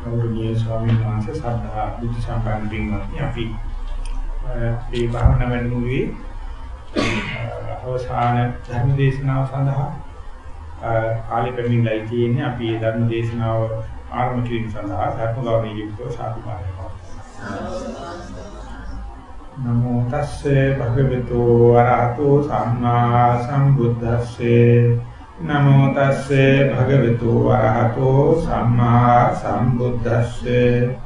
ගෞරවනීය ස්වාමීන් වහන්සේ සද්ධා බුද්ධ සම්පන්න පින්වත්නි අපි මේ භාවනා වැඩමුළුවේ අවසාන ධර්ම දේශනාව සඳහා කාලෙ පෙරමින්ලයි තියෙන්නේ. අපි මේ ධර්ම දේශනාව ආරම්භ කිරීම සඳහා ධර්ම ගෞරවණීය යුක්තව සාදු නමෝ තස්සේ භගවතු වරහතෝ සම්මා සම්බුද්දස්සේ. නමෝ තස්සේ භගවතු වරහතෝ සම්මා සම්බුද්දස්සේ.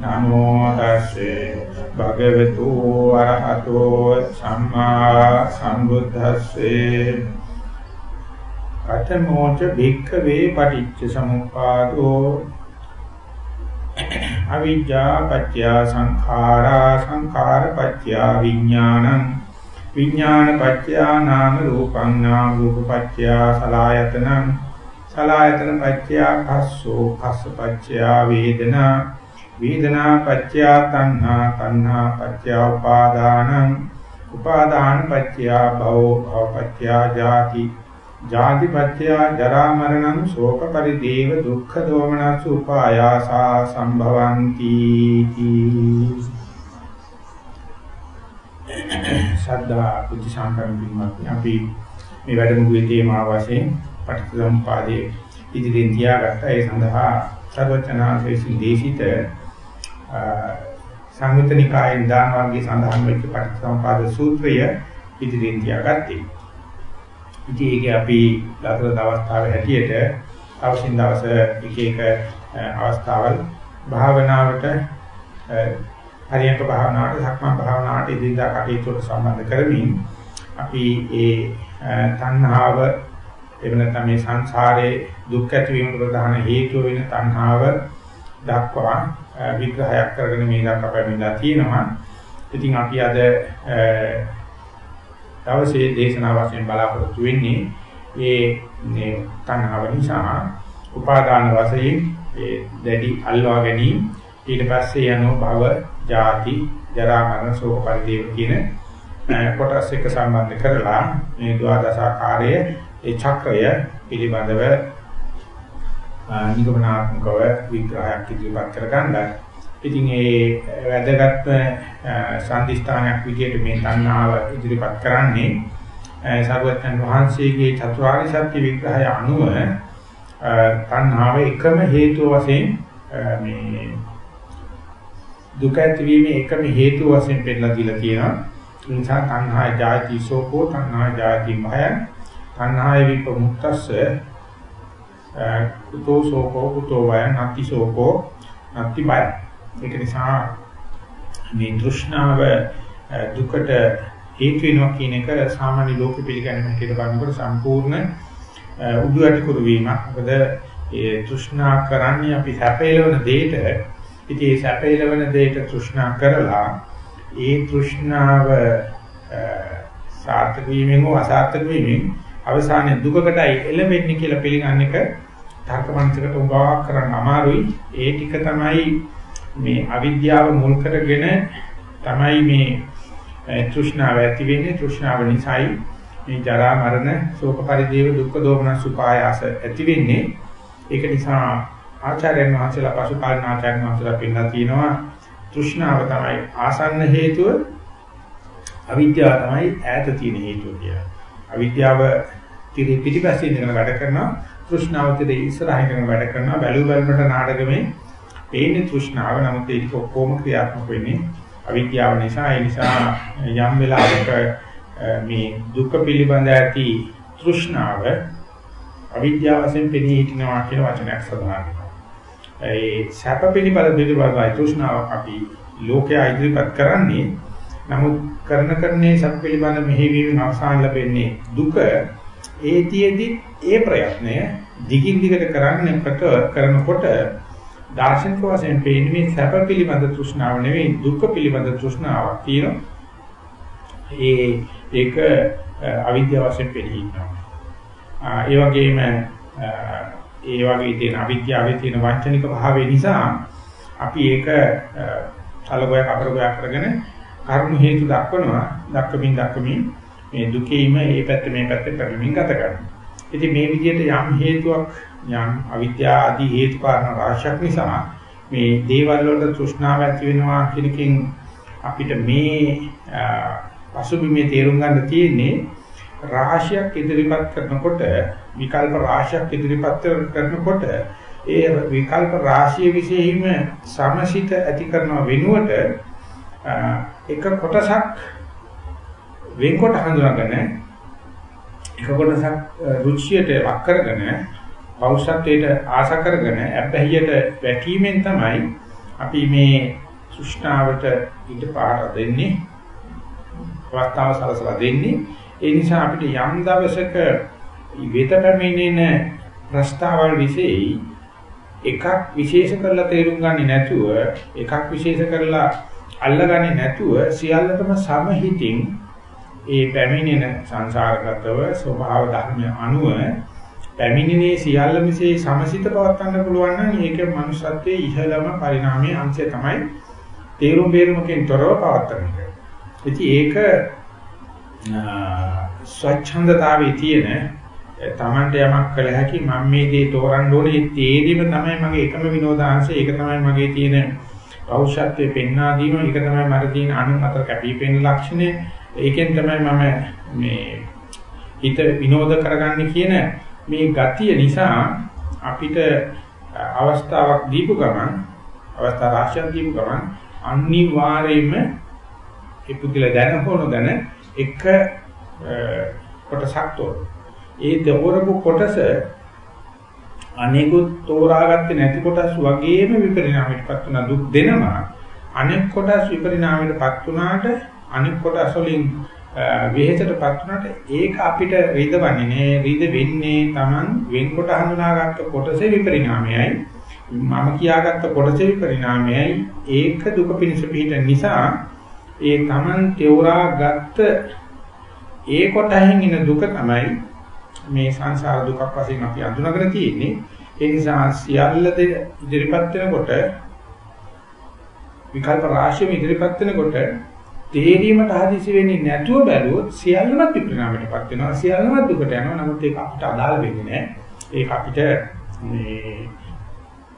නමෝ තස්සේ භගවතු වරහතෝ සම්මා සම්බුද්දස්සේ. කතමෝච භික්ඛවේ පටිච්ච සමුප්පාදෝ. අවිජ්ජා පත්‍ය සංඛාරා සංඛාර පත්‍ය විඥානං විඥාන පත්‍යා නාම රූපං නාම රූප පත්‍යා සලායතනං සලායතන පත්‍යා පස්සෝ පස්ස පත්‍යා වේදනා වේදනා පත්‍යා තණ්හා තණ්හා පත්‍යා උපාදානං උපාදාන පත්‍යා භව භව පත්‍යා ජාති ජාති පත්‍යා ජරා මරණං ශෝක පරිදේව දුක්ඛ දෝමනස් උපායාසා සම්භවಂತಿ ශ්‍රද්ධා බුද්ධ සම්පන්න පින්වත්නි අපි මේ වැඩමුළුවේ තේමාව වශයෙන් පටිච්චසමුපාදයේ ඉදිරියෙන් තියාගත්ත ඒ සඳහා සර්වචනාංශයේ දේශිත සංයුතනිකායෙන් දාන වර්ගයේ සඳහන් වෙච්ච පටිච්චසමුපාද සූත්‍රය ඉදිරියෙන් තියාගත්තේ. ඉතින් ඒක අපි ලතර දවස්තාවේ හැටියට අවසින් දවස එක එක අවස්ථාවල් භාවනාවට හරියක භාවනාවට සක්මන් භාවනාවට ඉදිරියට කටයුතු සම්බන්ධ කරමින් අපි ඒ තණ්හාව එහෙම නැත්නම් මේ සංසාරේ දුක් ඇතිවීම ප්‍රධාන හේතුව වෙන තණ්හාව දක්වා විග්‍රහයක් කරගෙන මේ දක්වා පැමිණලා තියෙනවා. ඉතින් අපි අද දවසේ දේශනාව වශයෙන් බලාපොරොත්තු වෙන්නේ මේ තණ්හාව නිසා උපාදාන වශයෙන් ඒ දැඩි අල්වා ගැනීම ඊට පස්සේ යන භව, ජාති, ජරා මරණ ශෝක පරිදේව කියන කොටස් එක සම්බන්ධ කරලා මේ ද්වාදශාකාරයේ ඒ චක්‍රය පිළිබඳව නිගමනාත්මකව විග්‍රහයක් ඉදිරිපත් කරගන්න. ඉතින් ඒ වැදගත් සම්දිස්ථානයක් විදිහට මේ තණ්හාව ඉදිරිපත් කරන්නේ සර්වඥන් වහන්සේගේ චතුරාර්ය සත්‍ය විග්‍රහය අනුව තණ්හාව එකම හේතුව වශයෙන් මේ දුක ඇතිවීමේ එකම හේතුව වශයෙන් පෙන්නලා දීලා තියෙනවා. ඒ නිසා තණ්හා ජාති සෝකෝ තණ්හා ජාති භය තණ්හාය විපමුක්තස්ස කුතෝ සෝකෝ කුතෝ භය නැති සෝකෝ නැති භය. ඒක නිසා මේ තෘෂ්ණාව දුකට හේතු වෙනවා කියන එක සාමාන්‍ය ලෝක පිළිගැනීම හැටියට බලනකොට සම්පූර්ණ උඩු යටි කරු වීමක්. මොකද ඒ තෘෂ්ණා කරන්නේ අපි සැපේලවන දෙයට ඉතින් ඒ සැපේලවන දෙයට තෘෂ්ණා කරලා ඒ තෘෂ්ණාව සාර්ථක වීමෙන් හෝ අසාර්ථක වීමෙන් අවසානයේ දුකකටයි එළවෙන්නේ කියලා පිළිගන්න එක තර්කමන්ත්‍රකට උගාවක් කරන්න අමාරුයි. ඒ ටික තමයි මේ අවිද්‍යාව මුල් කරගෙන තමයි මේ තෘෂ්ණාව ඇති වෙන්නේ. තෘෂ්ණාව නිසායි මේ ජරා මරණ ශෝක පරිදේව දුක්ඛ දෝමන සුඛායාස ඇති වෙන්නේ. ඒක නිසා ආචාර්යයන් වහන්සේලා පසුකාලීන ආචාර්යයන් වහන්සේලා පෙන්නලා තියෙනවා තෘෂ්ණාව තමයි ආසන්න හේතුව අවිද්‍යාව තමයි ඈත තියෙන හේතුව කියලා. අවිද්‍යාව tiri පිටිපස්සේ ඉඳගෙන වැඩ කරනවා තෘෂ්ණාව tiri ඉස්සරහින් ඉඳගෙන වැඩ කරනවා බැලු බැලමට නාටකමේ පේන්නේ තෘෂ්ණාව නමුත් ඒක ඔක්කොම ක්‍රියාත්මක වෙන්නේ අවිද්‍යාව නිසා ඒ නිසා යම් වෙලාවක මේ දුක පිළිබඳ ඇති තෘෂ්ණාව අවිද්‍යාව වශයෙන් පෙනී හිටිනවා කියන වචනයක් සඳහන් වෙනවා. ඒ සැප පිළිබඳ පිළිබඳයි තෘෂ්ණාවක් අපි ලෝකයා ඉදිරිපත් කරන්නේ. නමුත් කරන කරන්නේ සැප පිළිබඳ මෙහෙවීමෙන් අවසාන ලැබෙන්නේ දුක. ඒතියෙදි ඒ ප්‍රයත්නය දිගින් දිගට කරන්නකොට කරනකොට දාර්ශනික වශයෙන් පේන්නේ මේ සැප පිළිබඳ තෘෂ්ණාව නෙවෙයි දුක පිළිබඳ තෘෂ්ණාවක් තියෙනවා. ඒ ඒක අවිද්‍යාව වශයෙන් පෙනී ඉන්නවා. ඒ වගේම ඒ වගේ තියෙන අවිද්‍යාවේ තියෙන වංචනික භාවය නිසා අපි ඒක සලගොයක් අපරගොයක් කරගෙන කර්ම හේතු දක්වනවා දක්වමින් දක්වමින් මේ දුකේම මේ පැත්ත මේ පැත්ත පරිමින් ගත කරනවා. ඉතින් මේ විදිහට යම් හේතුවක් යම් අවිද්‍යා ආදී හේතු කාරණා රාශියක් නිසා මේ දේවල් වලට තෘෂ්ණාව ඇති වෙනවා කියන එකෙන් අපිට මේ පසුබිමේ තේරුම් ගන්න තියෙන්නේ රාශියක් ඉදිරිපත් කරනකොට විකල්ප රාශියක් ඉදිරිපත් කරනකොට ඒ විකල්ප රාශිය විශේෂයෙන්ම සමසිත ඇති කරන වෙනුවට එක කොටසක් වෙන්කොට හඳුනාගෙන එක කොටසක් රුචියට වක් කරගෙන පෞෂත්වයට ආශා කරගෙන අබ්බැහියට වැටීමෙන් තමයි අපි මේ සුෂ්ණාවට ඊට පාර දෙන්නේ අවස්ථාව සලසලා දෙන්නේ. ඒ නිසා අපිට යම් දවසක වෙත පැමිණෙන ප්‍රස්තාවල් વિશેයි එකක් විශේෂ කරලා තේරුම් ගන්නේ නැතුව එකක් විශේෂ කරලා අල්ලගන්නේ නැතුව සියල්ලටම සමහිතින් ඒ පැමිණෙන සංසාරගතව ස්වභාව ධර්මය අනුව පැමිණෙනේ සියල්ල මිසේ සමසිත පවත්වන්න පුළුවන් නම් ඒක මනුෂ්‍යත්වයේ ඉහළම පරිණාමයේ අංශය තමයි තේරුම් බේරුමකින් තොරව පවත්වන එක. ඉතින් ඒක ස්වච්ඡන්දතාවයේ තියෙන තමන්ට යමක් කළ හැකි මම මේ දේ තෝරන්න ඕනේ. තේරීම තමයි මගේ එකම විනෝදාංශය. ඒක තමයි මගේ තියෙන පෞෂත්වයේ පෙන්වා දීම. ඒක තමයි මට තියෙන අනුන් අතර කැපිපෙන ලක්ෂණය. ඒකෙන් තමයි මම මේ හිත විනෝද කරගන්නේ කියන මේ ගතිය නිසා අපිට අවස්ථාවක් දීපු ගමන් අවස්ථා රාශියක් දීපු ගමන් අනිවාර්යයෙන්ම ඒ පුදුල දැන හොන දැන එක කොටසක් තෝර. ඒ තෝරපු කොටස අනෙකුත් තෝරාගත්තේ නැති කොටස් වගේම විපරිණාමයටපත් වුණ දුක් දෙනවා. අනෙක් කොටස් විපරිණාමයටපත් වුණාට අනිත් කොටස් වලින් විහෙතටපත් වුණාට ඒක අපිට රිදවන්නේ නෑ රිද වෙන්නේ Taman වෙන්කොට හඳුනාගත්ත කොටසේ විපරිණාමයයි මම කියාගත්ත කොටසේ විපරිණාමයයි ඒක දුක පිණිස පිහිට නිසා ඒ Taman තේවරාගත්ත ඒ කොටහෙන් එන දුක තමයි මේ සංසාර දුකක් වශයෙන් අපි අඳුනගෙන තියෙන්නේ. ඒ නිසා සියල්ල ඉදිරිපත් වෙනකොට විකල්ප රාශියම ඉදිරිපත් වෙනකොට තේරීමට හදිසි වෙන්නේ නැතුව බැලුවොත් සියල්ලම විපරිණාමයටපත් වෙනවා. සියල්ලම දුකට යනවා. නමුත් ඒක අපිට අදාළ වෙන්නේ නැහැ. ඒක අපිට මේ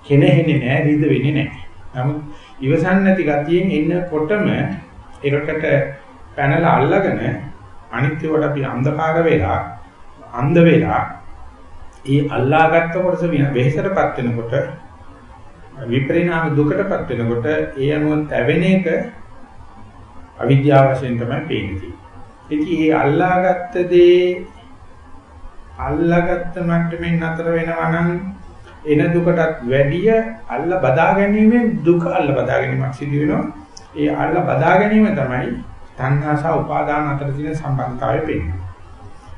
කෙනෙහිනේ නැහැ රිද වෙන්නේ නැහැ. නමුත් ඉවසන් නැති ගතියෙන් එන්නකොටම එකකට පැනලා අල්ලගෙන අනිත්‍යවට අපි අන්ධකාර වෙලා අන්ධ වෙලා ඒ අල්ලාගත්ත කොටස වෙහෙසටපත් වෙනකොට විපරිණාම දුකටපත් වෙනකොට ඒ අනුව තැවෙන එක අවිද්‍යාව වශයෙන් තමයි පේන්නේ. ඉතින් මේ අල්ලාගත්ත දේ අල්ලාගත්ත මට්ටමින් නතර වෙනවා නම් එන දුකටත් වැඩිය අල්ල බදා ගැනීමෙන් දුක අල්ල බදා ගැනීමක් සිදු වෙනවා. ඒ අල්ල බදා ගැනීම තමයි තණ්හා සහ උපාදාන අතර තියෙන සම්බන්ධතාවය පෙන්වන්නේ.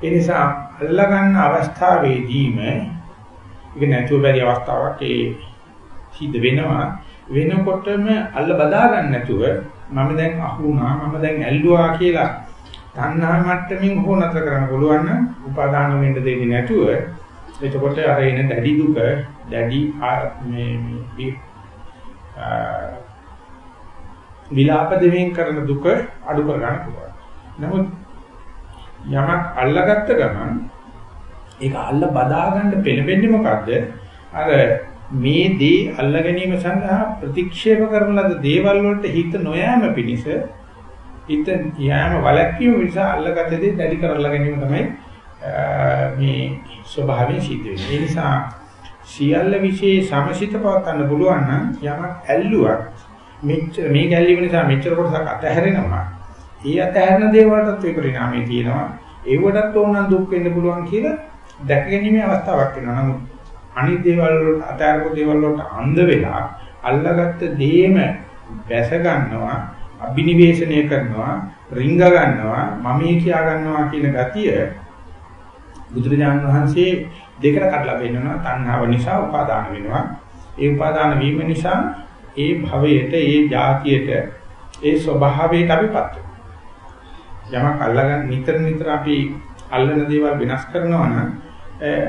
ඒ නිසා අල්ල ගන්න අවස්ථාවේදීම ඒක නැතුව බැරි අවස්ථාවක් ඒ සිද්ධ වෙනවා. වෙනකොටම අල්ල බදා ගන්න නැතුව මම දැන් අහු වුණා මම දැන් ඇල්ලුවා කියලා තණ්හා මට්ටමින් හෝ නතර කරන්න පුළුවන් නම් උපාදාන වෙන්න දෙන්නේ නැතුව එතකොට අර එන දැඩි දුක දැඩි මේ විලාප දෙමින් කරන දුක අඩු කර ගන්න පුළුවන්. නමුත් යමක් අල්ලගත්ත ගමන් ඒක අල්ල බදා ගන්න පෙළඹෙන්නේ මොකද්ද? අර මේ දේ අල්ල ගැනීම සඳහා ප්‍රතික්ෂේප කරන ලද දේවල් වලට හිත නොයෑම පිණිස හිත යෑම වළක්වීම නිසා අල්ලගත දේ දැඩි කරලා ගැනීම තමයි මේ ස්වභාවයෙන් සිද්ධ වෙන්නේ. ඒ නිසා සියල්ල વિશે සමසිත පවත්වන්න පුළුවන් නම් යමක් ඇල්ලුවක් මෙච්චර මේ ගැල්ලීම නිසා මෙච්චර කොටසක් අතහැරෙනවා. ඒ අතහැරන දේවල්ටත් විපරිණාමය තියෙනවා. ඒවටත් ඕනනම් දුක් වෙන්න පුළුවන් කියලා දැක ගැනීමේ අවස්ථාවක් වෙනවා. නමුත් අනිත් දේවල් වලට අතාරපු දේවල් වලට අන්ධ වෙලා අල්ලාගත්ත දේම වැස ගන්නවා අභිනිවේෂණය කරනවා රිංග ගන්නවා මමී කියා ගන්නවා කියන ගතිය බුදුරජාණන් වහන්සේ දෙකට කඩලා පෙන්නනවා තණ්හාව නිසා උපාදාන වෙනවා ඒ උපාදාන වීම නිසා ඒ භවයට ඒ જાතියට ඒ ස්වභාවයට අපිපත් වෙනවා යමක් අල්ලගන්න නිතර නිතර අපි අල්ලන දේවල් වෙනස් කරනවා නම්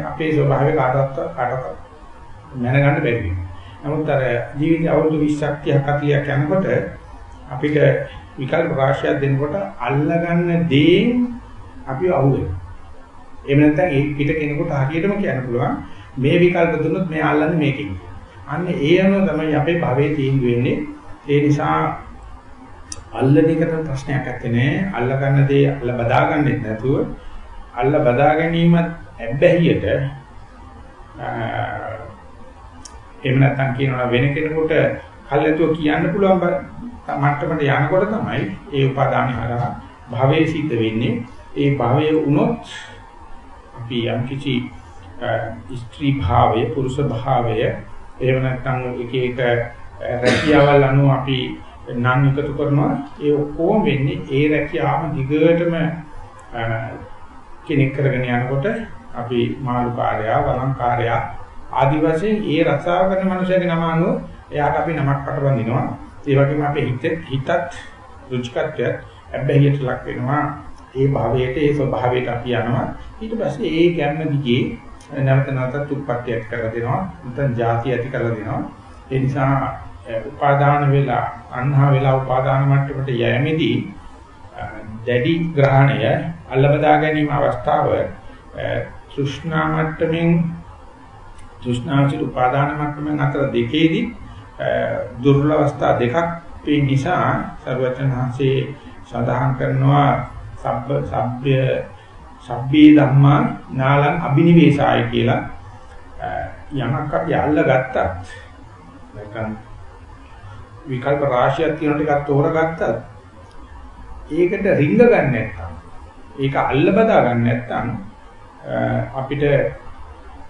අපේ ස්වභාවය කාටවත් කාටවත් මැනගන්න බැරි වෙනවා. නමුත් අර ජීවිතය අවුරුදු 20ක් 30ක් 40ක් යනකොට අපිට විකල්ප රාශියක් දෙනකොට අල්ලගන්න දේ අපි අහුවෙනවා. එහෙම නැත්නම් ඒ පිට කෙනෙකුට හරියටම කියන්න පුළුවන් මේ විකල්ප දුන්නොත් මේ අල්ලන්නේ මේකෙන්. අන්න ඒ අනුව තමයි අපේ භවයේ තීන්දුව වෙන්නේ. ඒ නිසා අල්ලන එකට ප්‍රශ්නයක් නැත්තේ. අල්ල ගන්න දේ අල්ල බදා ගන්නෙත් නැතුව අල්ල බදා ගැනීමත් ඇබ්බැහියට එහෙම නැත්නම් කියනවා වෙන කෙනෙකුට කල්ැතුව කියන්න පුළුවන් මට්ටමට යනකොට තමයි ඒ උපාදාන හරහා භවයේ සිද්ධ වෙන්නේ. ඒ භවයේ වුණොත් අපි යම් කිසි ස්ත්‍රී භාවය, පුරුෂ භාවය එහෙම නැත්නම් එක එක රැකියාවල් අනුව අපි නම් එකතු කරනවා. ඒ ඔක්කොම වෙන්නේ ඒ රැකියාවම දිගටම කෙනෙක් කරගෙන යනකොට අපි මාළුකාරයා, වළංකාරයා ආදි වශයෙන් ඒ රසාව කරන මනුස්සයගේ නම අනුව එයාට අපි නමක් පටවඳිනවා. ඒ වගේම අපේ හිත හිතත් රුචිකත්වය අබ්බැහියට ලක් වෙනවා. ඒ භාවයට ඒ ස්වභාවයට අපි යනවා. ඊට පස්සේ ඒ ගැම්ම දිගේ නැවත නැවතත් උත්පත්ති ඇති කරලා දෙනවා. නැත්නම් ಜಾති ඇති කරලා දෙනවා. ඒ නිසා උපාදාන වෙලා අන්හා වෙලා උපාදාන මට්ටමට යෑමේදී දැඩි ග්‍රහණය අල්ලබදා ගැනීම අවස්ථාව තෘෂ්ණා මට්ටමින් තෘෂ්ණාචිත උපාදාන මට්ටමෙන් අතර දෙකේදී දුර්වල අවස්ථා දෙකක් ඒ නිසා සර්වචනහන්සේ සඳහන් කරනවා සබ්බ සබ්බ්‍ය සබ්බේ ධම්මා නාලං අබිනිවේෂාය කියලා යමක් අපි අල්ල ගත්තත් නැත්නම් විකල්ප රාශියක් තියෙන ටිකක් තෝරගත්තත් ඒකට රිංග ගන්න නැත්නම් ඒක අල්ල බදා ගන්න නැත්නම් අපිට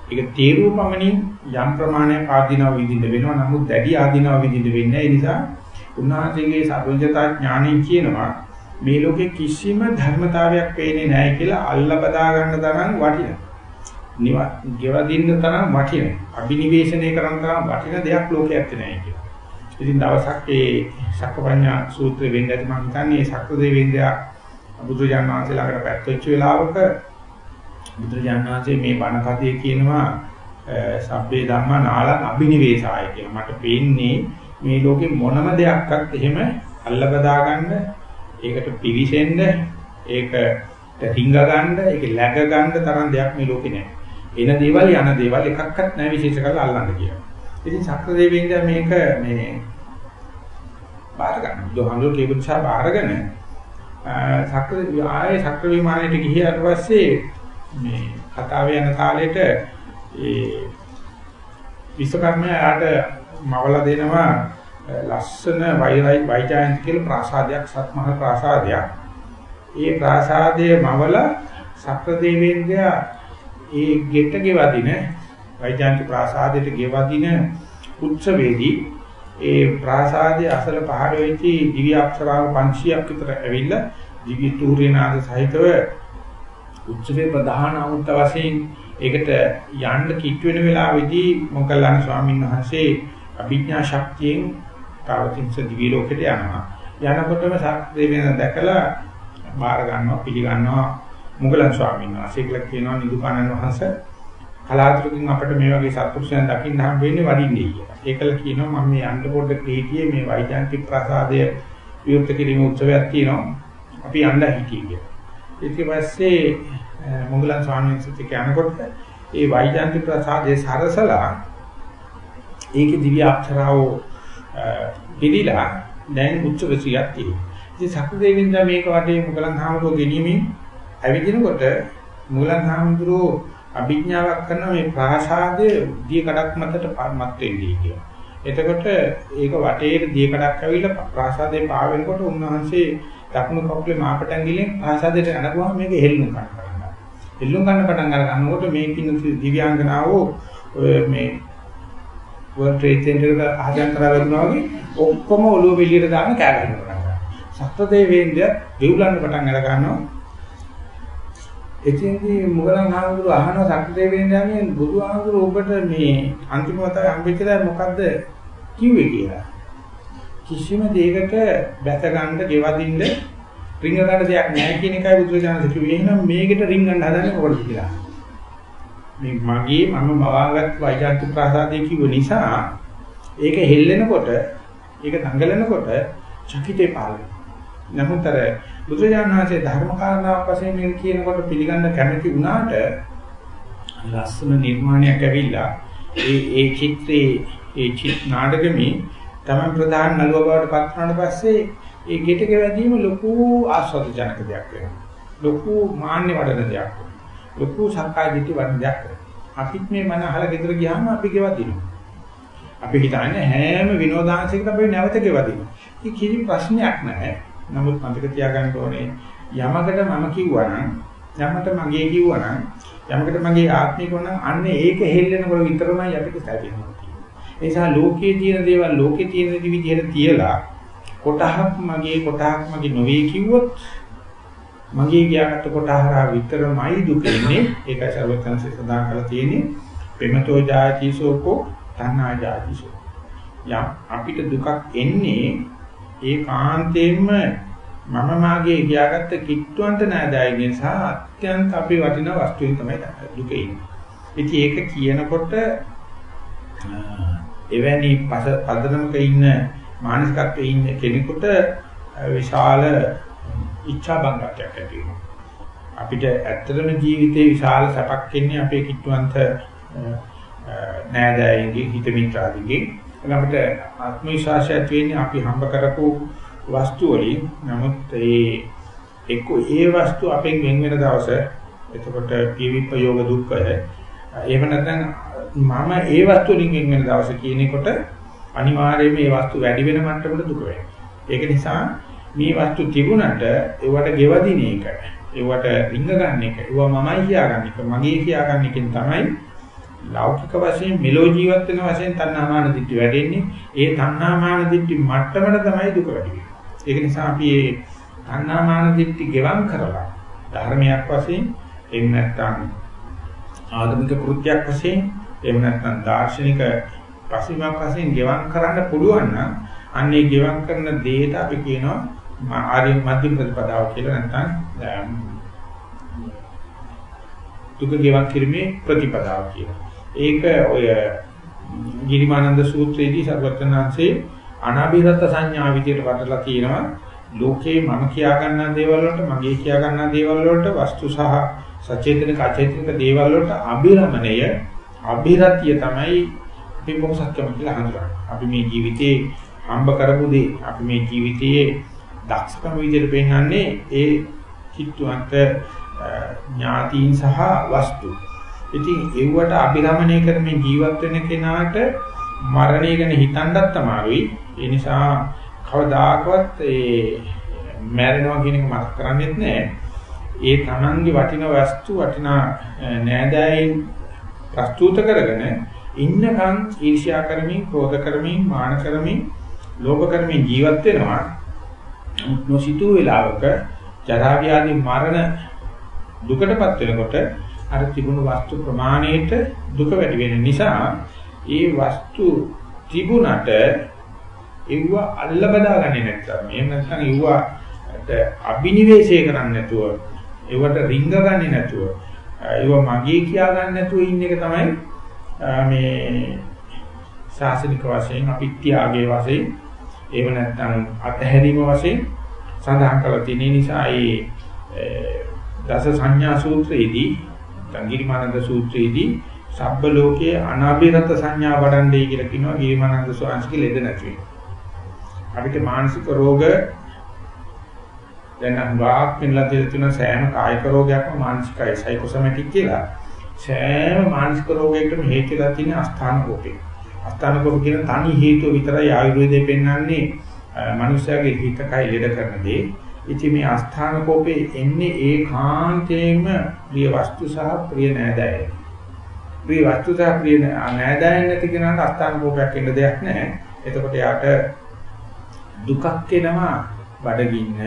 ඒක තේරුව පමණින් යම් ප්‍රමාණයක් ආධිනව විඳින්න වෙනවා. නමුත් දැඩි ආධිනව විඳින්න වෙන්නේ ඒ නිසා උන්වහන්සේගේ සර්වඥතා ඥාණය කියනවා මේ ලෝකේ කිසිම ධර්මතාවයක් පේන්නේ නැහැ කියලා අල්ල බදා ගන්න තරම් වටිනවා. නිවා ගෙවදින්න තරම් වටිනවා. අභිනිවේෂණය කරන තරම් වටින දෙයක් ලෝකේ ඇත්තේ නැහැ කියලා. ඉතින් දවසක් ඒ සක්කපඤ්ඤා සූත්‍රය වෙන්න ඇති මම හිතන්නේ සක්‍රදේවේන්ද්‍රයා බුදුජානක වහන්සේ ළඟට පැත්තෙච්ච වෙලාවක බුදුරජාණන් වහන්සේ මේ බණ කතිය කියනවා සබ්බේ ධම්මා නාලං අබිනිවේෂාය කියලා. මට පේන්නේ මේ ලෝකේ මොනම දෙයක්වත් එහෙම අල්ලබදා ගන්න, ඒකට පිවිසෙන්න, ඒකට රිංග ගන්න, ඒක läග ගන්න තරම් දෙයක් මේ ලෝකේ නැහැ. එන දේවල් යන දේවල් එකක්වත් නැහැ විශේෂ කරලා අල්ලන්න කියලා. ඉතින් සක්‍රදේවීන්ද මේක මේ බාර ගන්න. බුදුහාමුදුරුවෝ කියපු නිසා බාරගෙන සක්‍ර ආයේ සක්‍ර විමානයට ගිහියාට පස්සේ මේ කතාව යන කාලෙට ඒ විශ්වකර්මයාට මවලා දෙනවා ලස්සන වෛරයි වෛජයන්ති කියලා ප්‍රාසාදයක් සත්මහල් ප්‍රාසාදයක්. ඒ ප්‍රාසාදයේ මවල සක්‍ර දෙවියන්ගේ ඒ ගෙට ගෙවදින වෛජයන්ති ප්‍රාසාදයට ගෙවදින උත්සවයේදී ඒ ප්‍රාසාදයේ අසල පහළ වෙච්ච දිව්‍ය අප්සරාව 500ක් විතර ඇවිල්ලා දිව්‍ය තූර්යනාද සහිතව උත්සවයේ ප්‍රධාන අමුත්ත වශයෙන් ඒකට යන්න කිට් වෙන වෙලාවේදී මොග්ගල්ලාන ස්වාමීන් වහන්සේ අභිඥා ශක්තියෙන් තාවතින්ස දිවි ලෝකෙට යනවා. යනකොටම සාක්දේවයන් දැකලා බාර ගන්නවා පිළිගන්නවා මොග්ගල්ලාන ස්වාමීන් වහන්සේ කියලා කියනවා නිදුකානන් වහන්සේ කලාතුරකින් අපිට මේ වගේ සත්පුරුෂයන් දකින්න හම් වෙන්නේ වඩින්නේ කියලා. ඒකල කියනවා මම මේ යන්න පොඩ්ඩක් හිටියේ මේ වෛජාන්තික ප්‍රසාදය විවෘත කිරීම උත්සවයක් තියෙනවා. අපි යන්න හිටියේ. ඊට පස්සේ මොගලන් ස්වාමීන් වහන්සේ කියනකොට ඒ වෛජාන්ති ප්‍රසාදයේ සරසලා ඒකේ දිව්‍ය අක්ෂරාව පිළිලා දැන් උච්ච විසියක් තියෙනවා. ඉතින් සක්‍රදේවින්ද මේක වටේ මොගලන් හාමුදුරුවෝ ගෙනියමින් ඇවිදිනකොට මොගලන් හාමුදුරුවෝ අභිඥාවක් කරන මේ ප්‍රාසාදයේ දිය කඩක් මතට මත් වෙන්නේ කියලා. එතකොට ඒක වටේට දිය කඩක් ඇවිල්ලා ප්‍රාසාදේ පාවෙනකොට උන්වහන්සේ දකුණු කකුලේ මාපට ඇඟිල්ලෙන් ආසාදයට යනකොම මේක හෙල්ලුම් කරනවා. හෙල්ලුම් ගන්න පටන් අර ගන්නකොට මේකින් දිව්‍යාංගනාවෝ මේ World Trade Center එක අහජන් කරා වැදුනා වගේ ඔක්කොම ඔළුව පිළියට දාන කෑ ගන්නවා. සත්ත්වදේවේන්ද්‍ර දෙව්ලන්න පටන් අර ගන්නවා. එතින්දී මුගලන් ආනන්දරු අහන සත්ත්වදේවේන්ද්‍රයන් බුදු ආනන්දරු ඔබට මේ අන්තිම වතාවේ හම්බෙච්ච මොකද්ද කිව්වේ කියලා. කිසිම දෙයකට බැස ගන්න, ගෙවදින්න, රිංග ගන්න දෙයක් නැහැ කියන එකයි බුදුරජාණන් කිව්වේ. එහෙනම් මේකට රිංග ගන්න හදන්නේ මොකටද කියලා. මේ මගේ මම බවාගත් වෛජාන්ති ප්‍රසාදයේ කිව්ව නිසා ඒක හෙල්ලෙනකොට, ඒක දඟලනකොට චකිතේ පාලන. නමුත් අර බුදුරජාණන් වහන්සේ ධර්ම කාරණාවක් වශයෙන් මේ කියනකොට පිළිගන්න කැමති වුණාට ලස්සන නිර්මාණයක් ඇවිල්ලා ඒ ඒ චිත්‍රේ ඒ චිත් නාටකමේ තමයි ප්‍රධාන නළුව බවට පත් වුණාට පස්සේ ඒ ගෙට ගෙවැදීම ලොකු ආස්වාද ජනක දෙයක් වෙනවා. ලොකු මාන්නේ වඩන දෙයක්. ලොකු සක්කාය දිට්ඨි වඩන දෙයක්. අපිත් මේ මන අහලා ගෙදර ගියාම අපි ගෙවදිනවා. අපි හිතන්නේ හැම විනෝදාංශයකට අපි නැවත ගෙවදිනවා. ඒක කිසි ප්‍රශ්නයක් නැහැ. නමුත් මතක තියාගන්න ඕනේ යමකට මම කිව්වනම් යමකට මගේ කිව්වනම් යමකට මගේ ආත්මික වුණා අන්න ඒක හෙල්ලෙනකොට විතරමයි අපිට තැවෙන්නේ. ඒ නිසා ලෝකයේ තියෙන දේවල් ලෝකයේ තියෙන විදිහට තියලා කොටහක් මගේ කොටහක් මගේ නොවේ කිව්වොත් මගේ කියාගත්ත කොටහරා විතරමයි දුක ඉන්නේ. ඒකයි සර්වඥාන්සේ සඳහන් කරලා තියෙන්නේ. පෙමතෝ ජාතිසෝකෝ තණ්හා ජාතිසෝ. යම් අපිට දුකක් එන්නේ ඒකාන්තයෙන්ම මම මාගේ කියාගත්ත කිට්ටුවන්ට නෑදෑයගෙන සහ අත්‍යන්ත අපි වටින වස්තුවෙන් තමයි දුක ඉන්නේ. ඉතින් ඒක කියනකොට එවැනි පදනමක ඉන්න මානසිකත්වයේ ඉන්න කෙනෙකුට විශාල ඉච්ඡා බංගයක් ඇති වෙනවා. අපිට ඇත්තටම ජීවිතේ විශාල සැපක් එන්නේ අපේ කිට්ටුවන්ත නෑදෑයන්ගේ හිත මිත්‍රාදීගේ. අපිට ආත්ම විශ්වාසය ඇති වෙන්නේ අපි හම්බ කරපු වස්තු වලින්. නමුත් ඒ එක්ක ඒ වස්තු අපෙන් වෙන වෙන දවස එතකොට පිවිප්පයෝග දුක්ඛය. එහෙම නැත්නම් මම ඒ වස්තු වලින් වෙන වෙන දවස කියනකොට අනිවාර්යයෙන්ම මේ වස්තු වැඩි වෙන මට්ටමකට දුක වෙනවා. ඒක නිසා මේ වස්තු තිබුණට ඒවට ගෙවදින එක, ඒවට රිංග ගන්න එක, ඒවා මමයි කියාගන්න එක, මගේ කියාගන්න එකෙන් තමයි ලෞකික වශයෙන් මෙලෝ ජීවත් වෙන වශයෙන් තණ්හාමාන දිට්ඨි වැඩෙන්නේ. ඒ තණ්හාමාන දිට්ඨි මට්ටමට තමයි දුක වැඩි වෙන්නේ. ඒක නිසා අපි මේ තණ්හාමාන දිට්ඨි ගෙවම් කරලා ධර්මයක් වශයෙන් එහෙම නැත්නම් ආධුනික කෘත්‍යයක් වශයෙන් එහෙම නැත්නම් දාර්ශනික පසුබිමක් වශයෙන් ගෙවම් කරන්න පුළුවන් නම් අන්නේ ගෙවම් කරන දේට අපි කියනවා ආර්ය මධ්‍යම ප්‍රතිපදාව කියලා නැත්නම් දුක ගෙවම් කිරීමේ ප්‍රතිපදාව කියලා. ඒක ඔය ගිරිමානන්ද සූත්‍රයේදී සර්වඥාන්සේ අනාභිරත සංඥා විදියට වඩලා තියෙනවා ලෝකේ මම කියා ගන්නා දේවල් වලට මගේ කියා ගන්නා දේවල් වලට වස්තු සහ සචේතනික අචේතනික දේවල් වලට අභිරමණය අභිරතිය තමයි අපි මොහොසත්කම කියලා හඳුනන්නේ. අපි මේ ජීවිතේ හම්බ කරපු දේ අපි මේ ජීවිතයේ දක්ෂකම විදිහට පෙන්වන්නේ ඒ කිට්ටුවන්ත ඥාතීන් සහ වස්තු. ඉතින් ඒවට අභිරමණය කරමින් ජීවත් වෙන කෙනාට මරණය ගැන හිතන්නත් අමාරුයි. ඒ නිසා කවදාකවත් ඒ මැරෙනවා කියන එක මතක් කරන්නේත් නැහැ. ඒ තමන්ගේ වටින වස්තු වටිනා නෑදෑයින් ප්‍රස්තුත කරගෙන ඉන්නකම් ඊර්ෂ්‍යා කරමින්, ක්‍රෝධ කරමින්, මාන කරමින්, ලෝභ කරමින් ජීවත් වෙනවා. නොසිතූ වේලාවක ජරා ව්‍යාධි මරණ දුකටපත් වෙනකොට අර තිබුණු වස්තු ප්‍රමාණයට දුක වැඩි වෙන නිසා ඒ වස්තු තිබුණට ඒව අල්ල බදාගන්නේ නැත්නම් එහෙම නැත්නම් ඒවට අබිනිවේෂය කරන්නේ නැතුව ඒවට රිංග ගන්නේ නැතුව ඒව මගේ කියා ගන්න නැතුව ඉන්න එක තමයි මේ ශාසනික වශයෙන් අපි ත්‍යාගයේ වශයෙන් එහෙම නැත්නම් අතහැරීම වශයෙන් සඳහන් කරලා තියෙන නිසා ඒ දස සංඥා සූත්‍රයේදී ගංගිරිමානන්ද සූත්‍රයේදී සබ්බ ලෝකයේ අනාභිරත සංඥා වඩන්නේ කියලා කියනවා ගිරිමානන්ද ස්වාමීන් ලෙඩ නැති අපිට මානසික රෝග දැන් අංගාක් පින්ලා තියෙන සෑම කායික රෝගයක්ම මානසිකයි සයිකෝසොමැටික් කියලා සෑම මානසික රෝගයකටම හේතුලා තියෙන අස්ථාන කෝපේ. අස්ථාන කෝප කියන තනි හේතුව විතරයි ආයුර්වේදයේ පෙන්වන්නේ මනුෂ්‍යයාගේ හිත කය ලෙඩ කරන දේ. ඉතින් මේ අස්ථාන කෝපේ එන්නේ ඒකාන්තයෙන්ම ප්‍රිය වස්තු සහ ප්‍රිය නෑදෑය. ප්‍රිය වස්තු සහ ප්‍රිය නෑදෑයන් නැති කෙනාට අස්ථාන කෝපයක් එන්න දෙයක් නැහැ. එතකොට යාට දුකක් එනවා බඩගින්න,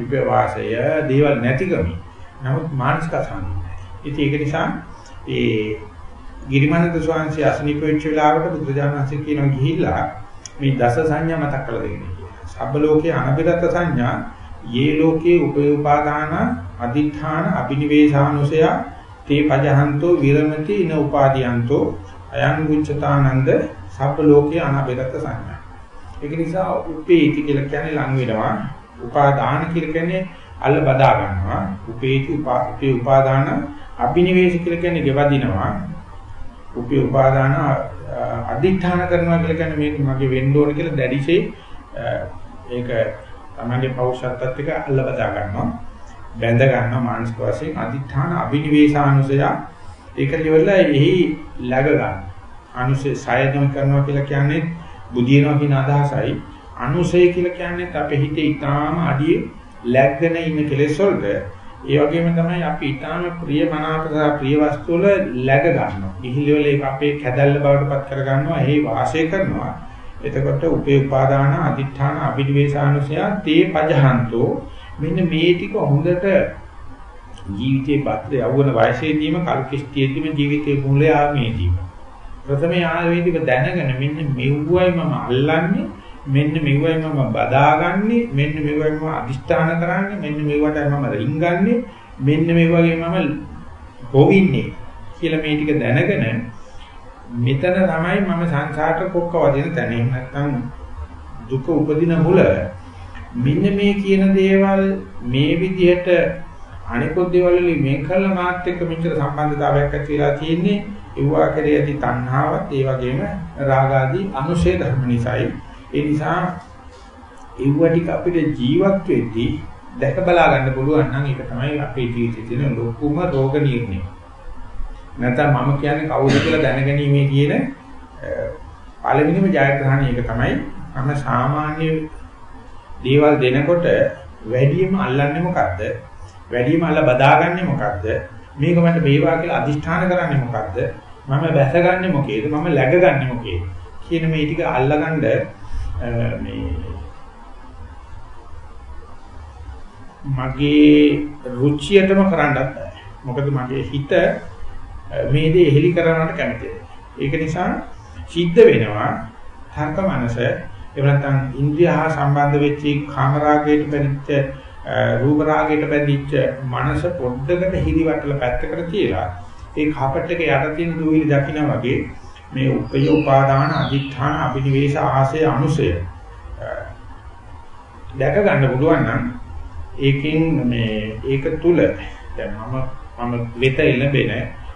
විපවාසය, දේවල් නැතිකම. නමුත් මානසික අසහනයි. ඉතින් ඒක නිසා ඒ ගිරිමානන්ද ස්වාමීන් අසනීප වෙච්ච වෙලාවට බුදුරජාණන් වහන්සේ කියනවා ගිහිල්ලා මේ දස සංඥා මතක් කරලා දෙන්න කියලා. සබ්බ ලෝකේ අනබිරත සංඥා යේ ලෝකේ උපයෝපාදාන අදිඨාන අබිනිවේෂානුසය තේ පජහන්තෝ විරමති න උපාදීයන්තෝ අයං උච්චතානන්ද සබ්බ ලෝකේ අනබිරත සංඥා. ඒක නිසා උපේති කියලා කියන්නේ ලං වෙනවා. උපාදාන කියලා කියන්නේ අල්ල බදා ගන්නවා. උපේති උපාදාන අභිනිවේෂ කියලා කියන්නේ ගෙවදිනවා. උපේ උපාදාන අදිඨාන කරනවා කියලා කියන්නේ මේක මගේ වෙන්න ඕන කියලා දැඩිසේ ඒක තමගේ පෞෂත්වත් එක්ක අල්ල බදා ගන්නවා බැඳ ගන්නවා මානසික වශයෙන් අදිඨාන අභිනිවේෂානුසය ඒක ඉවරලා එහි läග ගන්න. අනුසය සයදම් කරනවා කියලා කියන්නේ බුදිනවා කියන අදහසයි. අනුසය කියලා කියන්නේ අපේ හිතේ ඊටාම අඩියේ läගගෙන ඉන්න කෙලෙස් වලට ඒ වගේම තමයි අපි ඊටාම ප්‍රිය මනාප සහ ප්‍රිය වස්තු වල läග ගන්නවා. ඉහිලිවල ඒක අපේ කැදල්ල බවට පත් කර ගන්නවා. එහි වාසය කරනවා. එතකොට උපේ උපාදාන අදිඨාන අභිනිවේෂානුසය තේ පජහන්තෝ මෙන්න මේ ටික හොඳට ජීවිතේ පත්‍ර යවවන වයසේදීම කල්කිස්තියෙදීම ජීවිතේ මූලය ආමේදීම ප්‍රථම ආවේදික දැනගෙන මෙන්න මෙව්වයි මම අල්ලන්නේ මෙන්න මෙව්වයි මම බදාගන්නේ මෙන්න මෙව්වයි මම අදිෂ්ඨාන කරන්නේ මෙන්න මෙව්වටයි මම රින්ගන්නේ මෙන්න මේ වගේ මම හොවින්නේ කියලා මේ ටික දැනගෙන මෙතන තමයි මම සංසාරට කොක්ක වදින තැන. එහෙම නැත්නම් දුක උපදින මුල මෙන්න මේ කියන දේවල් මේ විදිහට අනිකුත් දේවල් වලින් මේ කළ මාත් එක්ක මෙච්චර සම්බන්ධතාවයක් ඇති වෙලා තියෙන්නේ ඒවා කෙරෙහි ඇති තණ්හාවත් ඒ වගේම රාගාදී අනුශේ ධර්ම නිසායි. ඒ නිසා ඒව ටික අපිට ජීවත් වෙද්දී දැක බලා ගන්න පුළුවන් නම් ඒක තමයි අපේ ජීවිතයේ තියෙන ලොකුම රෝග නිర్ణය. නැත්නම් මම කියන්නේ කවුද කියලා දැනගැනීමේ තියෙන පළවෙනිම ජයග්‍රහණය ඒක තමයි මම සාමාන්‍ය දේවල් දෙනකොට වැඩිම අල්ලන්නේ මොකද්ද? වැඩිම අල්ල බදාගන්නේ මොකද්ද? මේක මට වේවා කියලා අදිෂ්ඨාන කරන්නේ මොකද්ද? මම බැසගන්නේ මොකේද? මම läගගන්නේ මොකේද? කියන මේ ටික අල්ලගන්න මේ මගේ රුචියටම කරන්නත් බෑ. මොකද මගේ හිත මේ දේ එහෙලි කරනවට කැමතියි. ඒක නිසා සිද්ධ වෙනවා තර්ක මනස එහෙම නැත්නම් ඉන්ද්‍රිය හා සම්බන්ධ වෙච්ච කාමරාගයට බැඳිච්ච රූප රාගයට බැඳිච්ච මනස පොඩ්ඩකට හිරිවටල පැත්තකට තියලා ඒ කාපට් එක යට තියෙන දුවිලි දකින්න වගේ මේ උපය උපාදාන අදිඨාන අභිනිවේෂ ආසය අනුසය දැක ගන්න පුළුවන් නම් ඒකෙන් මේ ඒක තුල දැන් මම මම වෙත එළඹෙන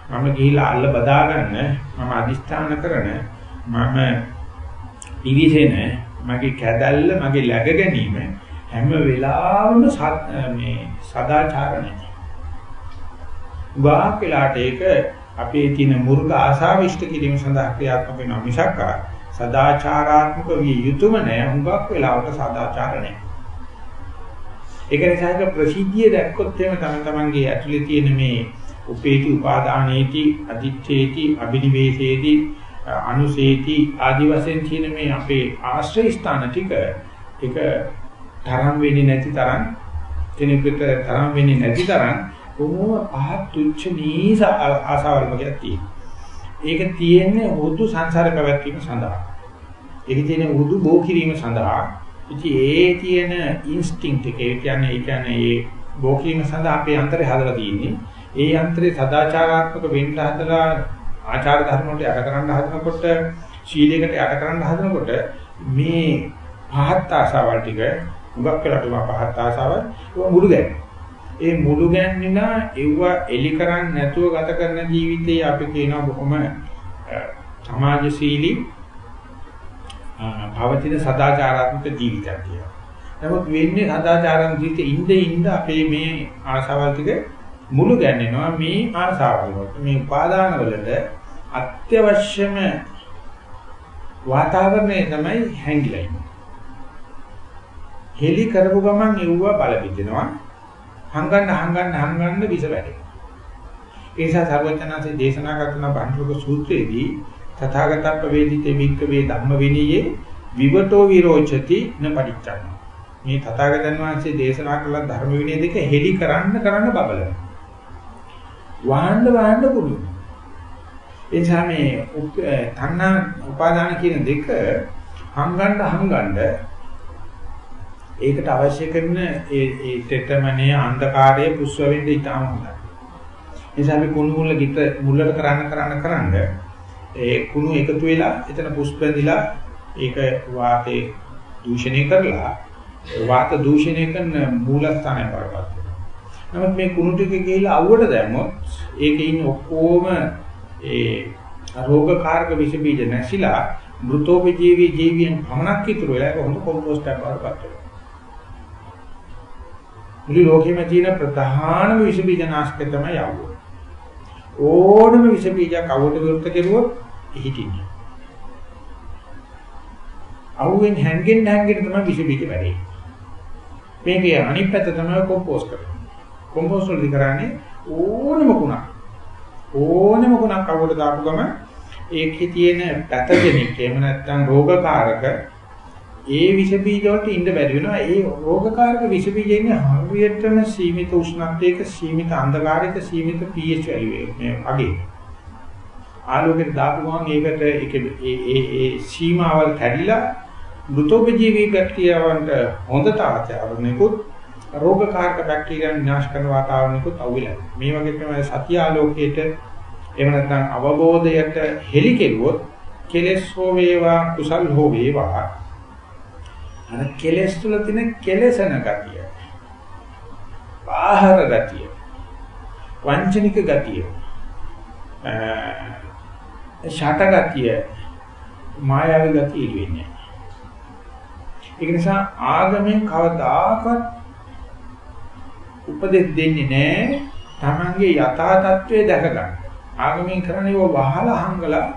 මම ගිහිලා අල්ල බදා ගන්න මම අදිස්ථාන කරන මම පිවිසෙන මගේ කැදල්ල මගේ läග ගැනීම හැම වෙලාවෙම මේ සදාචාර නැහැ. වාක් වෙලාට ඒක අපේ තියෙන මුර්ග ආශාව ඉෂ්ට කිරීම සඳහා ක්‍රියාත්මක වෙනවා මිසක් සදාචාරාත්මක විය යුතුම නෑ හුඟක් වෙලාවට සදාචාර නෑ. ඒක නිසා ඒක ප්‍රසිද්ධිය දැක්කොත් එහෙම තම තමන්ගේ ඇතුලේ තියෙන මේ උපේති උපාදානේති අදිච්ඡේති අබිනිවේෂේති අනුසේති ආදි වශයෙන් තියෙන මේ අපේ ආශ්‍රය ස්ථාන ටික ඒක තරම් වෙන්නේ නැති තරම් කෙනෙකුට තරම් වෙන්නේ නැති තරම් කොහොම පහත් තුච්ච නීස ආසාවල් වගේ තියෙනවා. ඒක තියෙන්නේ හුදු සංසාර පැවැත්වීම සඳහා. ඒක තියෙන්නේ හුදු බෝ කිරීම සඳහා. ඉතින් ඒ තියෙන ඉන්ස්ටින්ක්ට් එක ඒ කියන්නේ ඒ කියන්නේ ඒ බෝ කිරීම සඳහා අපේ අන්තරේ හදලා තියෙන්නේ. ඒ යන්ත්‍රේ සදාචාරාත්මක වෙන්න හදලා ආචාර ධර්ම වලට යට කරන්න හදනකොට ශීලයකට යට කරන්න හදනකොට මේ පහත් ආශාවල් ටික උගක් වෙලා තුමා පහත් ආශාවල් ඒවා මුළු ගැන්නේ. ඒ මුළු ගැන්නිනා ඒව එලි කරන්නේ නැතුව ගත කරන ජීවිතේ අපි කියනවා බොහොම සමාජශීලී භවතින සදාචාරාත්මක ජීවිතයක් කියලා. නමුත් වෙන්නේ සදාචාරාත්මක ජීවිතේ ඉඳ ඉඳ අපේ මේ ආශාවල් ටික මුළු ගැන්වෙනවා මේ ආසාවල් වලට මේ උපාදාන වලට අත්‍යවශ්‍යම වාතාවරණය තමයි හැංගිලා ඉන්නේ. හෙලි කරපු ගමන් එව්ව බල පිටිනවා. හංගන්න හංගන්න හංගන්න විස වැටෙනවා. ඒ නිසා සර්වඥාන්සේ දේශනා කරන බණ්ඩුක සූත්‍රයේදී තථාගතප්ප වේදිතේ වික්කවේ ධම්ම විනීයේ විවටෝ විරෝචති න පටිච්චං. මේ තථාගතයන් වහන්සේ දේශනා කළ ධර්ම විනය දෙක හෙලි කරන්න කරන්න බබලනවා. වහන්න වහන්න පුළුවන්. ඒ නිසා මේ තණ්හා උපාදාන කියන දෙක හංගන්න හංගන්න ඒකට අවශ්‍ය කරන ඒ ඒ තෙතමනේ අන්ධකාරයේ පුස්ව වෙන්න ඉතාම හොඳයි. ඒ නිසා අපි කුණු මුල ගිට මුලට කරන්න කරන්න කරන්න ඒ කුණු එකතු වෙලා එතන පුස් බැඳිලා ඒක වාතේ දූෂණය කරලා වාත දූෂණය කරන මූලස්ථානය වඩපත් නමුත් මේ කුණු ටික ගිහිල්ලා අවුවට දැම්මොත් ඒකේ ඉන්න ඔක්කොම ඒ රෝගකාරක විස බීජ නැසිලා මෘතෝපජීවී ජීවියන් පමණක් ඉතුරු වෙලා ඒක හොඳ කොම්පෝස්ට් එකක් වඩපත් වෙනවා. මුළු ලෝකෙම තියෙන ප්‍රධානම විස බීජ නාශකය තමයි යවුව. ඕනම විස බීජයක් අවුවට විරුද්ධ කෙරුවොත් හිටින්නේ. අවුවෙන් හැංගෙන්න හැංගෙන්න තමයි විස බීජ වැඩේ. මේකේ අනිත් පැත්ත තමයි කොම්පෝස්ට් කරන්නේ. කොම්පෝස්ට් වලදී කරන්නේ ඕනම කුණක්. ඕනම කුණක් අවුවට දාපු ගම ඒකේ තියෙන පැතජෙනික් එහෙම නැත්නම් රෝගකාරක ඒ විස බීජ වලට ඉන්න බැරි වෙනවා. ඒ රෝගකාරක විස බීජ ඉන්නේ හරියටම සීමිත උෂ්ණත්වයක, සීමිත අන්ධකාරයක, සීමිත pH value මේ අගේ. ආලෝකයට දාපු ගමන් ඒකට ඒක ඒ ඒ ඒ සීමාවල් කැඩිලා මෘතෝපජීවී බැක්ටීරියාවන්ට හොඳ තාවචාරණයකුත් රෝගකාරක බැක්ටීරියන් විනාශ කරන වාතාවරණයකුත් අවුලයි. මේ වගේ තමයි සතිය ආලෝකයට එහෙම නැත්නම් අවබෝධයට හෙලි කෙරුවොත් කෙලෙස් හෝ වේවා කුසල් හෝ වේවා අර කෙලෙස් තුල තියෙන කෙලෙසන ගතිය. ආහාර ගතිය. වංචනික ගතිය. ෂට ගතිය. මායාවී ගතිය ඉවෙන්නේ ඒක නිසා ආගමෙන් කවදාකවත් උපදෙස් දෙන්නේ නැහැ තමන්ගේ යථා තත්ත්වය දැක ගන්න. ආගමෙන් කරන්නේ ඔය වහලා හංගලා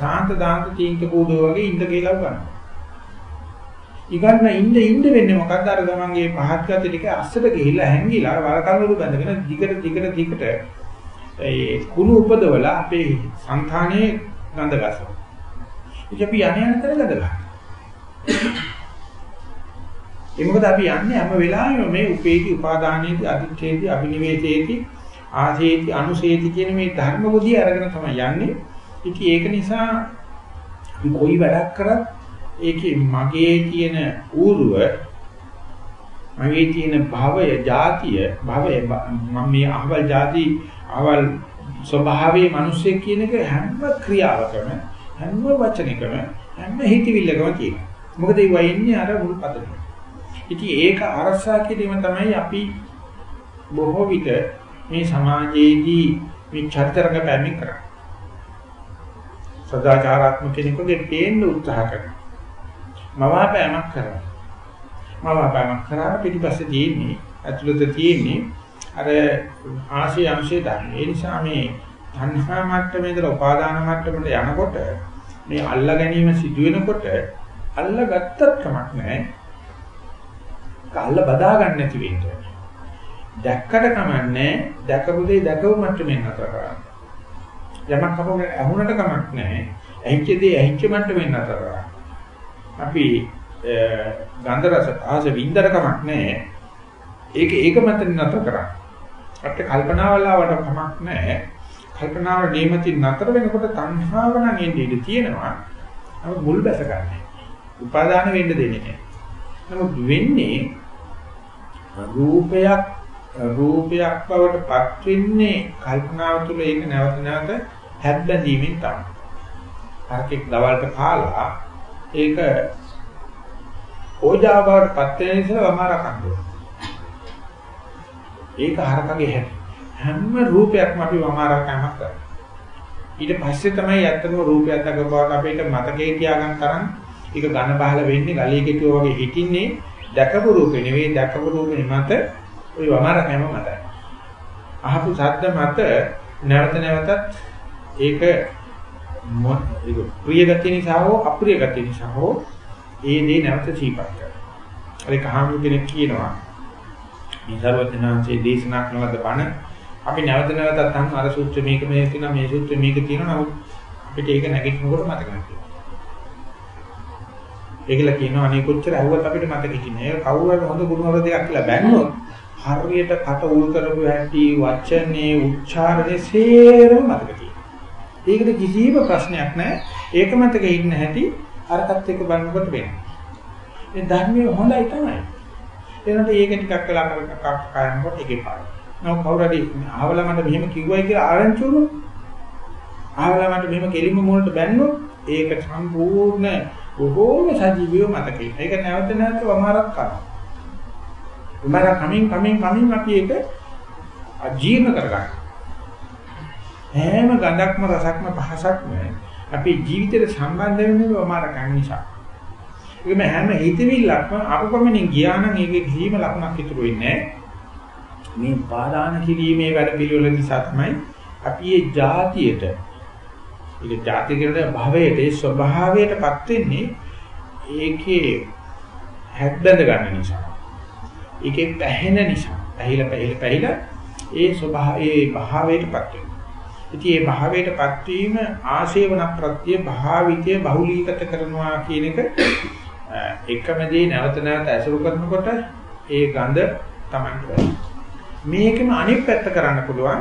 ශාන්ත දාන්ත තීන්ත කූඩෝ වගේ ඉඳ කියලා ගන්නවා. ඉගන්න ඉන්න ඉන්න වෙන්නේ මොකද්ද අර ගමන්ගේ පහත් ගති ටික අස්සට ගිහිල්ලා හැංගිලා වරකල්වල බැඳගෙන දිගට දිගට දිගට ඒ කුණු උපදවලා අපේ సంతානයේ ගඳ ගන්නවා. ඉතින් අපි යන්නේ යන තැන ගඳ ගන්නවා. ඒ මොකද අපි යන්නේ හැම වෙලාවෙම මේ උපේටි උපාදානයේදී අදිච්ඡේදී අභිනිවේෂයේදී ආසේති අනුසේති කියන මේ ධර්ම බුද්ධිය අරගෙන තමයි යන්නේ. ඉතින් ඒක නිසා කොයි වැඩක් කරත් ඒකේ මගේ තියෙන ඌරුව මගේ තියෙන භවය, ಜಾතිය, භවය මම මේ අහවල් ಜಾති, අහවල් ස්වභාවයේ මිනිස්සෙක් කියන එක හැම ක්‍රියාවකම, හැම වචනයකම, හැම හිතවිල්ලකම තියෙනවා. මොකද ඒ වයින්නේ අර මුල් පදනම. ඉතින් ඒක අරසා කිරීම තමයි අපි බොහෝ විට මේ සමාජයේදී මේ චරිතරක පැමිණ කරන්නේ. සදාචාරාත්මක කෙනෙකුගේ පේන්න උත්සාහ කරනවා. මවාපෑමක් කරනවා. මවාපෑමක් කරා පිටිපස්සේ තියෙන්නේ ඇතුළත තියෙන්නේ අර ආශය අංශය ධර්ම. ඒ නිසා මේ තණ්හා මට්ටමේ ඉඳලා උපාදාන මට්ටමට යනකොට මේ අල්ලා ගැනීම සිදු වෙනකොට අල්ලා ගත්තත් කමක් නැහැ. කල්ල බදා ගන්න නැති වෙන්න. දැක්කට කමන්නේ දැකපු දේ දැකපු මට්ටමින් නතර කරන්න. යමක් අපෝ ඇහුනට කමක් නැහැ. ඇහිච්ච දේ ඇහිච්ච මට්ටමින් නතර කරන්න. අපි ගන්ධ රස ආස වින්දර කමක් නැහැ. ඒක ඒක මතින් නතර කරන්න. අපිට කල්පනාවල් ආවට කමක් නැහැ. කල්පනාව නියමතින් නතර වෙනකොට තණ්හාව නම් එන්නේ ඉඳී තියෙනවා. නමුත් මුල් බැස ගන්න. උපාදාන වෙන්න දෙන්නේ නැහැ. නමුත් වෙන්නේ රූපයක් රූපයක් බවට පත් වෙන්නේ කල්පනාව තුළ ඒක නැවත නැවත හැද්දීමෙන් තමයි. හරකෙක් දවල්ට කාලා ඒක ඕජා බවට පත් වෙන නිසා වමාර කන්දෝ. ඒක හරකගේ හැටි. හැම රූපයක්ම අපි වමාරකමක් කරනවා. ඊට පස්සේ තමයි ඇත්තම රූපයක් දක්වපුවාට අපිට මතකේ තියාගන්න තරම් ඒක ඝන බහල වෙන්නේ ගලිය කෙටුව වගේ හිටින්නේ දැකපු රූපේ නෙවෙයි දැකපු රූපේ මත ওই වමාර කැම මතයි. අහපු ශබ්ද මත නැවත නැවතත් ඒක ඒක ප්‍රිය ගතිය නිසා හෝ අප්‍රිය ගතිය නිසා හෝ ඒ දේ නැවත සිහිපත් කරනවා. ඒක හාමු කෙනෙක් කියනවා මේ සර්වඥාන්සේ දේශනා කරන ලද බණ අපි නැවත නැවතත් අහන අර සූත්‍ර මේක මේ තියෙනවා මේ සූත්‍ර මේක තියෙනවා නමුත් අපිට ඒක නැගිටිනකොට මතක නැහැ. ඒකල කියනවා අනේ කොච්චර ඇහුවත් අපිට මතක හිටින්නේ. ඒක කවුරු හරි හොඳ ගුණවර දෙයක් කියලා බැන්නොත් හරියට කට උල් කරපු හැටි වචනේ උච්චාරණේ සේරම මතක තියෙනවා. ඒකට කිසිම ප්‍රශ්නයක් නැහැ. ඒක මතක ඉන්න හැටි අරකට එක බලනකොට වෙනවා. ඒ ධර්මයේ හොඳයි තමයි. එනකොට ඒක ටිකක් කළා කරකක් කයනකොට ඒකේ පාඩම. නෝ කවුරු හරි ආවලා මට මෙහෙම කිව්වයි කියලා ආරංචි වුණොත් ආවලා මට මෙහෙම කෙලින්ම මොනට බැන්නොත් ඒක සම්පූර්ණ බොහෝම සජීවීව මතකයි. ඒක නැවත නැවත වමාරක් කරනවා. වමාරක් කමින් කමින් කමින් අපි ඒක අජීර්ණ කරගන්නවා. හැම ගඳක්ම රසක්ම පහසක්ම අපි ජීවිතේට සම්බන්ධ වෙන්නේ වමාරකම් නිසා. ඒකම හැම හිතවිල්ලක්ම අපකමනින් ගියා නම් ඒකේ කිසිම ලකුණක් ඉතුරු වෙන්නේ මේ පාදාන කිරීමේ වැඩ පිළිවෙල නිසා තමයි අපි මේ જાතියට ඒක જાති කියන භවයට ඒ ස්වභාවයටපත් වෙන්නේ ඒකේ හැද්දඳ ගන්න නිසා. ඒකේ පැහෙන නිසා. පැහිලා පැහිලා පැහිලා ඒ ස්වභාව ඒ භාවයටපත් වෙනවා. ඉතින් මේ භාවයටපත් වීම ආශේවන ප්‍රත්‍ය භාවිතය බහුලීගත කරනවා කියන එක එකම දේ නැවත නැවත ඇසුරු කරනකොට ඒ ගඳ තමයි මේකෙම අනිත් පැත්ත කරන්න පුළුවන්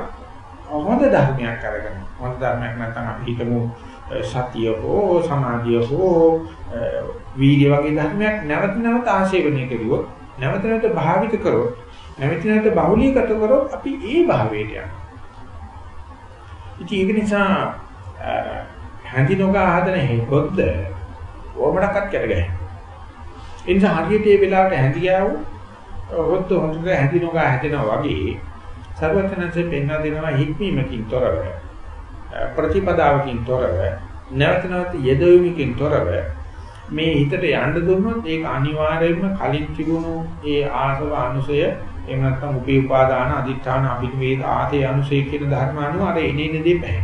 හොඳ ධර්මයක් අරගෙන හොඳ ධර්මයක් නැත්නම් අපි හිතමු සතිය හෝ සමාධිය හෝ වීර්ය වගේ ධර්මයක් නැවත නැවත ආශේවනය කරුවොත් නැවත නැවත භාවිත කරොත් නැවත නැවත බහුලීගත කරොත් අපි ඒ භාවයට යනවා. ඉතින් ඒක නිසා හැඳි නොගා හදන හේකොද්ද ඕමඩක්වත් කරගෑ. ඒ නිසා හරියට මේ වෙලාවට හැඳි ගෑවු හොද්ද හොඳට හැඳි නොගා හැදෙනවා වගේ සර්වඥාන්සේ පෙන්වා දෙනවා හික්මීමකින් තොරව ප්‍රතිපදාවකින් තොරව නැවත නැවත යෙදවීමකින් තොරව මේ හිතට යන්න දුන්නොත් ඒක අනිවාර්යයෙන්ම කලින් තිබුණු ඒ ආසව අනුසය එහෙම නැත්නම් උපේ උපාදාන අදිඨාන අභිවේද ආදී අනුසය කියන ධර්ම අනුව අර එනේන දේ බෑ.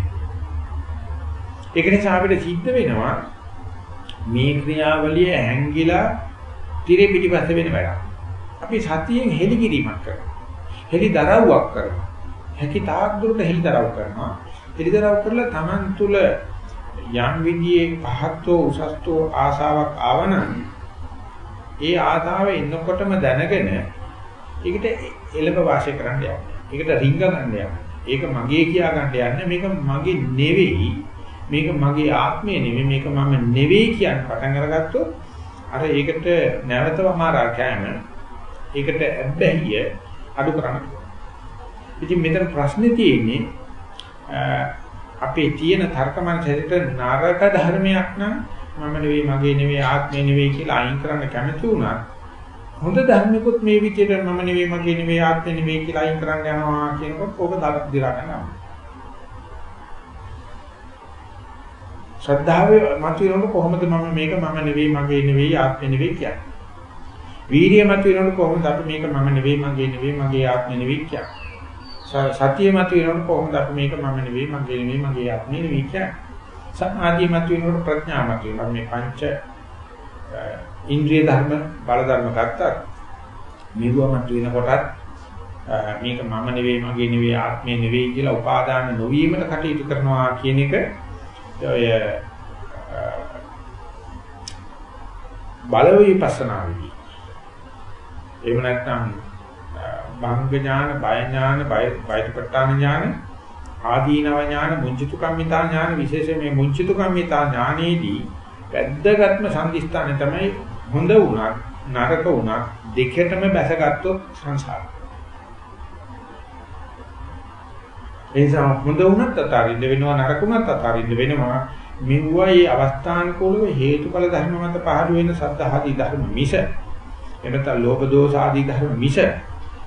ඒක නිසා අපිට සිද්ධ වෙනවා මේ ක්‍රියාවලිය හැංගිලා tire පිටිපස්ස වෙන වැඩක්. අපි සතියෙන් හෙලි කිරීමක් කරනවා. හෙලි දරව්වක් කරනවා. හැකි තාක් දුරට හෙලි දරව් කරනවා. හෙලි දරව් කරලා Taman තුල යම් විදියේ පහත්ව උසස්තෝ ආසාවක් ආවනම් ඒ ආසාව එන්නකොටම දැනගෙන ඒකට එළඹ වාසය කරන්න යන්නේ. ඒකට රිංග ගන්න යන්නේ. ඒක මගේ කියා ගන්න යන්නේ මේක මගේ නෙවෙයි. මේක මගේ ආත්මය නෙවෙයි. මේක මම නෙවෙයි කියන පටන් අරගත්තොත් අර ඒකට නැවතම මාරා කෑම ඒකට ඇබ්බැහිය අඩු කරන්න. ඉතින් මෙතන ප්‍රශ්නේ තියෙන්නේ අපේ තියෙන තර්කමනසෙට නරක ධර්මයක් නම් මම නෙවෙයි මගේ නෙවෙයි ආත්මය නෙවෙයි කියලා අයින් කරන්න කැමති වුණා. හොඳ ධර්මිකුත් මේ විදිහට මම නෙවෙයි මගේ නෙවෙයි ආත්මය නෙවෙයි කියලා අයින් කරන්න යනවා කියනකොට ඕක දිරා ගන්නවා. ශ්‍රද්ධාවේ මතුවෙනකොට කොහොමද මම මේක මම නෙවෙයි මගේ නෙවෙයි ආත්මය නෙවෙයි කියන්නේ. වීර්යය මතුවෙනකොට කොහොමද අපි මේක මම නෙවෙයි මගේ නෙවෙයි මගේ ආත්මය නෙවෙයි කියන්නේ. සතිය මතුවෙනකොට කොහොමද අපි මේක මම නෙවෙයි මගේ නෙවෙයි මගේ ආත්මය නෙවෙයි කියන්නේ. සමාධිය මතුවෙනකොට ප්‍රඥා මතුවෙනවා මේ පංච ඉන්ද්‍රිය ධර්ම බල ධර්ම ගත්තත් මෙවුවමත් වෙනකොටත් මේක මම නෙවෙයි මගේ නෙවෙයි ආත්මය නෙවෙයි කියලා උපාදාන නොවීමට කටයුතු කරනවා කියන එක ඔය බල විපස්සනාවේදී. එහෙම නැත්නම් භංග ඥාන, බය ඥාන, බයපට්ඨාන ඥාන, ආදීනව ඥාන, මුංචිතු කම්මිතා ඥාන විශේෂයෙන් මේ මුංචිතු කම්මිතා ඥානයේදී වැද්දගත්ම සම්දිස්ථානේ තමයි හොඳ වුණත් නරක වුණත් දෙකටම බැසගත්තොත් සංසාරය. ඒ නිසා හොඳ වුණත් අතාරින්න වෙනවා නරක වුණත් අතාරින්න වෙනවා. මෙවුවා මේ අවස්ථානුකූලව හේතුඵල ධර්ම මත පහළ වෙන සද්ධාහදී ධර්ම මිස එමෙත ලෝභ දෝෂ ආදී ධර්ම මිස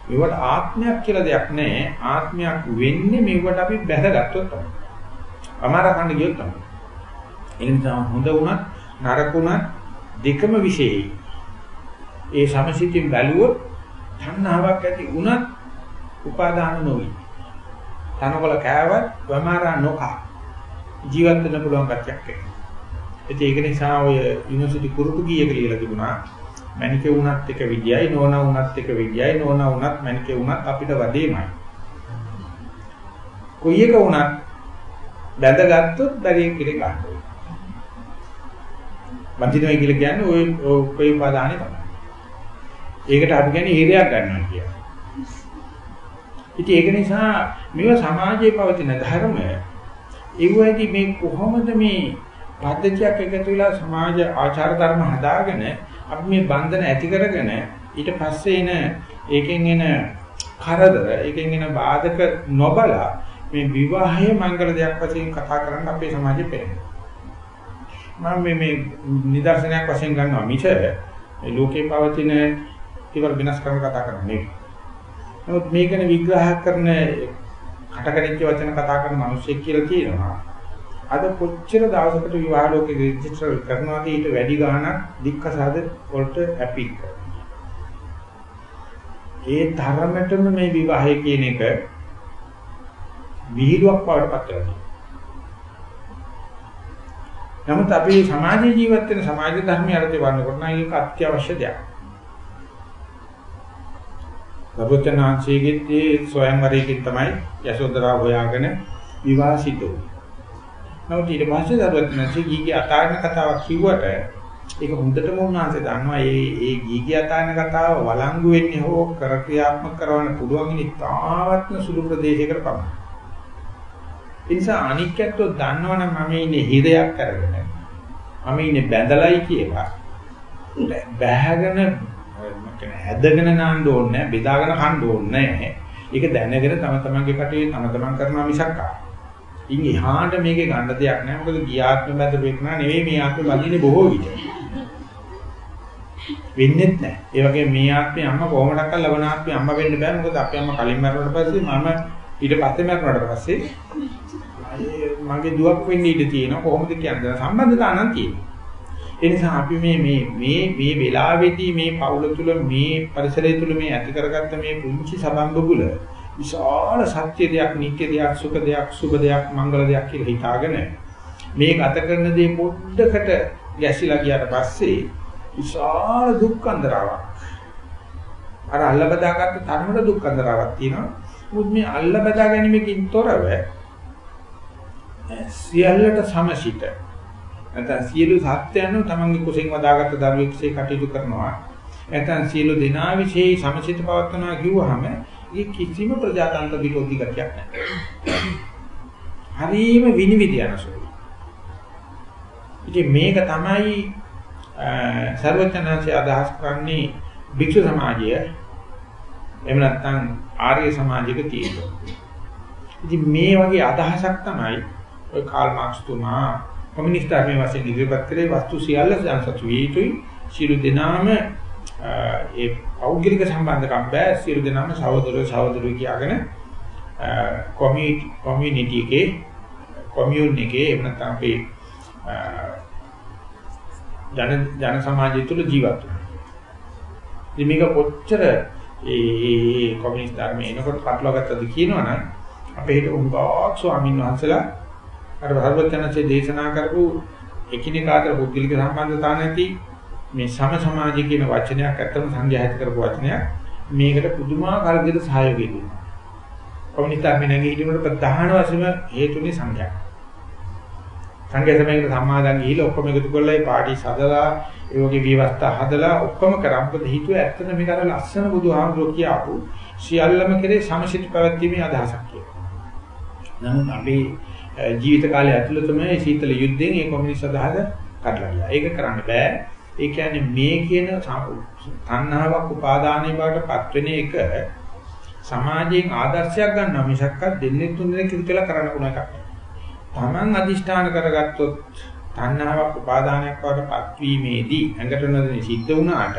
මේවට ආත්මයක් කියලා දෙයක් නැහැ. ආත්මයක් වෙන්නේ මේවට අපි බැසගත්තොත් තමයි. අමාරකන්න ගියොත් තමයි. ඒ නිසා හොඳ වුණත් නරක වුණත් දෙකම විශේෂයි. ඒ සමසිතින් බැලුවොත් තණ්හාවක් ඇති වුණත් උපාදාන නොවි. තනකොළ කෑවත් වමාරා නොකා ජීවත් වෙන්න පුළුවන් කච්චක් එක්ක. ඒක නිසා ඔය යුනිවර්සිටි කුරුටු ගියක ලියලා තිබුණා මැනිකේ වුණත් එක විදියයි නෝනා වුණත් එක විදියයි නෝනා වුණත් මැනිකේ වුණත් අපිට වදේමයි. කොයි එක වුණත් බැඳගත්තොත් දරිය කිරේ ගන්නවා. වඳිනවා කියලා කියන්නේ ওই ඔය උපාදානේ තමයි. ඒකට අපි කියන්නේ හීරයක් ගන්නවා කියලා. ඉතින් ඒක නිසා මේව සමාජයේ පවතින ධර්ම ඒවෙදි මේ කොහොමද මේ පද්ධතියක් එකතු වෙලා සමාජ ආචාර ධර්ම හදාගෙන අපි මේ බන්ධන ඇති කරගෙන ඊට පස්සේ එන ඒකෙන් එන කරදර ඒකෙන් එන බාධක නොබලා මේ විවාහයේ මංගල දෙයක් වශයෙන් කතා කරන්න අපේ සමාජයේ පේනවා. මම මේ මේ නිදර්ශනයක් වශයෙන් ගන්නවා මිස මේ ලෝකේ පවතින ඒවල් විනාශ කරන කතා කරන්නේ. නමුත් මේකන විග්‍රහ කරන කටකරිච්ච වචන කතා කරන මිනිස්සෙක් කියලා කියනවා. අද කොච්චර දවසකට විවාහ ලෝකෙ රෙජිස්ටර් කරනවාද ඊට වැඩි ගාණක් දික්කසාද වලට ඇපික් ඒ තරමටම මේ විවාහය කියන එක විහිළුවක් වඩ පත් කරනවා. නමුත් අපි සමාජයේ ජීවත් වෙන සමාජ ධර්මයේ අර්ථය වන්නකොට නම් ඒක අත්‍යවශ්‍ය දෙයක්. සර්වචනාංශයේත් ඒ ස්වයංවරයකින් තමයි යශෝදරා හොයාගෙන විවාහ සිදු වුනේ. නමුත් ඊට පස්සේ සර්වචනාංශයේ ගීගේ අතාරණ කතාවක් කිව්වට ඒක හොඳටම උන්වහන්සේ දන්නවා මේ මේ ගීගේ අතාරණ කතාව වළංගු වෙන්නේ හෝ කර ක්‍රියාත්මක කරවන්න පුළුවන් ඉනි තාවත්ම සුළු ප්‍රදේශයකට පමණයි. ඒ නිසා අනික්කත්ව දන්නවනම් මම ඉන්නේ හිරයක් අරගෙන. මම ඉන්නේ බැඳලයි කියලා. බෑගෙන හැදගෙන නාන්න ඕනේ නැහැ බෙදාගෙන කන්න ඕනේ නැහැ ඒක දැනගෙන තම තමන්ගේ කටේ තම තමන් කරනවා මිසක් ඉන් එහාට මේකේ ගන්න දෙයක් නැහැ මොකද ගියාත්ම මැද වෙන්නා නෙවෙයි මේ ආත්ම වදිනේ බොහෝ විට. වෙන්නේ නැහැ ඒ වගේ මේ ආත්මේ අම්මා කොහොමඩක්ක ලබන ආත්මේ අම්මා වෙන්න බෑ. මොකද අපේ අම්මා කලින් මැරුණාට පස්සේ මම ඊට පස්සේ මැරුණාට පස්සේ මගේ දුවක් වෙන්න ඉඩ තියෙනවා කොහොමද කියන්නේ සම්බන්ධතාව නම් තියෙනවා. ඒ නිසා අපි මේ මේ මේ මේ වෙලාවේදී මේ පවුල තුල මේ පරිසරය තුල මේ ඇති කරගත්ත මේ පුංචි සබම්බුල විශාල සත්‍ය දෙයක්, නිත්‍ය දෙයක්, සුඛ දෙයක්, සුබ දෙයක්, මංගල දෙයක් කියලා හිතාගෙන මේ ගත කරන දේ පොඩ්ඩකට ගැසිලා ගියාට පස්සේ විශාල දුක්ඛන්දරාවක් අර අල්ල බදාගත්ත තරමට දුක්ඛන්දරාවක් තියෙනවා. මුත් මේ අල්ල බදා ගැනීමකින් තොරව සියල්ලට සමසිත නැත්නම් සියලු සත්‍යයන්ව තමන්ගේ කුසෙන් වදාගත්ත දරුවෙක්සේ කටයුතු කරනවා. නැත්නම් සියලු දෙනා વિશે සමසිත පවත්වනවා කිව්වහම ඒ කිසිම ප්‍රජාතන්ත්‍ර විරෝධී ගතියක් නැහැ. හරීම විනිවිද යනසෝයි. ඉතින් මේක තමයි සර්වඥාන්සේ අදහස් කරන්නේ භික්ෂු සමාජය එහෙම නැත්නම් ආර්ය සමාජයක තියෙනවා. ඉතින් මේ වගේ අදහසක් තමයි ඔය කාල් මාක්ස් තුමා කොමියුනිස්ට් ධර්මයේ වශයෙන් ඉදිරිපත් කරේ වස්තු සියල්ල සංසතු විය යුතුයි. සියලු දෙනාම ඒ පෞද්ගලික සම්බන්ධකම් බෑ සියලු දෙනාම සහෝදරයෝ සහෝදරියෝ කියාගෙන කොමියුනිටි එකේ කොමියුන් එකේ එහෙම නැත්නම් අපේ ජන ජන සමාජය තුළ ජීවත් වෙනවා. ඉතින් මේක කොච්චර ඒ කොමියුනිස්ට් ධර්මයේ එනකොට පටලවාගත්තද කියනවනම් අපේ හිට උන්ගාක් ස්වාමීන් වහන්සේලා අර භාගවතයන්සේ දේශනා කරපු එකිනෙකාට පුද්ගලික සම්බන්ධතා නැති මේ සම සමාජය කියන වචනයක් ඇත්තම සංඝයාහිත කරපු වචනයක් මේකට පුදුමාකාර විදිහට සහයෝගය දෙනවා. කොමිනිස්ට් නැගී හිටිනකොට ප්‍රධාන වශයෙන්ම හේතුනේ සංඝයා. සංඝයා සමයකට සම්මාදන් ගිහිල්ලා ඔක්කොම එකතු කරලා ඒ පාටි සදලා ඒ වගේ විවස්ථා හදලා ඔක්කොම කරා. මොකද හිතුවේ ඇත්තට මේක අර ලස්සන බුදුහාමුදුරුවෝ කියපු සියල්ලම කෙරේ සමසිත පැවැත්ීමේ අදහසක් කියලා. නමුත් අපි ජීවිත කාලය ඇතුළතම මේ සීතල යුද්ධයෙන් ඒ කොමියුනිස්ට් අදහස කඩලා ගියා. ඒක කරන්න බෑ. ඒ කියන්නේ මේ කියන තණ්හාවක් උපාදානයේ බවට පත් වෙන එක සමාජයෙන් ආදර්ශයක් ගන්නවා මිසක්ක දෙන්නේ තුන් දෙනෙක් ඉතිලා කරන්න පුළුවන් එකක් නෙවෙයි. Taman අදිෂ්ඨාන කරගත්තොත් තණ්හාවක් උපාදානයක් බවට පත්වීමේදී ඇඟට නොදෙන සිද්ධ වුණාට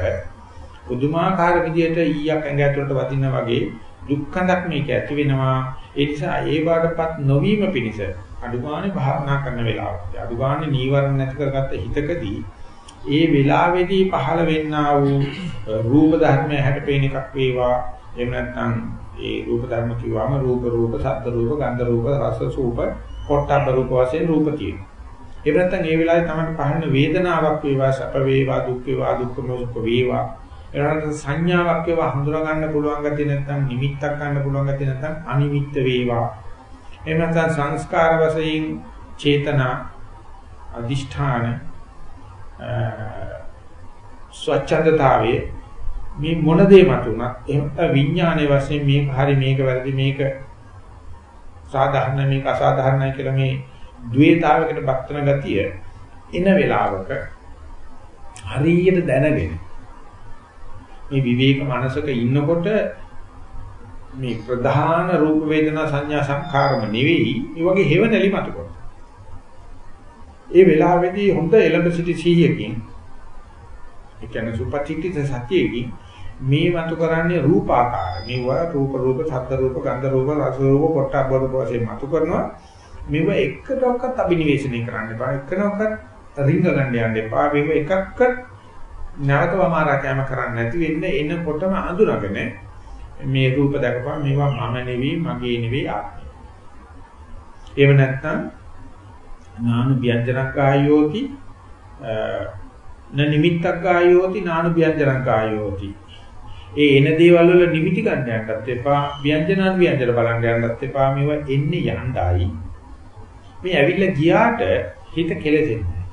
පුදුමාකාර විදියට ඊයක් ඇඟ ඇතුළට වදිනා වගේ දුක්ඛඳක් මේක ඇති වෙනවා. ඒ නිසා ඒ බාටපත් නොවීම පිණිස අඩුගානේ භාවනා කරන වෙලාවට අඩුගානේ නීවරණ නැති කරගත්ත හිතකදී ඒ වෙලාවේදී පහළ වෙන්නා වූ රූප ධර්ම හැට පේන එකක් වේවා. එහෙම නැත්නම් ඒ රූප ධර්ම කිව්වම රූප රූප ශබ්ද රූප ගන්ධ රූප රස රූප පොට්ටබ්බ රූප වශයෙන් රූප තියෙනවා. ඒ නැත්නම් ඒ වෙලාවේ තමයි පහළන වේදනාවක් වේවා සැප වේවා දුක් වේවා දුක්ඛ මොසුක වේවා. එනනම් සංඥාවක් වේවා හඳුනා ගන්න පුළුවන් ගැති නැත්නම් නිමිත්තක් ගන්න පුළුවන් ගැති නැත්නම් අනිමිත්ත වේවා. එහෙම නැත්නම් සංස්කාර වශයෙන් චේතනා අදිෂ්ඨාන ස්වච්ඡන්දතාවයේ මේ මොන දේ මතුණත් එහෙම විඥානයේ වශයෙන් මේක හරි මේක වැරදි මේක සාධාරණ මේක අසාධාරණයි කියලා මේ ද්වේතාවයකට බක්තන ගතිය එන වෙලාවක හරියට දැනගෙන මේ විවේක මනසක ඉන්නකොට මේ ප්‍රධාන රූප වේදනා සංඥා සංඛාරම නෙවෙයි මේ වගේ හේවණලි මත කොට. ඒ වෙලාවේදී හොඳ එළඹ සිටි සීයකින් ඒ කියන්නේ සුපතික්කිත සතියකින් මේ මතු කරන්නේ රූපාකාර. මේවා රූප රූප, ශබ්ද රූප, ගන්ධ රූප, රස රූප, පොට්ටබ්බ රූප වශයෙන් මතු කරනවා. මේව එකටවත් අභිනිවේෂණය කරන්න එපා. එකනොක්වත් රිංග ගන්න යන්න එපා. මේව එකක්වත් නැවතවම ආරකෑම කරන්න නැති වෙන්න එනකොටම අඳුනගෙන මේ රූප දැකපුවා මේවා මම නෙවෙයි, මගේ නෙවෙයි ආත්මය. එහෙම නැත්නම් නානු ව්‍යංජනක් ආයෝති න නිමිත්තක් ආයෝති නානු ව්‍යංජනක් ආයෝති. ඒ එන දේවල් වල නිමිති ගන්න යන්නත් එපා ව්‍යංජනන් ව්‍යංජන බලන්න යන්නත් එපා මේවා එන්නේ යණ්ඩායි. මේ ඇවිල්ලා ගියාට හිත කෙලෙසෙන්නේ.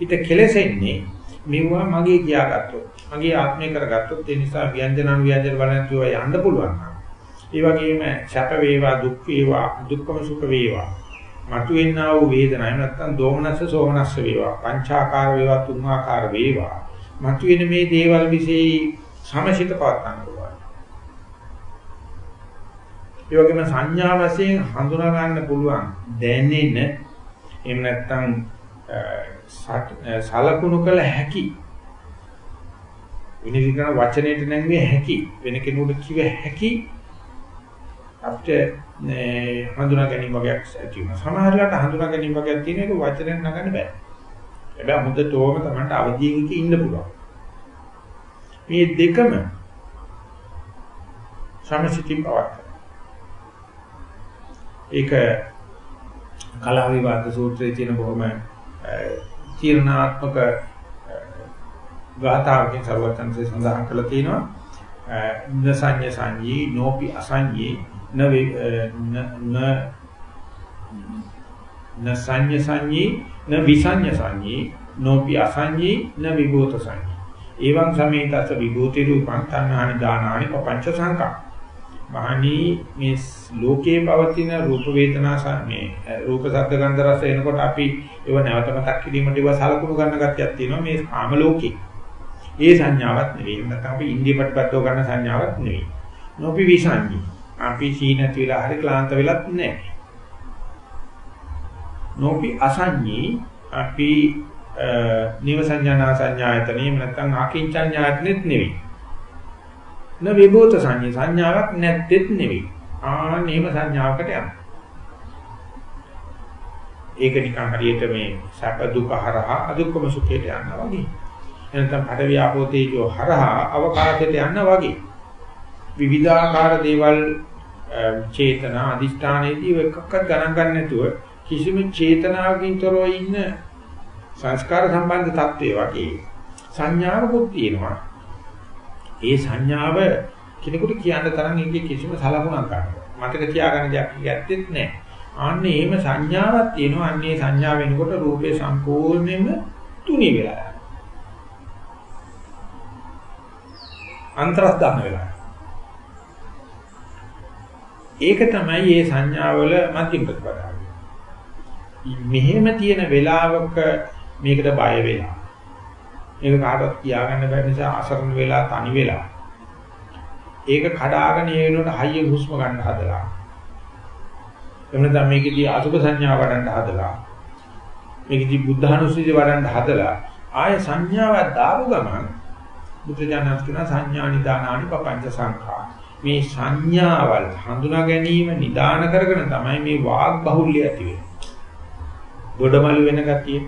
හිත කෙලෙසෙන්නේ මෙවුවා මගේ කියාගත්තොත් මගේ ආත්මය කරගත්තොත් ඒ නිසා ව්‍යංජනන් ව්‍යංජන බලන්න කිව්වා යන්න පුළුවන් ඒ වගේම සැප වේවා දුක් වේවා දුක්ඛම සුඛ වේවා මතුවෙනා වූ වේදනයි නැත්තම් දෝමනස්ස සෝමනස්ස වේවා පංචාකාර වේවා තුන්ආකාර වේවා මතුවෙන මේ දේවල් વિશે සමසිත පවත්වන්න පුළුවන්. ඒ වගේම සංඥා වශයෙන් හඳුනා ගන්න පුළුවන් දැනෙන එහෙම නැත්නම් සලකුණු කළ හැකි විනිවිදන වචනයට නැංගේ හැකි වෙන කෙනෙකුට කිව හැකි අපිට හඳුනා ගැනීම වගේක් ඇති වෙනවා. සමහර වෙලාවට හඳුනා ගැනීම වගේක් තියෙන එක වචනෙන් නගන්න බෑ. හැබැයි හොඳටම තමයි අවදීන් ඉන්න පුළුවන්. මේ දෙකම සමසිතින් පවත්. ඒක කලා විවාද සූත්‍රයේ තියෙන බොහොම තීර්ණාත්මක ගාථාවකින් සර්වඥන්සේ සඳහන් කළා තියෙනවා. නසඤ්ඤ සංයී නෝපි අසඤ්ඤී න න න සංඤ සංඤී න විසඤ්ඤ සංඤී නෝපි අසඤ්ඤී න විභූත සංඤී. එවං සමේතස විභූති රූපං තණ්හානි දානානි පపంచ සංකා මහණී මේ ලෝකේ පවතින රූප වේදනා මේ රූප ශබ්ද ගන්ධ රස එනකොට අපි ඒව නැවත මතක් කිරීමට ඒව සලකුණු ගන්න ගැටියක් තියෙනවා මේ කාම ලෝකේ. ඒ සංඥාවක් නෙවෙයි. නැත්නම් අපි ඉන්දිය පිටපත්ව ගන්න සංඥාවක් නෙවෙයි. නොපි විසංජි. අපි සීනත් වෙලා හරි ක්ලාන්ත වෙලත් නැහැ. නොපි අසංජී අපි නිව සංඥානා සංඥායතනෙ එහෙම නැත්නම් අකින්චඤ්ඤායතනෙත් නෙවෙයි. න විභූත සංඥා සංඥාවක් නැත්තේත් නෙවෙයි. ආනේම සංඥාවකට යනවා. ඒක නිකන් හරියට මේ සැප දුක හරහා අදුක්කම සුඛයට යනවා වගේ. එනතම් පඩ ව්‍යාපෝ තේජෝ හරහා අවකාශයට යනවා වගේ. විවිධාකාර දේවල් චේතනා අදිෂ්ඨානයේදී එකක්වත් ගණන් ගන්න නැතුව කිසිම චේතනාවකින් තොරව ඉන්න සංස්කාර සම්බන්ධ தත්ත්වයේ වගේ සංඥාවකුත් තියෙනවා. ඒ සංඥාව කෙනෙකුට කියන්න තරම් ඒකේ කිසිම සලකුණක් ගන්න. මතක තියාගන්න දෙයක් ඇත්තෙත් නැහැ. අන්නේ එහෙම සංඥාවක් තියෙනවා. අන්නේ සංඥාව වෙනකොට රූපේ සම්පූර්ණයෙන්ම තුනී වෙලා යනවා. අන්තරස්දාන වෙලා. ඒක තමයි මේ සංඥාවල මධ්‍යම ප්‍රතිපදාව. මෙහෙම තියෙන වෙලාවක මේකට බය වෙලා. මේක කාටවත් කියාගන්න බැරි නිසා අසරණ වෙලා තනි වෙලා. ඒක කඩාගෙන ඒ වෙනකොට හයිය හුස්ම ගන්න හදලා. එමුණා මේකෙදී අසුභ සංඥා වඩන්න හදලා මේකෙදී බුද්ධානුස්සතිය වඩන්න හදලා ආය සංඥාවක් දාපු ගමන් බුද්ධඥානස් කියන සංඥා නිදානානි පపంచ සංඛා මේ සංඥාවල් හඳුනා ගැනීම නිදාන කරගෙන තමයි මේ වාග් බහුල්‍ය ඇති වෙන්නේ. ගොඩමළු වෙන ගතිය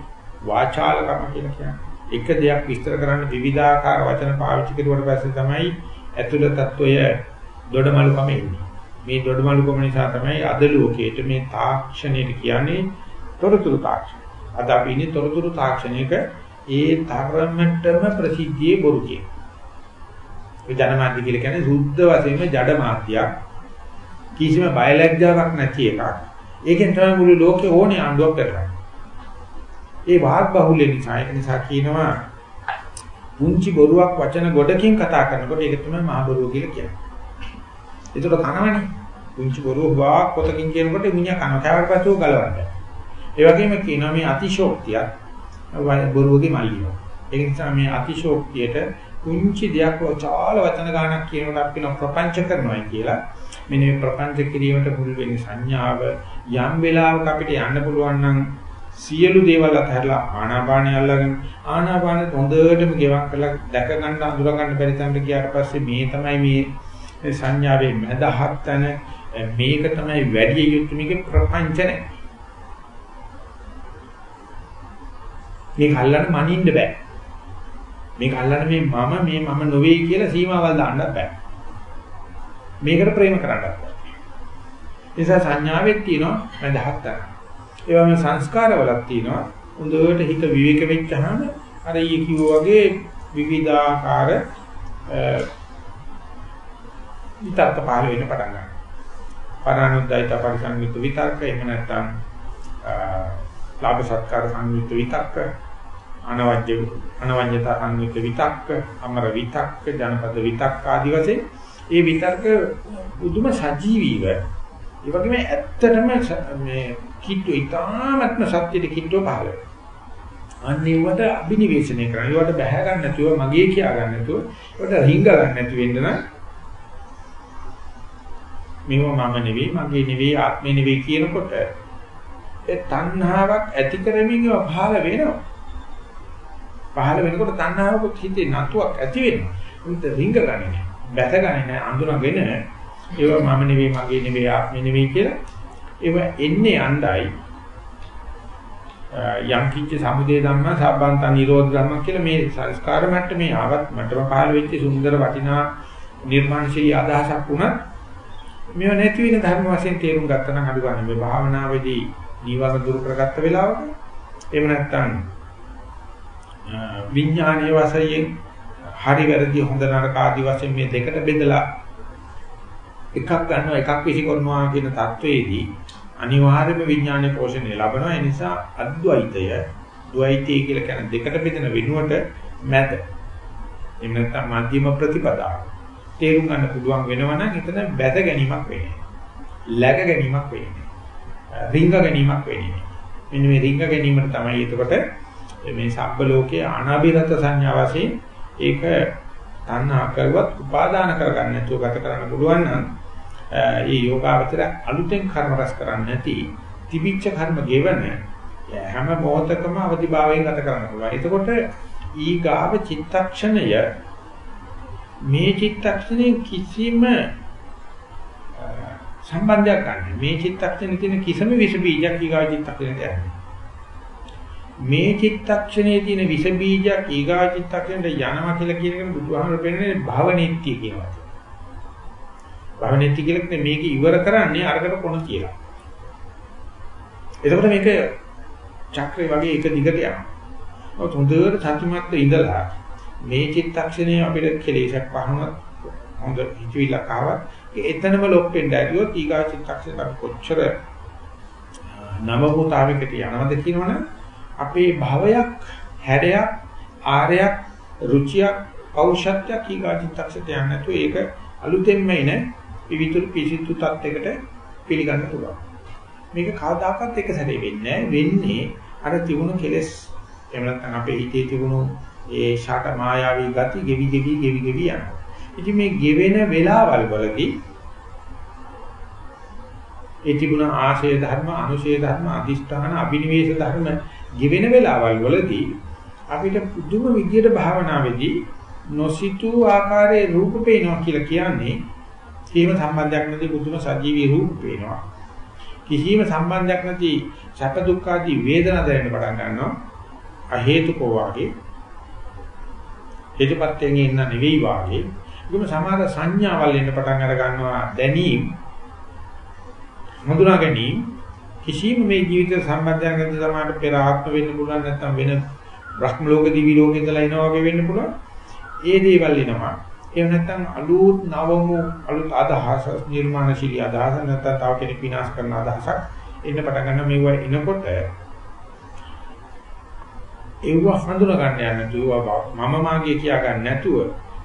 වාචාලකම කියලා කියන්නේ. එක දෙයක් විස්තර කරන්න විවිධාකාර වචන පාවිච්චි කරුවට පස්සේ තමයි ඇතුළත තත්වය ගොඩමළුකම එන්නේ. මේ දොඩමලුකම නිසා තමයි අද ලෝකයේට මේ තාක්ෂණයට කියන්නේ තොරතුරු තාක්ෂණය. අද අපි ඉන්නේ තොරතුරු තාක්ෂණයක ඒ තරමටම ප්‍රසිද්ධියේ බොරු කියන. ඒ ජනමාධ්‍ය කියලා කියන්නේ සුද්ධ වශයෙන්ම ජඩ මාධ්‍යයක්. කිසිම බයලජ්ජාවක් නැති එකක්. ඒකෙන් තමයි මුළු ලෝකේ ඕනේ ආණ්ඩුවක් කරන්නේ. ඒ වාග් බහුල්‍ය නිසා ඒක නිසා කියනවා මුංචි බොරුවක් වචන ගොඩකින් කතා කරනකොට ඒක තමයි මහ බොරුව කියලා කියන්නේ. ඒකට කනවනේ. මුංචි බොරුව වාක් පොතකින් කියනකොට මිනිහා කන කෑවට පස්සෙ ගලවන්න. ඒ වගේම කියනවා මේ අතිශෝක්තිය බොරුවගේ මල්ලිය. ඒ නිසා මේ අතිශෝක්තියට කුංචි දෙයක් වචාල වචන ගානක් කියනකොට අපි කියන ප්‍රපංච කරනවා කියලා. මෙන්න මේ ප්‍රපංච කිරීමට මුල් වෙන්නේ සංඥාව යම් වෙලාවක අපිට යන්න පුළුවන් නම් සියලු දේවල් අතහැරලා ආනාපානිය අල්ලගෙන ආනාපාන හොඳටම ගෙවක් කරලා දැක ගන්න අඳුර ගන්න බැරි තැනට ගියාට පස්සේ මේ තමයි මේ සංඥාවේ මදහත් තැන මේක තමයි වැඩි යුතු මේක ප්‍රපංචන මේක අල්ලන්න මනින්න බෑ. මේක අල්ලන්න මේ මම මේ මම නොවේ කියලා සීමාවල් දාන්නත් බෑ. මේකට ප්‍රේම කරන්නත් බෑ. නිසා සංඥාවෙත් තියෙනවා මදහත් තැන. ඒ වගේම සංස්කාරවලක් තියෙනවා. හොඳට හිත විවේක වෙච්චහම අර ඊ කිව්වා වගේ විවිධාකාර විතර්ක පහළ වෙන්න පටන් ගන්නවා. පරානුද්යත පරිසංයුත් විතර්ක එහෙම නැත්නම් ලාභ සත්කාර සංයුත් විතර්ක අනවජ්‍ය අනවජ්‍යතා සංයුත් විතක්ක අමර විතක්ක ජනපද විතක්ක ආදි වශයෙන් ඒ විතර්ක බුදුම සජීවීව ඒ වගේම ඇත්තටම මේ කිට්ටු ඉතාමත්ම සත්‍යෙට කිට්ටුව පහළ වෙනවා. අන්නේවට අභිනිවේෂණය කරන්න. ඒවට බැහැ ගන්න නැතුව මගේ කියා ගන්න නැතුව ඒවට රිංග ගන්න නැති වෙන්න නම් මේව මම නෙවෙයි මගේ නෙවෙයි ආත්මේ නෙවෙයි කියනකොට ඒ තණ්හාවක් ඇති කරමින් ඒවා පහළ වෙනවා. පහළ වෙනකොට තණ්හාවක හිතේ නතුවක් ඇති වෙනවා. උන්ට රිංග ගන්නේ නැහැ. බැස ගන්නේ නැහැ. අඳුනගෙන ඒවා මම නෙවෙයි මගේ නෙවෙයි ආත්මේ නෙවෙයි කියලා ඒව එන්නේ යණ්ඩයි යම් කිච්ච සමුදේ ධම්ම සම්බන්ත නිරෝධ ධම්ම කියලා මේ සංස්කාර මට්ටමේ ආවත් මට්ටම පහළ වෙච්ච සුන්දර වටිනා නිර්මාණශීලී අදහසක් වුණත් මේව නැති වෙන ධර්ම වශයෙන් තේරුම් ගත්තා නම් අඩු ගන්න මේ භාවනාවේදී නිවන දුරු කරගත්ත වෙලාවක එහෙම නැත්නම් විඥානීය වශයෙන් හරි වැරදි හොඳ නරක ආදී වශයෙන් මේ දෙකට බෙදලා එකක් ගන්නවා එකක් විසිකරනවා කියන தത്വයේදී අනිවාර්යයෙන්ම විඥානයේ පෝෂණය ලැබෙනවා. ඒ නිසා අද්වෛතය ද්වෛතය කියලා කියන දෙකට බෙදෙන වෙනුවට මැද එහෙම නැත්නම් මධ්‍යම ප්‍රතිපදාව. තේරුම් ගන්න පුළුවන් වෙනවා නම් එතන බැද ගැනීමක් වෙන්නේ läග ගැනීමක් වෙන්නේ රිංග ගැනීමක් වෙන්නේ මෙන්න මේ රිංග ගැනීමට තමයි එතකොට මේ සබ්බ ලෝකයේ අනාභිරත සංඥා වශයෙන් ඒක තණ්හා කරුවත් උපාදාන කරගන්න නැතුව ගත කරන්න පුළුවන් නම් ඒ යෝගාවචර අලුතෙන් කර්ම රැස් කරන්නේ නැති තිබිච්ච කර්ම ගෙවන හැම මොහොතකම අවදිභාවයෙන් ගත කරන්න පුළුවන්. එතකොට ඊගාව චිත්තක්ෂණය මේ චිත්තක්ෂණේ කිසිම සම්බන්ධයක් ගන්න. මේ චිත්තක්ෂණේ තියෙන කිසිම විස බීජයක් ඊගාව චිත්තක්ෂණයට යන්නේ. මේ චිත්තක්ෂණයේ තියෙන විස බීජයක් ඊගාව චිත්තක්ෂණයට යනවා කියලා කියන එක බුදුහාමර පෙන්නන්නේ භවනිත්‍ය කියනවා. භවනෙtti කියලා කියන්නේ මේක ඉවර කරන්නේ අරකට කොන කියලා. එතකොට මේක චක්‍රේ වගේ එක දිගට යනවා. ඔය හොඳට සතුටුමත් ඉඳලා මේ චිත්තක්ෂණයේ අපිට කෙලෙසක් පහනවත් හොඳ හිතවිල්ලක් ආවත් එතනම ලොක් වෙන්න ඇතිවොත් ඊගා චිත්තක්ෂණ අපි කොච්චර නවභූතාවයකට යනවද කියනවනම් අපේ භවයක් හැඩයක් ආරයක් රුචියක් පෞෂත්වයක් ඊගා චිත්තක්ෂණයට යන්නේ නැතුව ඒක අලුතෙන්ම එන පිවිතුරු පිසිතු තත්යකට පිළිගන්න පුළුවන්. මේක කවදාකවත් එක සැරේ වෙන්නේ වෙන්නේ අර තිබුණු කෙලෙස් එහෙම නැත්නම් අපේ හිතේ තිබුණු ඒ ෂාට මායාවී ගති ගෙවි ගෙවි ගෙවි ගෙවි යනවා. ඉතින් මේ ගෙවෙන වෙලාවල් වලදී ඒ තිබුණ ආශය ධර්ම, අනුශය ධර්ම, අදිෂ්ඨාන, අබිනිවේෂ ධර්ම ගෙවෙන වෙලාවල් වලදී අපිට පුදුම විදියට භාවනාවේදී නොසිතූ ආකාරයේ රූප පේනවා කියලා කියන්නේ කිසිම සම්බන්ධයක් නැති බුදුම සජීවී රූප පේනවා. කිසිම සම්බන්ධයක් නැති සැප දුක් ආදී වේදනා දැනෙන්න පටන් ගන්නවා. අ හේතුකෝ වාගේ. හේතුපත්යෙන් ඉන්න නෙවෙයි වාගේ. ඒකම සමහර සංඥාවල් එන්න පටන් අර ගන්නවා දැනීම. හඳුනා ගැනීම කිසිම මේ ජීවිත සම්බන්ධයක් නැති සමාජයට පෙර ආත්ම වෙන්න පුළුවන් නැත්නම් වෙන බ්‍රහ්ම ලෝක දිවි ලෝකේ ඉඳලා එනවා වගේ වෙන්න පුළුවන්. ඒ දේවල් එනවා. එහෙම නැත්නම් අලුත් නවමු අලුත් අදහස නිර්මාණශීලී අදහස නැත්නම් තව කෙනෙක් විනාශ කරන අදහසක් එන්න පටන් ගන්න මේවා එනකොට ඒව හඳුනා ගන්න යන්න නැතුව මම මාගේ කියා ගන්න නැතුව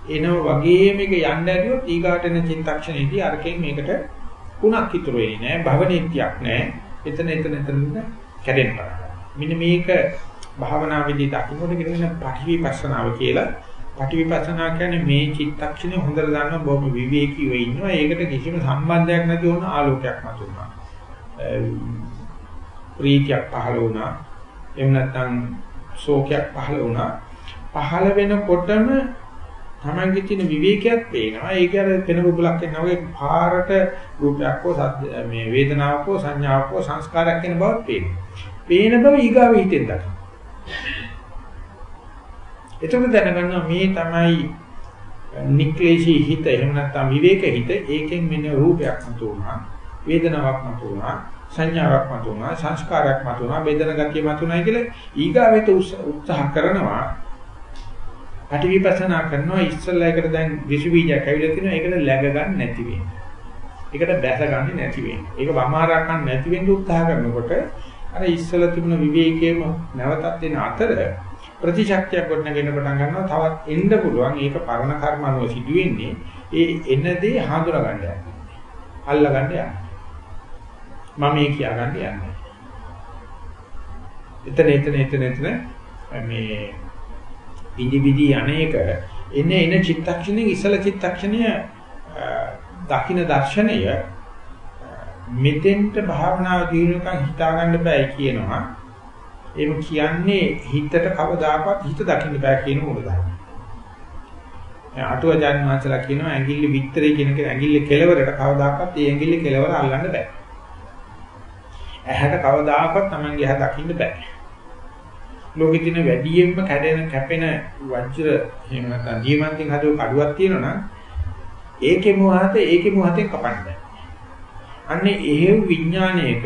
එනව වගේ මේක යන්න ඇරියොත් ඊගාට එන චිත්තක්ෂණයේදී අරකින් මේකට කුණක් ඉතුරු වෙන්නේ නැහැ භවනීත්‍යක් නැහැ එතන එතන එතන කැඩෙන්න මෙන්න මේක භාවනාවේදී දකින්නකොට කියන පටිවිපස්සනාව කියලා පටිවිපස්සනා කියන්නේ මේ චිත්තක්ෂණය හොඳට දන්න බොහොම විවේකීව ඉන්නවා. ඒකට කිසිම සම්බන්ධයක් නැති වුණ ආලෝකයක් මතුවනවා. ප්‍රීතියක් පහළ වුණා. එහෙම නැත්නම් ශෝකයක් පහළ වුණා. පහළ වෙනකොටම තමන්ගේ තියෙන විවේකයක් පේනවා. ඒක අර වෙන බුබලක් එනවා වගේ පාරට රූපයක් හෝ සද්ද මේ වේදනාවක් හෝ සංඥාවක් හෝ සංස්කාරයක් වෙන බවක් පේනවා. පේන බව ඊගාව හිතෙන් දකින්න. එතකොට දැනගන්නවා මේ තමයි නික්ලේශී හිත එහෙම නැත්නම් විවේක හිත ඒකෙන් මෙන්න රූපයක් මතු වුණා වේදනාවක් මතු වුණා සංඥාවක් මතු වුණා සංස්කාරයක් මතු වුණා වේදන ගතිය මතු වුණා කියලා ඊගාවෙත උත්සාහ කරනවා. පටිවිපස්සනා කරනවා ඉස්සල්ලා එකට දැන් විසු බීජයක් ඇවිල්ලා තිනවා ඒකට läග ගන්න නැති වෙන්නේ. ඒකට බැස ගන්න නැති වෙන්නේ. ඒක වමාරා ගන්න නැති වෙන්න උත්සාහ කරනකොට අර ඉස්සල්ලා තිබුණ විවේකයේම නැවතත් දෙන අතර ප්‍රතිශක්තියක් ගොඩනගෙන පටන් ගන්නවා. තවත් එන්න පුළුවන්. ඒක පරණ කර්ම අනුව සිදු වෙන්නේ ඒ එන දේ හඳුනා ගන්න යන්නේ අල්ලා ගන්න යන්නේ මම මේ කියා ගන්න යන්නේ එතන එතන එතන එතන මේ ඉදිවිදි අනේක එන එන චිත්තක්ෂණයේ ඉසල චිත්තක්ෂණය දකින්න දර්ශනය මෙතෙන්ට භාවනාව දිනුනකන් හිතා ගන්න බෑ කියනවා ඒක කියන්නේ හිතට කවදාකවත් හිත දකින්න බෑ කියන මොකදයි. අටුවජාන් මහත්තයා කියනවා ඇඟිල්ල විතරේ කියන එක ඇඟිල්ල කෙලවරට කවදාකවත් ඒ ඇඟිල්ල කෙලවර අල්ලන්න බෑ. ඇහැට කවදාකවත් Tamange ඇහ දකින්න බෑ. ලෝකෙ තියෙන වැඩියෙන්ම කැඩෙන කැපෙන වජ්‍ර එහෙම නැත්නම් දීමන්තින් හදව කඩුවක් තියෙනවා නම් ඒකේ මොහත ඒකේ මොහතෙන් කපන්න බෑ. අන්නේ එහෙව් විඥානයක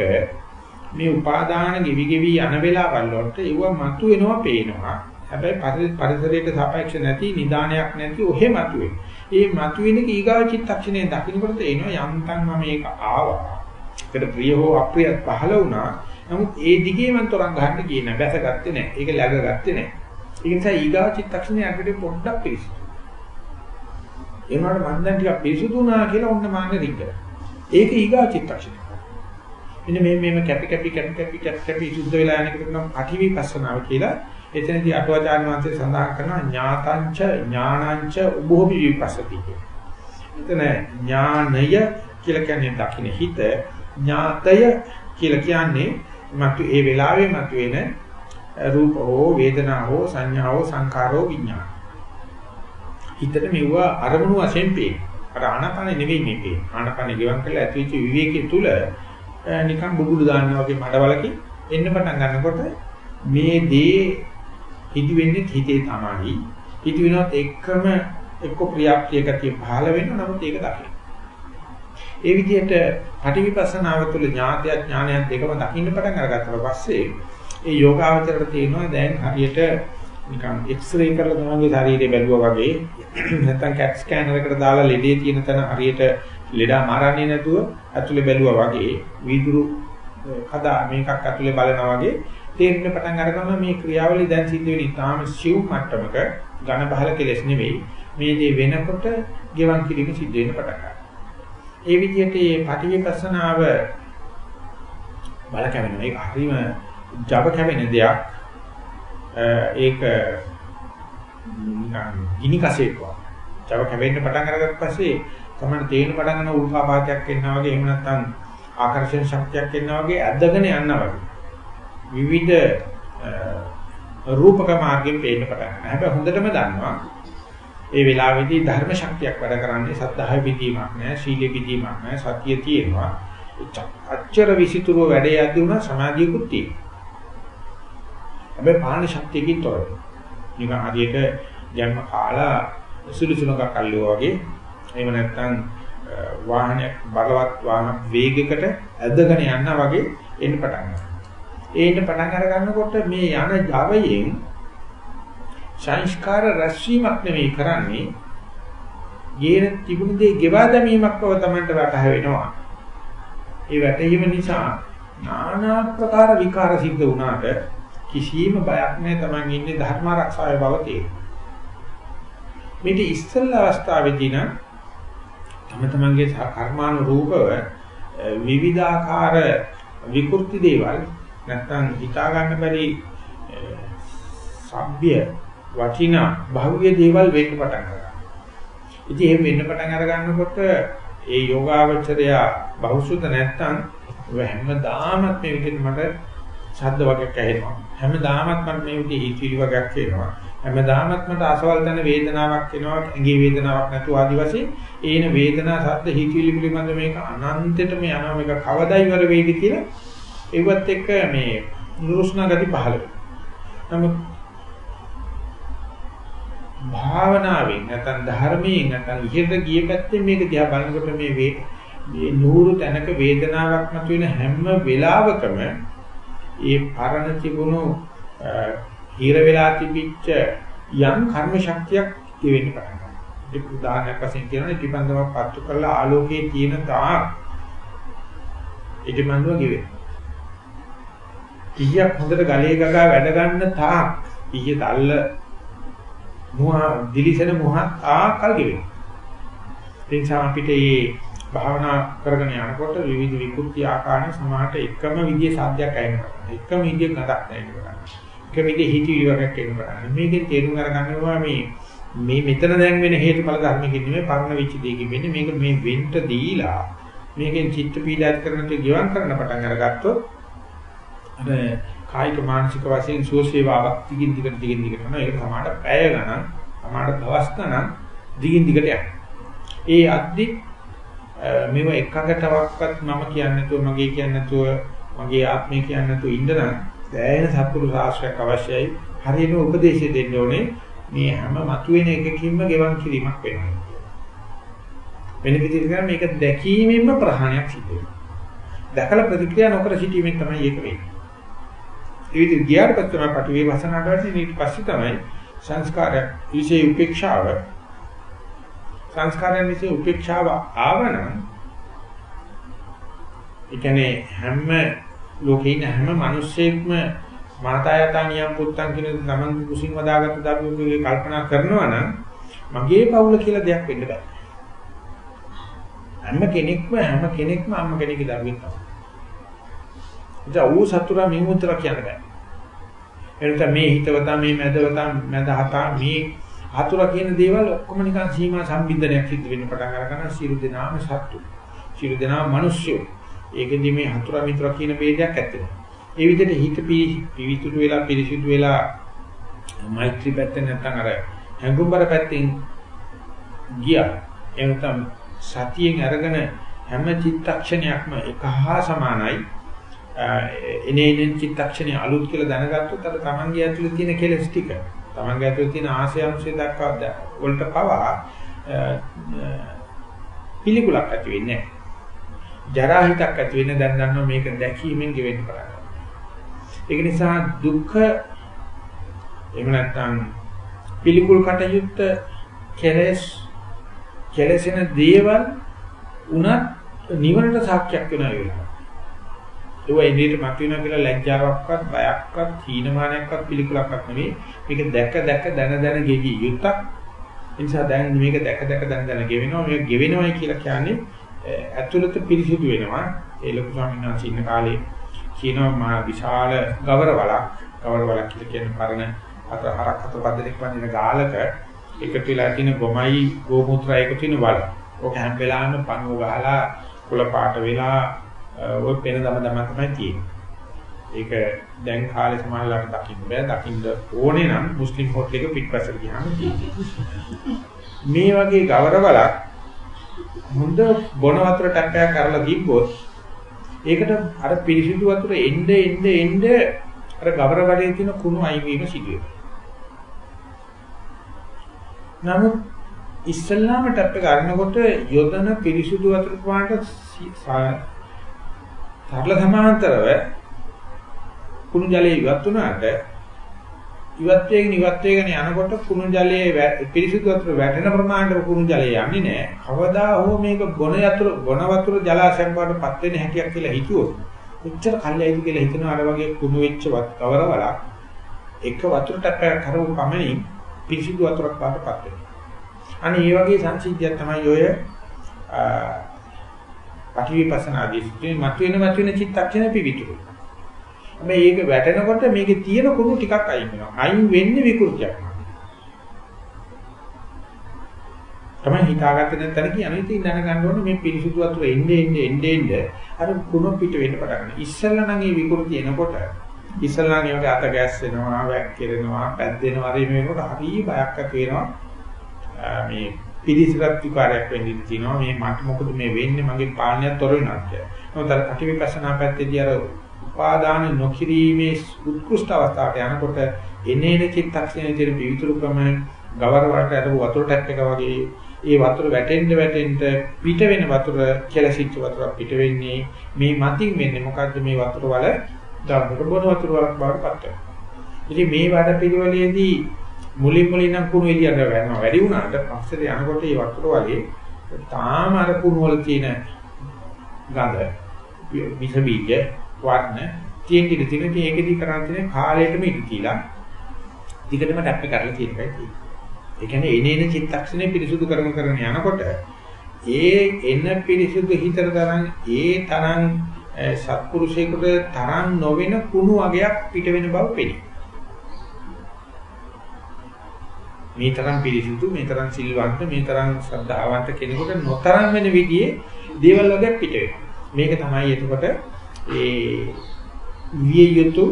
මේ උපාදාන ගෙවි ගෙවි යන වෙලාවල් වලට ඒව මතු වෙනවා පේනවා. හැබැයි පරිසරයට සාපේක්ෂ නැති නිදානයක් නැති ඔහෙ මතුවේ. ඒ මතුවෙන කීගාව චිත්තක්ෂණය දකින්නකොට තේනවා යන්තම් මම මේක ආවා. ඒකට ප්‍රිය හෝ අප්‍රිය පහළ වුණා. නමුත් ඒ දිගේ මම තරංග ගන්න ගියේ නැහැ. බැසගත්තේ නැහැ. ඒක läග ගත්තේ නැහැ. ඒ නිසා ඊගාව චිත්තක්ෂණය අපිට පොඩ්ඩක් පිළිසිදු. ඒ වුණාට මම දැන් ටිකක් පිළිසුදු වුණා කියලා ඔන්න මාන්නේ රිංගන. ඒක ඊගාව චිත්තක්ෂණය. මෙන්න මේ මේම කැපි කැපි කැපි කැපි කැපි කැපි සුද්ධ වෙලා යන එකට නම් අටිවිපස්සනාව කියලා එතනදී අටුවාචාර්ය වංශය සඳහන් කරනවා ඥාතංච ඥානංච උභෝපි විපස්සති එතන ඥානය කියලා කියන්නේ දකින්න හිත ඥාතය කියලා කියන්නේ මතු ඒ වෙලාවේ මතුවෙන රූප හෝ වේදනා හෝ සංඥා හෝ සංකාර හෝ විඥාන හිතට මෙව අරමුණු වශයෙන් පේන අර ආනපන නෙවෙයි මේ පේන ආනපන ගෙවන් කරලා ඇතිවෙච්ච විවේකයේ තුල නිකන් බුබුලු දාන්නා වගේ මඩවලකින් එන්න පටන් ගන්නකොට මේ දේ හිත වෙන්නේ හිතේ තමයි. හිත වෙනවත් එක්කම එක්ක ප්‍රියප්තිය ගතිය පහළ වෙනවා නමුත් ඒක දකින්න. ඒ විදිහට පටිවිපස්සනාව තුළ ඥාතය ඥානයත් දෙකම දකින්න පටන් අරගත්තා පස්සේ ඒ යෝගාවචරයට තියෙනවා දැන් හරියට නිකන් එක්ස්රේ කරලා තමන්ගේ ශරීරය බැලුවා වගේ නැත්නම් කැට් ස්කෑනර් එකට දාලා ලෙඩේ තියෙන තැන හරියට ලෙඩා මාරන්නේ නැතුව ඇතුලේ බැලුවා වගේ වීදුරු කදා මේකක් ඇතුලේ බලනවා වගේ තේරෙන්න පටන් අරගම මේ ක්‍රියාවලිය දැන් සිද්ධ වෙන්නේ තාම සිව් මට්ටමක ඝන බහල කෙලස් නෙවෙයි මේ දේ වෙනකොට ගෙවන් කිරීම සිද්ධ වෙන්න පටන් ගන්නවා. ඒ විදිහට මේ පටිවිපස්සනාව බල කැවෙනවා. ඒක හරිම ජව කැවෙන දෙයක්. ඒක නිකන් ගිනි කසේක් වගේ. ජව කැවෙන්න පටන් අරගත්ත පස්සේ තමයි තේින පටන් ගන්න උල්කාපාතයක් එනවා වගේ එහෙම නැත්නම් ආකර්ෂණ ශක්තියක් එනවා වගේ ඇදගෙන යනවා වගේ. විවිධ රූපක මාර්ගයෙන් පේන්න පටන් ගන්නවා. හැබැයි හොඳටම දන්නවා ඒ වෙලාවේදී ධර්ම ශක්තියක් වැඩ කරන්නේ සද්ධාය විදීමක් නෑ, සීල විදීමක් නෑ, සතිය තියෙනවා. අච්චර විසිතුරු වැඩේ යද්දී උනා සමාධියකුත් තියෙනවා. හැබැයි පාණ ශක්තියකින් තොරව. නිකන් හරියට ජන්ම කාලා සුළුසුණක් අල්ලුවා වගේ එහෙම නැත්නම් වාහනයක් බලවත් වාහන වේගයකට ඇදගෙන යනවා වගේ එන්න පටන් ගන්නවා. ඒ එන්න පටන් අර ගන්නකොට මේ යන ජවයෙන් සංස්කාර රැස්වීමක් නෙවෙයි කරන්නේ ගේන තිබුණ දේ ගෙවා දැමීමක් බව Tamanට වටහ වෙනවා. ඒ වැටීම නිසා নানা ප්‍රකාර විකාර සිද්ධ වුණාට කිසිම බයක් නැහැ Taman ඉන්නේ ධර්ම ආරක්ෂාවේ බව තේරෙනවා. මේක ඉස්සල්ලා අවස්ථාවේදී නම් තම තමන්ගේ කර්මානුරූපව විවිධාකාර විකෘති දේවල් නැත්තම් හිතා ගන්න බැරි සભ્ય වටිනා භෞතික දේවල් වෙන්න පටන් ගන්නවා. ඉතින් එහෙම වෙන්න පටන් අර ගන්නකොට ඒ යෝගාවචරය බහුසුත නැත්තම් හැමදාමත් මේ විදිහට මට ශබ්ද වගේක් ඇහෙනවා. හැමදාමත් මට මේ විදිහේ හිතවිලි වගේක් එනවා. හැමදාමත් මට අසවල් තන වේදනාවක් එනවා. ඇඟේ වේදනාවක් නැතුව ආදි වශයෙන් ඒන වේදනා ශබ්ද හිතවිලි පිළිබඳ මේක අනන්තෙටම යනවා මේක කවදා ඉවර වෙයිද කියලා ඒවත් එක්ක මේ නුරුස්නා ගති පහළ වෙනවා. නමුත් භාවනාවෙන් නැත්නම් ධර්මයෙන් නැත්නම් ඉහෙත ගිය පැත්තෙන් මේක දිහා බලනකොට මේ මේ නూరు තැනක වේදනාවක් මතුවෙන හැම වෙලාවකම ඒ පරණ තිබුණු හිර වෙලා තිබිච්ච යම් කර්ම ශක්තියක් දෙවෙන්න පටන් ගන්නවා. ඒක උදාහරණයක් වශයෙන් කියනොත් ඉටිපන්දමක් පත්තු කරලා ආලෝකයේ තියෙන තාක් ඉටිපන්දම ගෙවේ. ඊයක් හොඳට ගලේ ගගා වැඩ ගන්න තාක් ඊයේ තල්ල මුහ දිලිසෙන මුහ ආකල් ගෙවේ. ඒ නිසා අපිට මේ භාවනා කරගෙන යනකොට විවිධ විකෘති ආකාරයෙන් සමාහට එකම විදිහේ සාධ්‍යයක් ඇහෙනවා. එකම විදිහේ ගඳක් දැනෙනවා. එක විදිහේ හිතවිලි වර්ගයක් එනවා. මේකෙන් තේරුම් අරගන්නවා මේ මේ මෙතන දැන් වෙන හේතුඵල ධර්මකින් නෙමෙයි පරණ වෙච්ච දෙයකින් වෙන්නේ. මේක මේ වෙන්න දීලා මේකෙන් චිත්ත පීඩාත් කරන තු ගිවන් කරන පටන් අරගත්තොත් අර කායික මානසික වශයෙන් සුවසේවාවක් දිගින් දිගට දිගින් දිගට යනවා. ඒක සමාඩ පැය ගණන්, සමාඩ දවස් ගණන් දිගින් දිගට යනවා. ඒ අද්දි මේව එකකටවත් මම කියන්නේ නැතුව මගේ කියන්නේ නැතුව මගේ ආත්මය කියන්නේ නැතුව ඉන්න නම් දැයෙන සත්පුරු ශාස්ත්‍රයක් අවශ්‍යයි. හරියම උපදේශය දෙන්න ඕනේ. මේ හැම මතුවෙන එකකින්ම ගෙවන් කිරීමක් වෙනවා. වෙන විදිහට කරා මේක දැකීමෙන්ම ප්‍රහාණයක් සිද්ධ වෙනවා. දැකලා ප්‍රතික්‍රියා නොකර සිටීමෙන් තමයි ඒක වෙන්නේ. ඒ විදිහට ගියාට පස්සේ තමයි පටිවිවසනාට වෙන්නේ ඊට පස්සේ තමයි සංස්කාරයක් විශේෂ උපේක්ෂාව සංස්කාරයන් විසින් උපේක්ෂාව ආවනම් ඒ කියන්නේ හැම ලෝකේ ඉන්න හැම මිනිස්සෙක්ම මාතායතා නියම් පුත්තන් කියන ගමන් කුසින් වදාගත්ත දරුවෙකුගේ කල්පනා කරනවා නම් මගේ පවුල කියලා දෙයක් වෙන්න බෑ. හැම කෙනෙක්ම හැම කෙනෙක්ම අම්ම කෙනෙක්ගේ දරුවෙක් තමයි. ඉතින් ඌ සතුරා මේ මුත්‍ර කියන්න බෑ. එනත මේ හිතවතා මේ මැදවතා මැද හතා මේ ආතුර කියන දේවල් ඔක්කොම නිකන් සීමා සම්බින්දනයක් සිද්ධ වෙන්න පටන් අරගන්න සියලු දෙනාම සත්තු. සියලු දෙනාම මිනිස්සු. ඒකෙදි මේ හතුර මිත්‍ර කියන ભેදයක් ඇත්තේ. ඒ විදිහට හිත පිවිතුරු වෙලා පිරිසිදු වෙලා මෛත්‍රී පැත්තෙන් නැත්නම් අර හැඟුම්බර පැත්තෙන් ගියා. එනතම් සතියෙන් අරගෙන හැම චිත්තක්ෂණයක්ම එක හා සමානයි. එනේ එනේ චිත්තක්ෂණය අලුත් කියලා දැනගත්තොත් අර තමන්ගේ ඇතුලේ තියෙන කෙලස් ටික තමන්ගේ ඇතුලේ තියෙන ආශය අංශය දක්වා වලට පවා පිළිකුලක් ඇති වෙන්නේ ජරා හිතක් ඇති වෙන්නේ දැන් ගන්නවා මේක දැකීමෙන් ගෙවෙන්න පටන් ඒක නිසා දුක්ඛ එහෙම නැත්නම් පිළිකුල් කටයුත්ත කෙලස් කෙලසෙන දේවල් උනත් නිවනට සාක්ෂියක් වෙනවා ඒක. ඒවා ඉදිරියට මත වෙනවා කියලා ලැජ්ජාවක්වත් බයක්වත් හීනමානයක්වත් පිළිකුලක්වත් නෙවෙයි මේක දැක දැක දන දන ගෙවි යුත්තක්. ඒ නිසා දැන් මේක දැක දැක දන දන ගෙවෙනවා. මේක ගෙවෙනවයි කියලා කියන්නේ ඇතුළත පිරිසිදු වෙනවා. ඒ ලොකු ස්වාමීන් වහන්සේ ඉන්න කාලේ කියනවා මා විශාල ගවරවලක්. ගවරවලක් කියලා කියන පරණ අත හරක් අත පද්දෙක් වඳින ගාලක එකතු වෙලා තියෙන ගොමයි ගෝමූත්‍රා එකතු වෙන වල. ඔක හැම වෙලාවෙම පණුව ගහලා කුල පාට වෙලා ඔය පෙන දම දම තමයි තියෙන්නේ. ඒක දැන් කාලේ සමාජලාට දකින්න බෑ. දකින්න ඕනේ නම් මුස්ලිම් හොට් එක පිටපස්සට ගියාම තියෙන්නේ. මේ වගේ ගවරවලක් හොඳ බොන වතුර ටැප්පයක් කරලා දීපොත් ඒකට අර පිරිසිදු වතුර එන්න එන්න එන්න අර ගවරවලේ තියෙන කුණු අයින් වීම සිදු නමුත් ඉස්සල්ලාම ටැප් එක අරනකොට යොදන පිරිසිදු වතුර ප්‍රමාණයට සරල සමාන්තරව කුණු ජලයේ ඉවත් වුණාට ඉවත් වේගෙන ඉවත් වේගෙන යනකොට කුණු ජලයේ පිරිසිදු වතුර වැටෙන ප්‍රමාණයට කුණු ජලය යන්නේ නැහැ. කවදා හෝ මේක බොන යතුරු බොන වතුර ජලාශයක් වඩපත් වෙන හැටියක් කියලා හිතුවොත් කොච්චර කල්යයිද කියලා හිතනවා අර වගේ කුණු වෙච්ච කවරවලක් එක වතුර ටැප්පයක් කරවු පමණින් පිරිසිදු වතුරක් වඩපත් වෙනවා. අනේ මේ වගේ සංසිද්ධියක් තමයි ඔය පටිවිපස්සනාදී සිටින මතුවෙන මතුවෙන චිත්තක්ෂණ පිවිතුරු. මේ ඒක වැටෙනකොට මේකේ තියෙන කුණු ටිකක් අයින් වෙනවා. අයින් වෙන්නේ විකෘතියක්. තමයි හිතාගත්තේ නැත්නම් කියන්නේ ඉතින් දැනගන්න ඕනේ මේ පිරිසුදු වතුර එන්නේ එන්නේ එන්නේ එන්නේ අර කුණු පිට වෙන්න පටන් ගන්නවා. ඉස්සෙල්ලා නම් මේ විකෘති එනකොට ඉස්සල්ලා නියෝගේ අත ගෑස් වෙනවා, වැක්කිරෙනවා, පැද්දෙනවා, හරි මේකට හරි බයක් ඇති වෙනවා. මේ පිළිසිරත් විකාරයක් වෙන්න ඉඩ තියෙනවා. මේ මට මොකද මේ වෙන්නේ මගේ පාලනයත් තොර වෙනවා කියලා. නමුත් අර අටිවිපස්සනා පැත්තේදී අර උපාදාන නොකිරීමේ උත්කෘෂ්ඨ අවස්ථාවට යනකොට එනේන චිත්තක්ෂණයේ තියෙන පිවිතුරුකම ගවරවට අර වතුර ටැප් එක වගේ ඒ වතුර වැටෙන්න වැටෙන්න පිට වෙන වතුර කෙලසිච්ච වතුර පිට වෙන්නේ මේ මතින් වෙන්නේ මොකද්ද මේ වතුර වල ධර්මක බොන වතුර වලක් බවට පත් වෙනවා. ඉතින් මේ වැඩ පිළිවෙලේදී මුලින් මුලින් නම් කුණු එළියට වැටෙනවා වැඩි වුණාට පස්සේ යනකොට මේ වතුර වගේ තාම අර කුණු වල තියෙන ගඳ විස බීජ වර්ණ තියෙන ඉඳ තියෙන ඒකෙදි කරන් තියෙන කාලයටම ඉඳ තියලා දිගටම ටැප් එක කරලා තියෙන එකයි තියෙන්නේ. ඒ කියන්නේ එනේන චිත්තක්ෂණය පිරිසුදු කරන කරන යනකොට ඒ එන පිරිසුදු හිතට තරම් ඒ තරම් සත්පුරුෂයෙකුට තරම් නොවන කුණු වගයක් පිට වෙන බව පෙනේ. මේ තරම් පිරිසිදු මේ තරම් සිල්වන්ත මේ තරම් ශ්‍රද්ධාවන්ත කෙනෙකුට නොතරම් වෙන විදිහේ දේවල් වගේ පිට වෙනවා. මේක තමයි එතකොට ඒ විය යුතු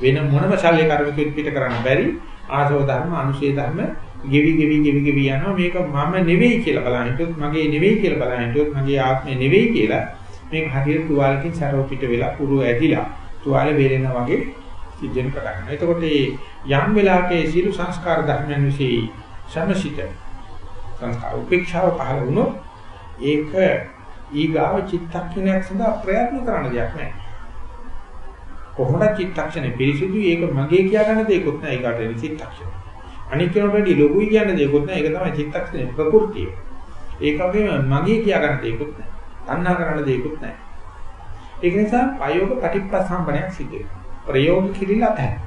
වෙන මොනම ශල්‍ය කර්මයකින් පිට කරන්න බැරි ආසව ධර්ම අනුශේ ධර්ම ගෙවි ගෙවි ගෙවි ගෙවි යනවා මේක මම නෙවෙයි කියලා බලන හිටියොත් මගේ නෙවෙයි කියලා බලන හිටියොත් මගේ ආත්මය නෙවෙයි කියලා මේක හරියට තුවාලකින් සරව පිට වෙලා පුරු ඇදිලා තුවාලේ වේලෙනා වගේ සිද්ධෙන පටන් ගන්නවා. එතකොට මේ යම් වෙලාවකේ සීළු සංස්කාර ධර්මයන් વિશે සමසිත සංස්කාර උපේක්ෂාව පහළ වුණොත් ඒක ඊගාව චිත්තක්ෂණයක් සඳහා ප්‍රයත්න කරන දෙයක් නෑ. කොහොමද චිත්තක්ෂණේ පිරිසිදුයි ඒක මගේ කියා ගන්න දෙයක්වත් නෑ ඒකට එන චිත්තක්ෂණ. අනිත් කෙනාට ලොකුයි කියන දෙයක්වත් නෑ ඒක තමයි චිත්තක්ෂණේ ප්‍රകൃතිය. ඒක වගේම මගේ කියා ගන්න දෙයක්වත් නෑ. අන්නා කරන්න දෙයක්වත් නෑ. ඒක නිසා ආයෝග ප්‍රතිප්‍රසම්පණයක් සිදු වෙනවා. ප්‍රයෝග කිරිලා නැහැ.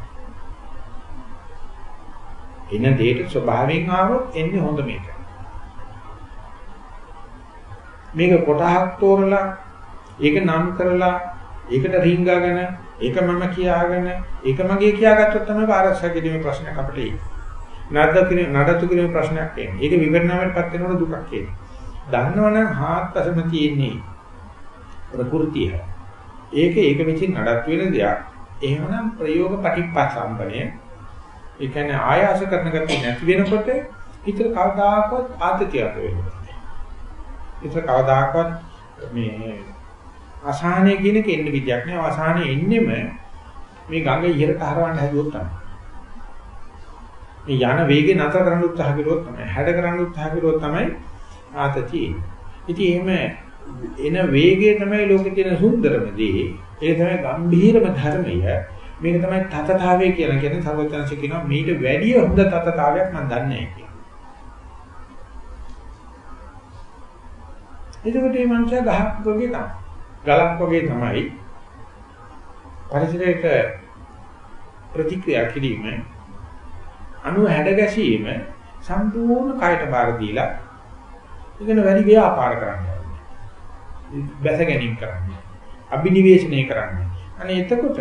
එන දෙයට ස්වභාවයෙන් ආවොත් එන්නේ හොඳ මේක. මේක කොටහක් තෝරලා ඒක නම් කරලා ඒකට රිංගාගෙන ඒක මම කියාගෙන ඒක මගේ කියාගත්තොත් තමයි ආරක්ෂා කිරීමේ ප්‍රශ්නයක් අපිට එන්නේ. නඩත්තු කිරීම නඩත්තු කිරීමේ ප්‍රශ්නයක් එන්නේ. ඒක විවරණයටපත් වෙනකොට දුකක් එන්නේ. දන්නවනම් හාත්පසම තියෙන්නේ ප්‍රകൃතිය. ඒක ඒක විසින් නඩත්තු වෙන දෙයක්. එහෙමනම් ප්‍රයෝග පටිපස්සම්පණය ඒ කියන්නේ ආයාස කරන ගතිය නැති වෙනකොට හිතට කවදාකවත් ආතතියක් වෙන්නේ. හිතට කවදාකවත් මේ අසහනය කියන කෙන්න විදියක් නෑ. අසහනය එන්නෙම මේ ගඟ ඉහළට හරවන්න හැදුවොත් තමයි. මේ යන වේගේ නතර කරන්න උත්සාහ කළොත් තමයි. හැඩ කරන්න උත්සාහ කළොත් තමයි ආතතිය එන්නේ. ඉතින් එහෙම එන වේගය තමයි ලෝකේ තියෙන සුන්දරම දේ. ඒක තමයි ගම්භීරම ධර්මය. මේක තමයි තතතාවය කියලා කියන්නේ සර්වඥාන්සේ කියනවා මීට වැඩිය හොඳ තතතාවයක් මම දන්නේ නැහැ කියලා. එතකොට මේ මනුස්සයා ගහක් වගේ තමයි. ගලක් වගේ තමයි. පරිසරයට ප්‍රතික්‍රියා කිරීම අනු හැඩ ගැසීම සම්පූර්ණ කයට බාර දීලා ඉගෙන වැඩි ව්‍යාපාර කරන්න. බැස ගැනීම කරන්නේ. අභිනිවේෂණය කරන්නේ. අනේ එතකොට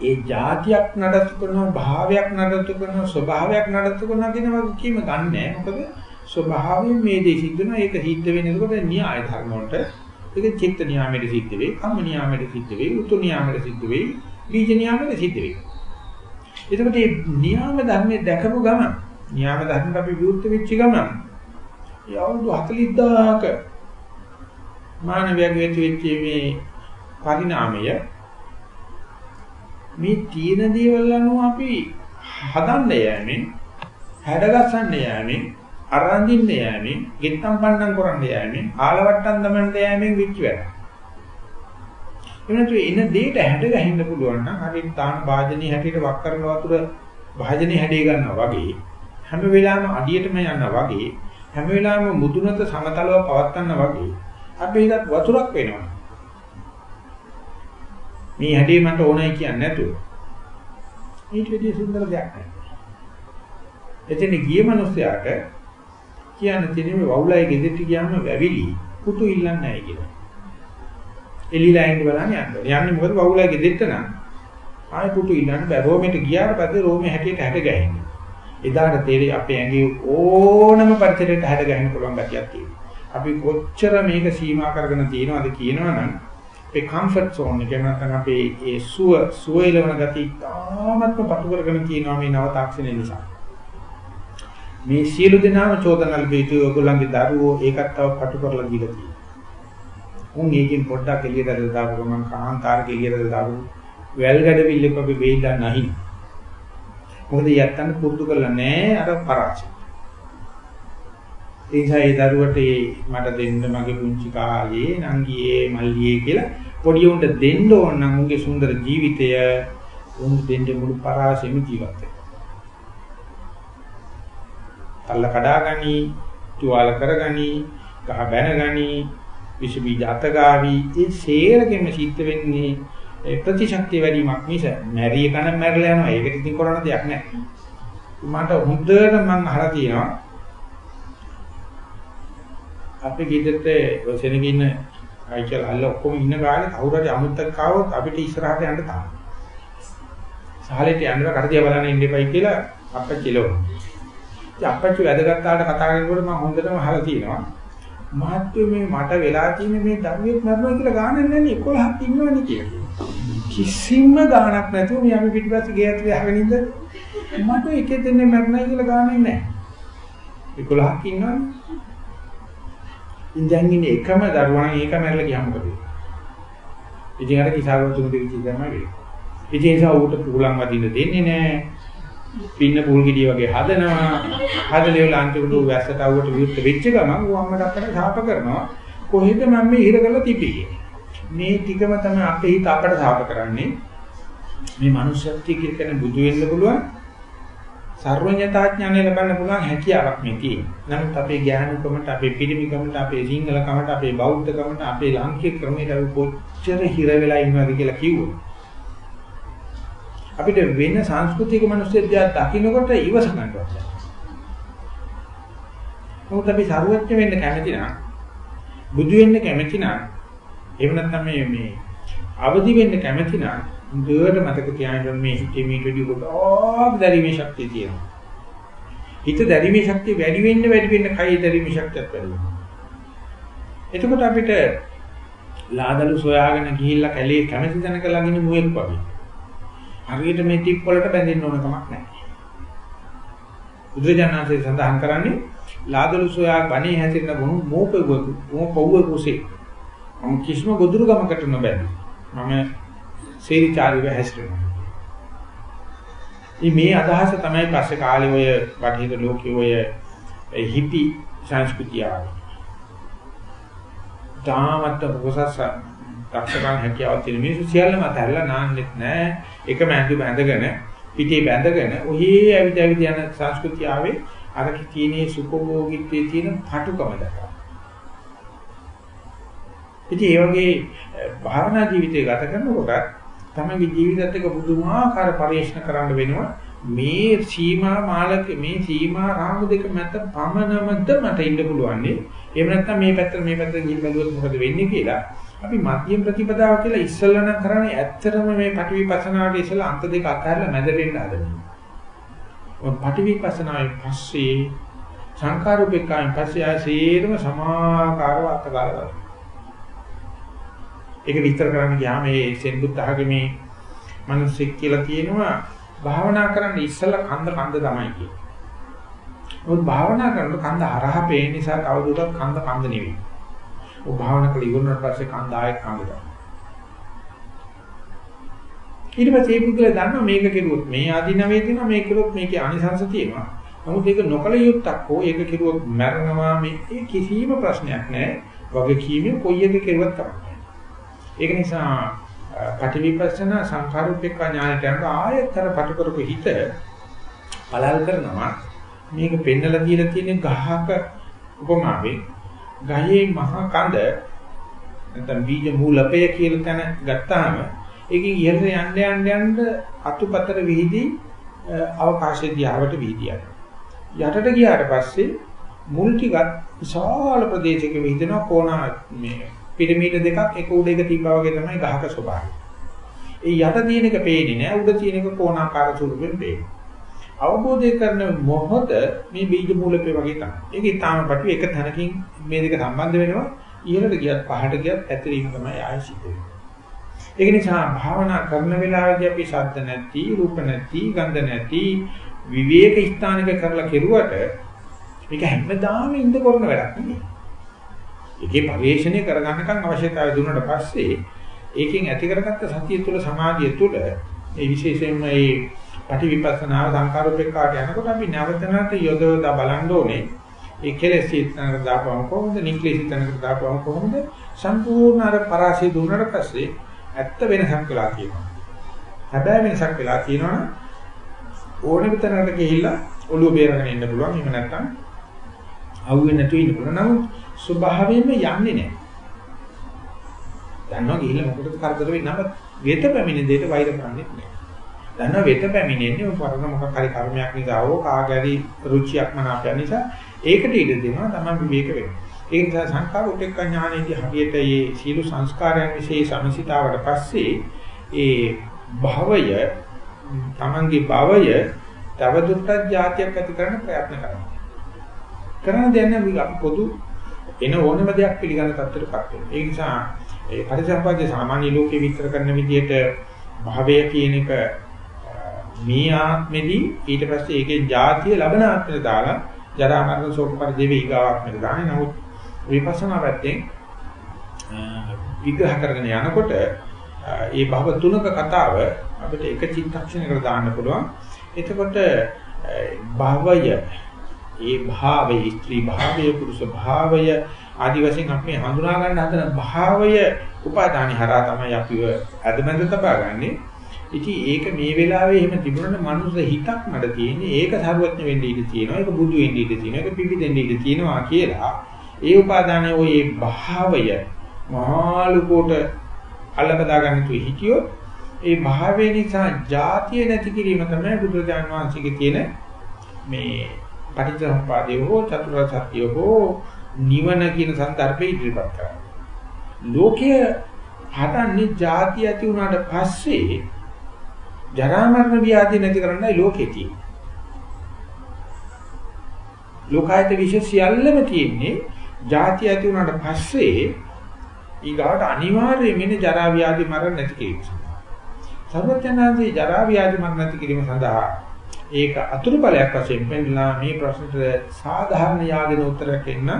ඒ જાතියක් නඩත්තු කරනවා භාවයක් නඩත්තු කරනවා ස්වභාවයක් නඩත්තු කරනවා කියන වගකීම ගන්නෑ. මොකද ස්වභාවයෙන් මේ දේ සිද්ධ වෙනවා. ඒක සිද්ධ වෙනකොට න්‍යාය ධර්ම වලට ඒක චිත්ත නියාමයට සිද්ධ වෙයි, කම්ම නියාමයට සිද්ධ වෙයි, උතු නියාමයට සිද්ධ වෙයි, බීජ නියාමයට සිද්ධ වෙයි. එතකොට මේ නියාම ධර්මයේ දැකපු ගමන්, නියාම ධර්මයට අපි විරුද්ධ වෙච්ච ගමන්, ඒ අවුරුදු 40000ක මානවයාගේ වෙච්ච මේ පරිණාමය මේ තීන දේවල් අනුව අපි හදන්න යෑමෙන් හැඩගස්සන්න යෑමෙන් අරන්දින්න යෑමෙන් ගෙත්තම් පන්නම් කරන්න යෑමෙන් ආලවට්ටම් දමන්න යෑමෙන් විච් වැඩ. එනතු එන දෙයට හැඩ ගහින්න පුළුවන් නම් හරියට තාන වාජනී හැටියට වක් කරන වතුර වාජනී හැඩේ ගන්නවා වගේ හැම වෙලාවෙම අඩියටම යනවා වගේ හැම වෙලාවෙම මුදුනට සමතලව පවත්වන්න වගේ අපි හිතත් වතුරක් වෙනවා. මේ හැටි මට ඕනයි කියන්නේ නැතුව. ඊට වැඩි සුන්දර දෙයක් නැහැ. එතන ගිය මිනිස්යාට කියන්න තියෙන්නේ මේ වවුලයි ගෙදෙට්ට ගියාම වැවිලි පුතු ඉල්ලන්නේ නැහැ කියලා. එළිලා ඉන්න බලන්න යන්න. යන්නේ මොකද වවුලයි ගෙදෙට්ට නම් ආයෙ පුතු ඉල්ලන්න බෑ. රෝමෙට ගියාට පස්සේ රෝමේ හැටියට හැට ගහින්නේ. එදාට තේරෙයි අපේ ඇඟේ ඕනම පරිසරයකට හැට ගහින්න පුළුවන් ගැටියක් තියෙනවා. අපි කොච්චර මේක සීමා කරගෙන තියෙනවද කියනවනම් අපේ කම්ෆර්ට් zone එක නැත්නම් අපේ ඒ සුව සුවයලවන ගතිය තාමත්ම පතු කරගෙන තියෙනවා මේ නව තාක්ෂණය නිසා. මේ සියලු දෙනාම චෝදනල් බීතු ඔයගොල්ලන්ගේ දරුවෝ ඒකත් තව පතු කරලා දීලා තියෙනවා. උන් ඒකෙන් පොඩ්ඩක් එළියට දැල්ලා දාපු ගමන් කාන්තාරක එළියට දාපු වැල් ගැඩවිල්ලක අපි වෙයිලා නැහැ. මොකද යත්තන්න පුරුදු කරලා නැහැ අර පරාජය. ඒ නිසා ඒ දරුවට මට දෙන්න මගේ පුංචි කාලේ නංගියේ මල්ලියේ කියලා පොඩි උන්ට දෙන්න ඕන නම් උන්ගේ සුන්දර ජීවිතය උන් දෙන්න මුළු පරාසෙම ජීවත් වෙනවා. තල්ල කඩාගනි, තුවාල කරගනි, ගහ බැනගනි, විස බීජ අතගාවි. ඒ සේරගෙම සිද්ධ වෙන්නේ ප්‍රතිශක්තිය වැඩිවීමක් මිස මැරිය කන මැරලා යනවා. ඒකට ඉතින් කරන්න දෙයක් නැහැ. මට හොඳට මම අහලා තියෙනවා අපේ ගෙදරට සෙනගින්න අයිචල් අල්ල ඔක්කොම ඉන්න කාලේ කවුරු හරි අමුත්තක් ආවොත් අපිට ඉස්සරහට යන්න තාම. සාලේට යන්න කරදියා බලන්න ඉන්න එපයි කියලා අපච්චි ලෝ. ඉතින් අපච්චි වැදගත්තාට කතා කරනකොට මම හොඳටම අහලා තියෙනවා. මහත්මයේ මේ මට වෙලා තියෙන මේ දරුවෙක් මරනවා කියලා ගානක් නැන්නේ 11ක් ඉන්නවනේ කියලා. කිසිම ගානක් නැතුව මේ අපි පිටිපස්සේ ගේ ඇතුලේ අහගෙන ඉඳ මට එකෙක් දෙන්නේ මරණයි කියලා ගානේ නැහැ. 11ක් ඉන්නවනේ. ඉඳන් ඉන්නේ එකම දරුවා නම් ඒක මැරලා ගියාම මොකද? ඉතින් අර කිසాగතුන් දෙවි තමයි වෙන්නේ. ඉතින් ඒ නිසා ඌට පුලන් වදින්න දෙන්නේ නැහැ. පින්න පූල් ගෙඩිය වගේ හදනවා. හදලේ වල අන්තිමට ඌ වැස්සට අවුවට විරුද්ධ වෙච්ච ගමන් ඌ අම්මට අපට ශාප කරනවා. කොහෙද මම මේ හිර කරලා තිබියේ? මේ ටිකම තමයි අපේ හිත අපට ශාප කරන්නේ. මේ මනුෂ්‍යත්වයේ කියන බුදු වෙන්න පුළුවන්. සර්වඥතා ඥානය ලබන්න පුළුවන් හැකියාවක් මේ තියෙනවා. නමුත් අපේ ඥානකමට, අපේ පිළිමිකමට, අපේ සිංහලකමට, අපේ බෞද්ධකමට, අපේ ලාංකික ක්‍රමයට අපි කොච්චර හිර වෙලා ඉන්නවද කියලා කිව්වොත්. අපිට වෙන සංස්කෘතික මිනිස්සුන්ගේ දකින්නකොට ඉවස ගන්නවත්. මොකද අපි සර්වඥ වෙන්න කැමති නම්, බුදු වෙන්න කැමති නම්, එහෙම නැත්නම් මේ මේ අවදි වෙන්න කැමති නම් හොඳට මතක තියාගන්න මේ හිතේ මීට වැඩි ගොඩාක් දැරීමේ ශක්තිය තියෙනවා. හිත දැරීමේ ශක්තිය වැඩි වෙන්න වැඩි වෙන්න කය දැරීමේ ශක්තියත් වැඩි වෙනවා. එතකොට අපිට ලාදලු සොයාගෙන ගිහිල්ලා කැලේ කැමැති තැනක ළඟින් මුවෙක් වගේ. හරියට මේ ටිප් වලට බැඳෙන්න ඕන කමක් නැහැ. බුදුරජාණන්සේ සඳහන් කරන්නේ ලාදලු සොයා බණේ හැසිරෙන වුණු මෝපෙවු මෝපවුව කුසේ. මම කිසිම ගොදුරු ගමකට නොබැඳි. මම සීරිචාරිව හැසිරෙනවා. මේ අදහස තමයි පස්සේ කාලේ ඔය බටහිර ලෝකයේ ඔය හිපි සංස්කෘතිය ආවේ. තාමත් පොසස්ස දක්ෂකම් හැකියාව තියෙන මිනිස්සු සියල්ලම අතහැරලා නාන්නෙත් නැහැ. එකම ඇඳුම ඇඳගෙන පිටේ බැඳගෙන ඔහි ඇවිද ඇවිද යන සංස්කෘතිය ආවේ අර කීනේ සුඛෝභෝගීත්වයේ තියෙන පටුකම දක්වා. ඉතින් ඒ වගේ භාවනා ජීවිතය ගත කරනකොට තමගේ ජීවිතත් එක්ක පුදුමාකාර පරිශ්‍රණ කරන්න වෙනවා. මේ සීමා මාලක මේ සීමා රාමු දෙක මැද පමණමද මට ඉන්න පුළුවන් නේ එහෙම නැත්නම් මේ පැත්තට මේ පැත්තට ගිහින් බැලුවොත් මොකද වෙන්නේ කියලා. අපි මධ්‍යම ප්‍රතිපදාව කියලා ඉස්සල්ලා නම් කරන්නේ ඇත්තටම මේ පටිවිපස්සනාවට ඉස්සල්ලා අන්ත දෙක අතහැරලා මැද වෙන්න හදනවා. ඔය පටිවිපස්සනාවෙන් පස්සේ සංකාරූපේකයන් පස්සේ ආසීරම සමාකාරව අත්කාරව ඒක විස්තර කරන්න ගියාම මේ සෙන්බුත් අහගමේ මිනිස්සෙක් කියලා කියනවා භාවනා කරන්න ඉස්සෙල්ලා කන්ද කන්ද තමයි කියන්නේ. මොකද භාවනා කරනකොට කන්ද හරහා පේන නිසා තවදුරටත් කන්ද කන්ද නෙවෙයි. ඔය භාවනා කරලා ඉවරනට පස්සේ කන්ද ආයෙත් කන්ද තමයි. ඊට පස්සේ මේ පුද්ගලයා දන්නවා මේක කෙරුවොත් මේ ආධිනවේ තියෙනවා මේක කෙරුවොත් මේකේ අනිසංශ තියෙනවා. නමුත් ඒක නොකල යුත්තක් හෝ ඒක කෙරුවොත් මරණවා මේ කිසිම ප්‍රශ්නයක් නැහැ. වගේ කීමේ කොයි එක කෙරුවත් තමයි. ඒක නිසා පටිවිපස්සන සංඛාරුපේක්ඛ ඥානයට යනකොට ආයතර පටු කරපු හිත පළල් කරනවා මේක පෙන්නලා දීලා තියෙන ගහක උපමාවෙන් ගහේ මහ කඳ නැත්නම් බීජ මූලපය කියලා තැන ගත්තාම ඒකෙන් ඉහළට යන්න යන්න යන්න අතුපතර විහිදී අවකාශය දිහාවට විහිදියා. යටට ගියාට පස්සේ මුල් ටිකත් විශාල ප්‍රදේශයක විහිදෙනවා කොනා මේ පිරමීඩ දෙකක් එක උඩ එක තිබ්බා වගේ තමයි ගහක ස්වභාවය. ඒ යට තියෙන එක පේන්නේ නෑ උඩ තියෙන එක කෝණාකාර ස්වරූපෙන් පේනවා. අවබෝධය කරන මොහොත මේ බීජ මූලකේ වගේ තමයි. ඒක ඊටාම පැටි එක තැනකින් මේ දෙක සම්බන්ධ වෙනවා. ඉහළට ගියත් පහට ගියත් ඇතිරීම තමයි ආයෙ සිද්ධ වෙන්නේ. ඒක නිසා භාවනා කරන වෙලාවේදී අපි ශබ්ද නැති, රූප නැති, ගන්ධ නැති විවේක ස්ථානික කරලා කෙරුවට මේක හැමදාම ඉඳ කරන වැඩක් නෙවෙයි. ඒකේ පරිශ්‍රණය කරගන්නකම් අවශ්‍යතාවය දුන්නාට පස්සේ ඒකෙන් ඇති කරගත්ත සතිය තුළ සමාධිය තුළ ඒ විශේෂයෙන්ම මේ පටිවිපස්සනාව සංකාරෝපේක්ඛාට යනකොට අපි නැවත නැවත යොදවලා බලන්න ඕනේ ඒ කෙලෙස් හිතනකට දාපුවම කොහොමද නික්ලේශ හිතනකට දාපුවම කොහොමද සම්පූර්ණ අර පරාසය දුන්නාට පස්සේ ඇත්ත වෙනසක් වෙලා තියෙනවා. හැබැයි වෙනසක් වෙලා තියෙනවනම් ඕනෙ විතරකට ගිහිල්ලා ඔළුව බේරගෙන ඉන්න පුළුවන්. එහෙම නැත්නම් අහුවෙන්නේ නැතුව ඉන්න පුළුවන්. නමුත් ස්වභාවයෙන්ම යන්නේ නැහැ. දන්නවා ගිහිල්ලා මොකටද කරදර වෙන්නේ නම් වෙත පැමිණෙන දෙයට වෛර කරන්නේ නැහැ. දන්නවා වෙත පැමිණෙන්නේ ඔය පරණ මොකක් හරි කර්මයක් නිසා හෝ කාගරි රුචියක් මනාපය නිසා ඒකට ඉඩ දෙනවා තමයි විවේක වෙන්නේ. ඒ නිසා සංකාර උපේක්ඛ ඥානයේදී හරියට මේ සීල සංස්කාරයන් વિશે සමසිතාවට පස්සේ ඒ භවය තමන්ගේ භවය තවදුරටත් જાතියක් ඇති කරන්න ප්‍රයත්න කරනවා. කරන දෙන්නේ පොදු එන ඕනම දෙයක් පිළිගන්න තත්ත්වයකටපත් වෙනවා. ඒ නිසා ඒ පරිසම්පාදයේ සාමාන්‍ය ලෝකේ විස්තර කරන විදිහට භවය කියන එක මේ ආත්මෙදී ඊට පස්සේ ඒකේ જાතිය ලබන ආත්මෙට දාලා ජරා මරණ ශෝක පරිදේවි ඊගාවාත්මෙට දාන්නේ. නමුත් විපස්සනා පැත්තෙන් විග්‍රහ කරගෙන යනකොට ඒ භව තුනක කතාව අපිට එක චිත්තක්ෂණයකට දාන්න පුළුවන්. එතකොට භවය ඒ භාවය ස්ත්‍රී භාවය පුරුෂ භාවය ආදි වශයෙන් අපි හඳුනා ගන්න හදන භාවය උපාදානි හරහා තමයි අපිව අදමැද තබාගන්නේ. ඉතින් ඒක මේ වෙලාවේ එහෙම තිබුණාට මනුස්ස හිතක් මඩ තියෙන්නේ. ඒක සරුවත්න වෙන්න ඉඩ තියෙනවා. ඒක බුදු වෙන්න ඉඩ තියෙනවා. ඒක පිපිදෙන්න ඉඩ තියෙනවා කියලා ඒ උපාදානයේ ওই භාවය මහලුකොට අල්ලකදා ගන්න තු හිතියොත් ඒ භාවය නිසා ಜಾතිය නැති කිරීම තමයි බුදුරජාන් වහන්සේගේ තියෙන මේ පටිච්චසමුපාදය හෝ චතුරාර්ය සත්‍ය හෝ නිවන කියන સંદર્ભේ ඉදිරිපත් කරනවා. ලෝකයේ හදන්නේ ಜಾති ඇති වුණාට පස්සේ ජරා මරණ ව්‍යාධි නැති කරන්නයි ලෝකේ තියෙන්නේ. ලෝකායත විශේෂ සියල්ලම තියෙන්නේ ಜಾති ඇති වුණාට පස්සේ ඊගාට අනිවාර්යයෙන්ම ජරා ව්‍යාධි මරණ නැති කිරීම. සර්වඥාන්සේ ජරා ව්‍යාධි මරණ නැති කිරීම සඳහා ඒක අතුරු බලයක් වශයෙන් පෙන්නලා මේ ප්‍රශ්නට සාධාරණ යාගෙන උත්තරයක් එන්න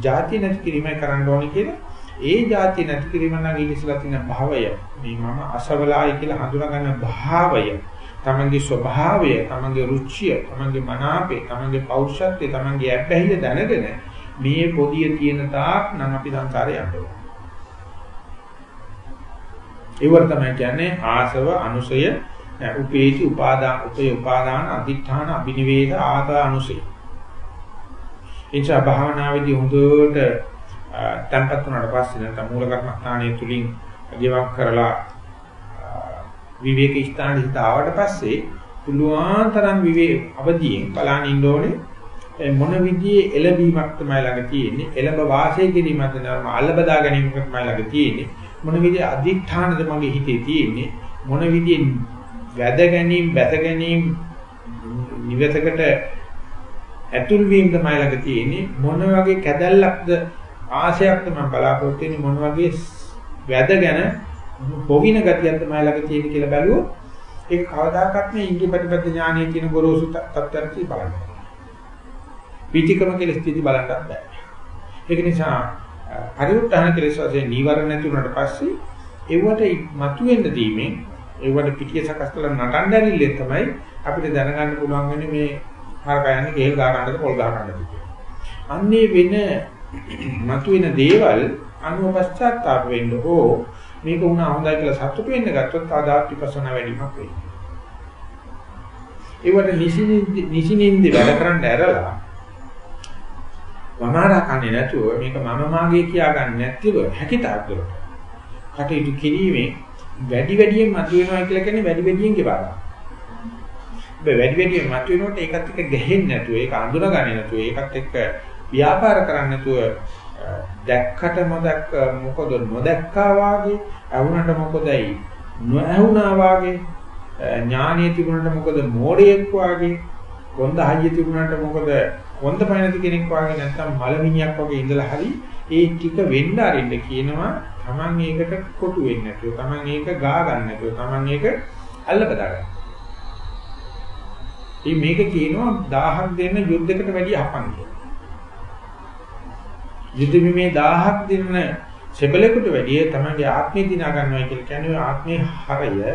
ಜಾති නැති කිරීමයි කරන්න ඕනේ කියලා. ඒ ಜಾති නැති කිරීම නම් ඊටසලා තියෙන භාවය. මේ මම අසවලායි කියලා හඳුනා ගන්න භාවය. තමන්ගේ ස්වභාවය තමන්ගේ රුචිය තමන්ගේ මනාපේ තමන්ගේ පෞරුෂත්වය තමන්ගේ ඇබ්බැහිය දැනගෙන මේ පොදිය තියෙන තාක් නම් අපි සංසාරේ යනවා ඒවර තමයි කියන්නේ ආසව අනුසය උපේති උපාදාන උපේ උපාදාන අදිඨාන අබිනිවේද ආදා අනුසය එනිසා භාවනාවේදී හොඳට තැම්පත් වුණාට පස්සේ නැත්නම් මූල කර්මස්ථානයේ තුලින් ගෙවක් කරලා විවේක ස්ථාන හිත ආවට පස්සේ පුළුවන් තරම් විවේක අවදියෙන් බලන් ඉන්න ඕනේ. මොන විදිහේ එළඹීමක් තමයි ළඟ තියෙන්නේ. එළඹ වාසය කිරීමත් නර්ම අල්ලබදා ගැනීමක් තමයි ළඟ තියෙන්නේ. මොන විදිහේ අදිඨානද මගේ හිතේ තියෙන්නේ. මොන විදිහේ වැද ගැනීම බැස ගැනීම නිවසකට ඇතුල් වීම තමයි ළඟ තියෙන්නේ මොන වගේ කැදල්ලක්ද ආශයක්ද මම බලාපොරොත්තු වෙන්නේ මොන වගේ වැද ගැන පොවින ගතියක් තමයි ළඟ තියෙන්නේ කියලා බැලුවොත් ඒක කවදාකවත් මේ ඉන්ද්‍රිය ප්‍රතිපද ඥානයේ තියෙන ගොරෝසු තත්ත්වයක් බලන්න. පීතිකම කියලා ස්ථಿತಿ බලන්නත් බෑ. ඒක නිසා පරිඋත්තරණ කෙලෙස් වශයෙන් නීවරණ නැති වුණාට පස්සේ ඒවට මතුවෙන්න දීමෙන් ඒවට පිටිය සකස් කරලා නටන්න ඇරිල්ලෙන් තමයි අපිට දැනගන්න පුළුවන් වෙන්නේ මේ හරක යන්නේ කේල් ගහ ගන්නද පොල් ගහ ගන්නද කියලා. අන්නේ වෙන මතුවෙන දේවල් අනුව පශ්චාත්තාප වෙන්න ඕ මේක වුණා හොඳයි කියලා සතුටු වෙන්න ගත්තොත් ආදාත් විපස්සනා වැඩිමක් වෙයි. ඒවට නිසිනින්ද වැඩ කරන්න ඇරලා වමාරා කන්නේ නැතුව මේක මම මාගේ කියා ගන්න නැතිව හැකිතාක් දුරට කටයුතු කිරීමේ වැඩි වැඩියෙන් මතුවෙනවා කියලා කියන්නේ වැඩි වැඩියෙන් ගෙවා ගන්න. හැබැයි වැඩි වැඩියෙන් මතුවෙනකොට ඒකත් එක්ක ගැහෙන්නේ නැතුව ඒක අඳුනගන්නේ නැතුව ඒකත් එක්ක ව්‍යාපාර කරන්නේ නැතුව දැක්කට මොදක් මොකද නොදැක්කා වාගේ අහුනට මොකදයි නොඇහුණා වාගේ ඥානිය තිබුණාට මොකද මෝඩයෙක් වාගේ කොන්ද හයිය තිබුණාට මොකද කොන්ද පයින්ති කෙනෙක් වාගේ නැත්නම් මලමිණියක් වගේ ඉඳලා හරි ඒ ටික වෙන්න අරින්න කියනවා Taman ඒකට කොටු වෙන්නේ නැතුව, Taman ඒක ගා ගන්න නැතුව, Taman ඒක අල්ල බදා ගන්න. ඉතින් මේක කියනවා 1000ක් දෙන්න යුද්ධයකට වැඩිය හපන් කියලා. යුද්ධ බිමේ 1000ක් දෙන්න සෙබලෙකුට වැඩිය තමන්ගේ ආත්මය දිනා ගන්නවා කියලා කියන්නේ ආත්මේ හරය,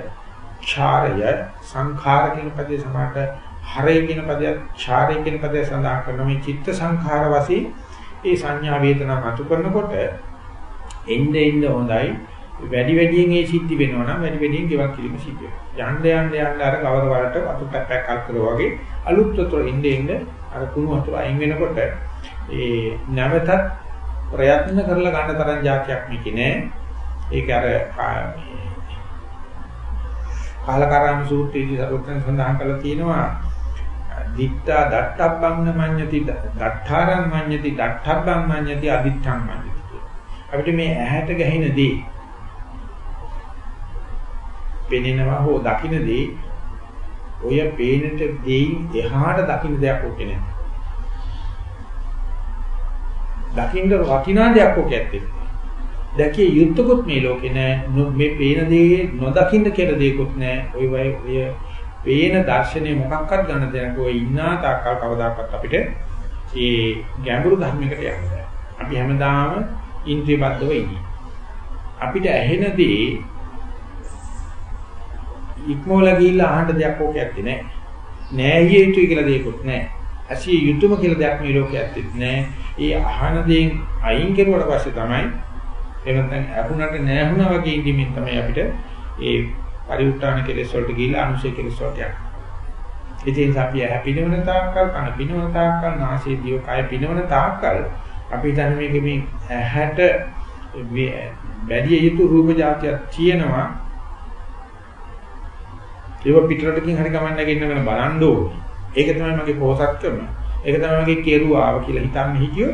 ඡාරය, සංඛාර කියන පදේ සමානට හරය කියන පදයක්, ඡාරය කියන පදයක් සඳහන් කරන මේ චිත්ත සංඛාර වශයෙන් ඒ සංඥා වේදනා මතු කරනකොට එnde එnde හොඳයි වැඩි වැඩියෙන් ඒ සිද්ධි වෙනවා නම් වැඩි වැඩියෙන් ගෙවක් කිරීම සිද්ධ වෙනවා. යන්න යන්න යන්න අර කවර වලට වතු පැක් අල්කරෝ වගේ අලුත් වතුර එnde එnde අර කුණු වතුර අයින් වෙනකොට ඒ නැවතත් ප්‍රයත්න කරලා ගන්න තරම් જાතියක් මේක නෑ. ඒක අර කාලකාරාම සූත්‍රයේදී සරුවෙන් සඳහන් කරලා තියෙනවා දිත්තා දට්ඨබ්බං මඤ්ඤති දට්ඨාරං මඤ්ඤති දට්ඨබ්බං මඤ්ඤති අදිත්තං මඤ්ඤති අපිට මේ ඇහැට ගැහෙන දේ පෙනෙනවා හෝ දකින්න දේ ඔය පේනට දෙයින් එහාට දකින්න දෙයක් ඔකේ නැහැ. දකින්න වටිනා දෙයක් ඔකේ ඇත්තේ. දැකිය යුත්තකුත් මේ ලෝකේ නැහැ. මේ පේන දේ නොදකින්න කියලා දෙයක්වත් නැහැ. ඔය ඔය පේන දර්ශනේ මොකක්වත් ගන්න දෙයක් ඔය ඉන්නා තාක්කල් කවදාකවත් අපිට ඒ ගැඹුරු ධර්මයකට යන්න බෑ. අපි හැමදාම ඉන්ද්‍රිය බද්ධව ඉන්නේ. අපිට ඇහෙන දේ ඉක්මෝල ගිහිල්ලා අහන්න දෙයක් ඕක ඇත්තේ නෑ. නෑහිය යුතුයි කියලා දෙයක්වත් නෑ. ඇසිය යුතුයම කියලා දෙයක් මේ ලෝකේ ඇත්තේ නෑ. ඒ අහන දේන් අයින් කරුවට පස්සේ තමයි එහෙම නැත්නම් අහුණට නෑහුණා වගේ ඉඳීමින් තමයි අපිට ඒ පරිඋත්තාන කෙලෙස් වලට ගිහිල්ලා අනුසය කෙලෙස් වලට යනවා. ඉතින් අපි ඇහැ පිනවන තාක්කල්, කන පිනවන තාක්කල්, නාසය දිව කය පිනවන තාක්කල් අපි හිතන්නේ මේක මේ ඇහැට බැදී යුතු රූප જાතියක් තියෙනවා. ඒව පිටරටකින් හරි ගමන් නැගෙන්න වෙන බලන්න ඕනේ. ඒක තමයි මගේ පොහසත්කම. ඒක තමයි මගේ කෙරුවාව කියලා හිතන්නේ හිතියෝ.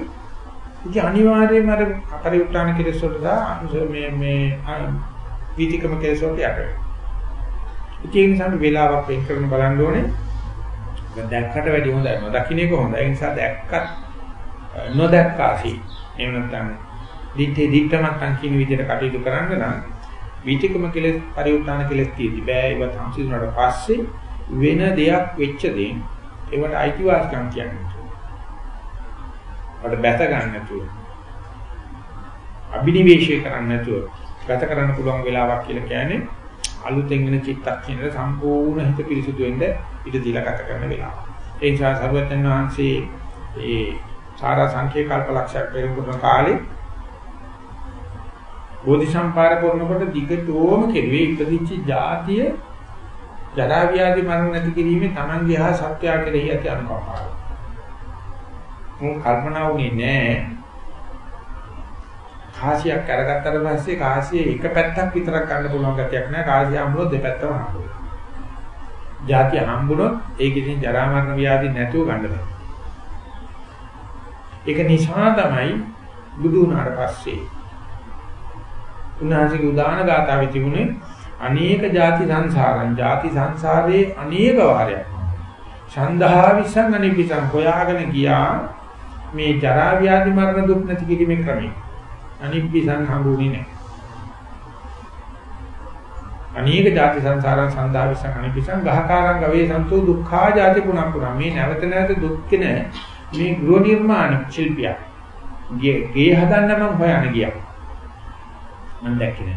ඉතින් අනිවාර්යයෙන්ම අර පරිඋත්තාන කෙලෙස් වලට දා මේ මේ වීතිකම කෙලෙස් වලට යට වෙනවා. ඒ නිසා අපි වෙලාවක් වෙන් කරන බලන්න ඕනේ. දැක්කට වැඩි හොඳයි. නොදකින්න එක හොඳයි. ඒ නිසා දැක්කත් නොදැක්කාසි. එහෙම නැත්නම් දිත්තේ දිත්තමත් කියන විදිහට කටයුතු කරන්න නම් විතිකම කෙලෙස් පරිඋත්තාන කෙලෙස් තියෙදි බෑ. ඒවත් හම්සිදුනට පස්සේ වෙන දෙයක් වෙච්ච දෙයින් ඒවට අයිතිවාසිකම් කියන්නේ. වල බැස ගන්න නැතුව අභිනිවේෂය කරන්න නැතුව ගත කරන්න පුළුවන් වෙලාවක් කියලා කියන්නේ අලුතෙන් වෙන චිත්තක්ෂණයට සම්පූර්ණ හිත පිරිසුදු වෙන්න ඉඩ දීලා ගත කරන වෙලාව. ඒ නිසා සර්වඥාන් වහන්සේ ඒ සාරා සංඛේ කල්පලක්ෂයක් පෙරමුණ කාලේ බෝධිසම්පාර කරනකොට දිගටම කෙරුවේ ඉපදිච්ච જાතිය ජරා ව්‍යාධි මරණ නැති කිරීමේ Tamange හා සත්‍යය කෙරෙහි ඇති අනුකම්පාව. මොන් කල්පනා වුණේ නැහැ කාසියක් අරගත්තට පස්සේ කාසියේ එක පැත්තක් විතරක් ගන්න පුළුවන් ගතියක් නැහැ. කාසිය හම්බුනොත් දෙපැත්තම හම්බුනවා. ಜಾතිය හම්බුනොත් ඒක ඉතින් ජරා මරණ ව්‍යාධි නැතුව ගන්න බෑ. ඒක නිසා තමයි බුදු වුණාට පස්සේ උන්වහන්සේගේ උදාන ගාථාවේ තිබුණේ අනේක ಜಾති සංසාරං. ಜಾති සංසාරේ අනේක වාරයක්. ඡන්දහා විසං අනිපිසං හොයාගෙන ගියා මේ ජරා ව්‍යාධි මරණ දුක් නැති කිරීමේ ක්‍රමය. අනිපිසං හඹුනේ නැහැ. අනේක ಜಾති සංසාරං ඡන්දහා විසං අනිපිසං ගහකාරං ගවේ සන්තෝ දුක්ඛා ಜಾති පුනක් පුරා මේ නැවත නැවත දුක්ඛ නැහැ. මේ ගෘහ නිර්මාණ ශිල්පියා ගේ ගේ හදන්න මම හොයන ගියා. මම දැක්කේ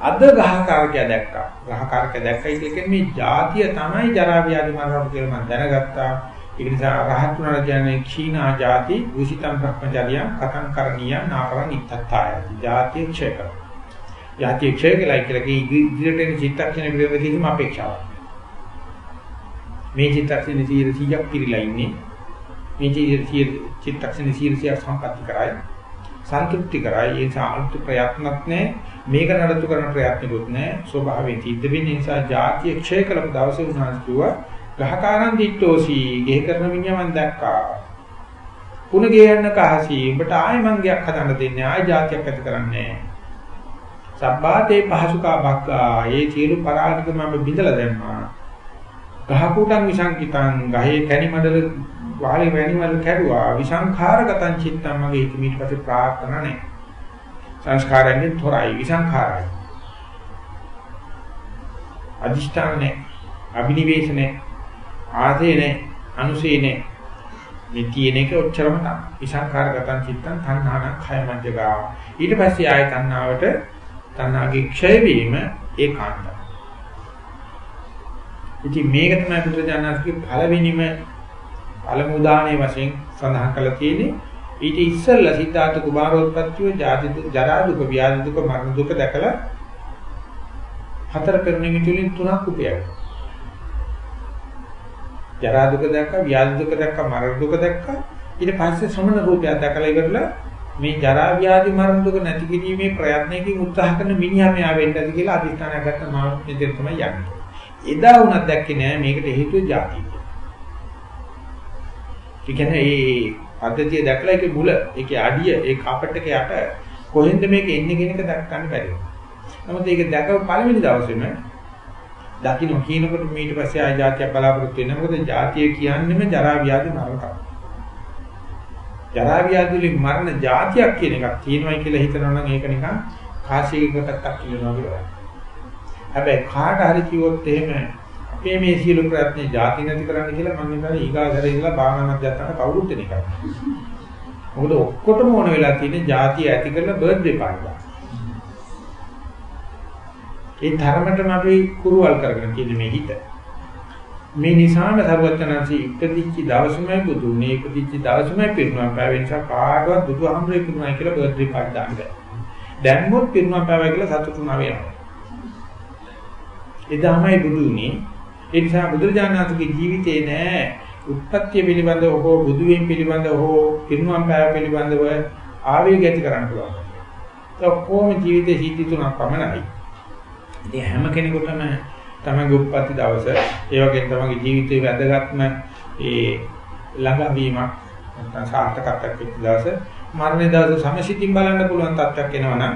අද ගහකාරකයා දැක්කා. ගහකාරකයා දැක්කයි කියන්නේ මේ જાතිය තමයි ජරා ව්‍යාධි මරණ කියලා මම දැනගත්තා. ඒ නිසා රහත් වුණා කියන්නේ ක්ෂීණා જાති දුසිතම් භ්‍රමචර්යම් කතං කරණීය නාකරං ඉත්තත්තාය. જાතිය ක්ෂය කරා જાතිය ක්ෂය කළා කියලා කී ඉදිරියට එන චිත්තක්ෂණ පිළිවෙතින්ම අපේක්ෂාවක් මේ චිත්තක්ෂණ 100ක් පිරීලා ඉන්නේ. මේ චිත්තක්ෂණ 100ක් සම්පatti කරයි. සන්තුෂ්ටි කරයි. ඒ නිසා අලුත් ප්‍රයත්නක් නැහැ. මේක නඩත්තු කරන ප්‍රයත්නකුත් නැහැ. ස්වභාවයෙන් සිද්ධ වෙන නිසා ಜಾතිය ක්ෂය කළ දවසේ උනාස් කිව්වා ගහකාරන් දිට්ටෝසි ගෙහ කරන මිනිහා මම දැක්කා. පුන ගෙයන්න කහසි උඹට ආයෙ මං ගයක් හදන්න දෙන්නේ ආයෙ જાතියක් ඇති කරන්නේ සබ්බාතේ පහසුකා බක්කා ඒ සියලු පරාධික මම බිඳලා දැම්මා. ගහකුටන් විසංකිතං ගහේ කැණි මඩල වාලේ වැණි වල කැඩුවා විසංඛාරගතං චිත්තං මගේ හිත ඊට පස්සේ ප්‍රාර්ථනා නැහැ. සංස්කාරයෙන් තොරයි විසංඛාරයි. අදිෂ්ඨාන නැහැ. අභිනිවේෂ නැහැ. ආසේ නැහැ. අනුසේ නැහැ. මේ තියෙන එක ඔච්චරම තමයි. විසංඛාරගතං චිත්තං තණ්හාන khය මජ්ජගා. ඊට පස්සේ ආය තණ්හාවට තණ්හාගේ ක්ෂය වීම ඒකාන්තයි. ඉතින් මේක තමයි බුදුරජාණන්ගේ පළවෙනිම පළමු උදාහරණයේ වශයෙන් සඳහන් කරලා තියෙන්නේ. ඊට ඉස්සෙල්ලා සිද්ධාර්ථ කුමාරෝත්පත්තිය ජාති ජරා දුක ව්‍යාධි දුක මරණ දුක දැකලා හතර පෙරණිමි තුලින් තුනක් උපයයි. ජරා දුක දැක්කා, ව්‍යාධි දුක දැක්කා, මරණ දුක දැක්කා. ඊට පස්සේ සමන රූපයක් දැකලා ඉවරලා මේ ජරා ව්‍යාධි මරණ දුක නැති කිරීමේ ප්‍රයත්නයකින් උත්සාහ කරන මිනිහා මෙයා වෙන්න ඇති කියලා අදිස්ථානයක් ගත්ත මාත් මෙතෙන් තමයි යන්නේ. එදා වුණත් දැක්කේ නෑ මේකට හේතුව ජාතිය. ඒ කියන්නේ මේ පද්ධතිය දැකලා ඒකේ මුල, ඒකේ අඩිය, ඒ කාපට් එක යට කොහෙන්ද මේක එන්නේ කියන එක දක්වන්න බැරි වුණා. නමුත් ඒක දැකපු පළවෙනි දවසේම දකින්න කියනකොට ඊට පස්සේ ආය જાතිය බලාපොරොත්තු වෙන මොකද જાතිය කියන්නේම ජරා ව්‍යාධි මරණ තමයි. ජරා ව්‍යාධි වලින් මරණ જાතියක් කියන එකක් තියෙනවයි කියලා හිතනවා නම් ඒක නිකන් කාසියකටක් කියනවා වගේ. හැබැයි කාට හරි කිව්වොත් එහෙම අපේ මේ සියලු ප්‍රයත්න જાති නැති කරන්න කියලා මම හිතන්නේ ඊගාසරේ ඉඳලා භාවනාවක් ගත්තාම කවුරුත් දෙන එකක්. මොකද ඔක්කොටම ඕන වෙලා තියෙන්නේ જાතිය ඇති කරලා බර්ත්ඩේ පාර්ටි. ඒ තරමටම අපි කුරුවල් කරගෙන තියෙන මේ හිත. මේ නිසාම සර්වඥාන්සේ ඉපදිච්ච දවසමයි බුදුනේ ඉපදිච්ච දවසමයි පිරුණා පෑවෙ නිසා කාටවත් බුදුහාමුදුරේ පිරුණා කියලා බර්ත්ඩේ පාර්ටි දාන්න බෑ. දැන්මොත් පිරුණා පෑවයි කියලා සතුටුුණා වෙනවා. එදාමයි බුදුනේ ඒ නිසා බුදුරජාණන්ගේ ජීවිතේ නෑ උත්පත්ති පිළිබඳව හෝ බුදු වීම පිළිබඳව හෝ පිරුණම් පෑව පිළිබඳව ආවේග ඇති කරන්න පුළුවන්. ඒ ඔක්කොම ජීවිතේ සිද්ධි තුනක් පමණයි. ඉතින් හැම කෙනෙකුටම තමගේ උත්පත්ති දවස ඒ වගේම තමගේ ජීවිතේ වැදගත්ම ඒ ළඟවීමක් නැත්නම් සාර්ථකත්වයක් වෙච්ච දවස මරණ දවස සමසිතින් බලන්න පුළුවන් තත්ත්වයක් එනවනම්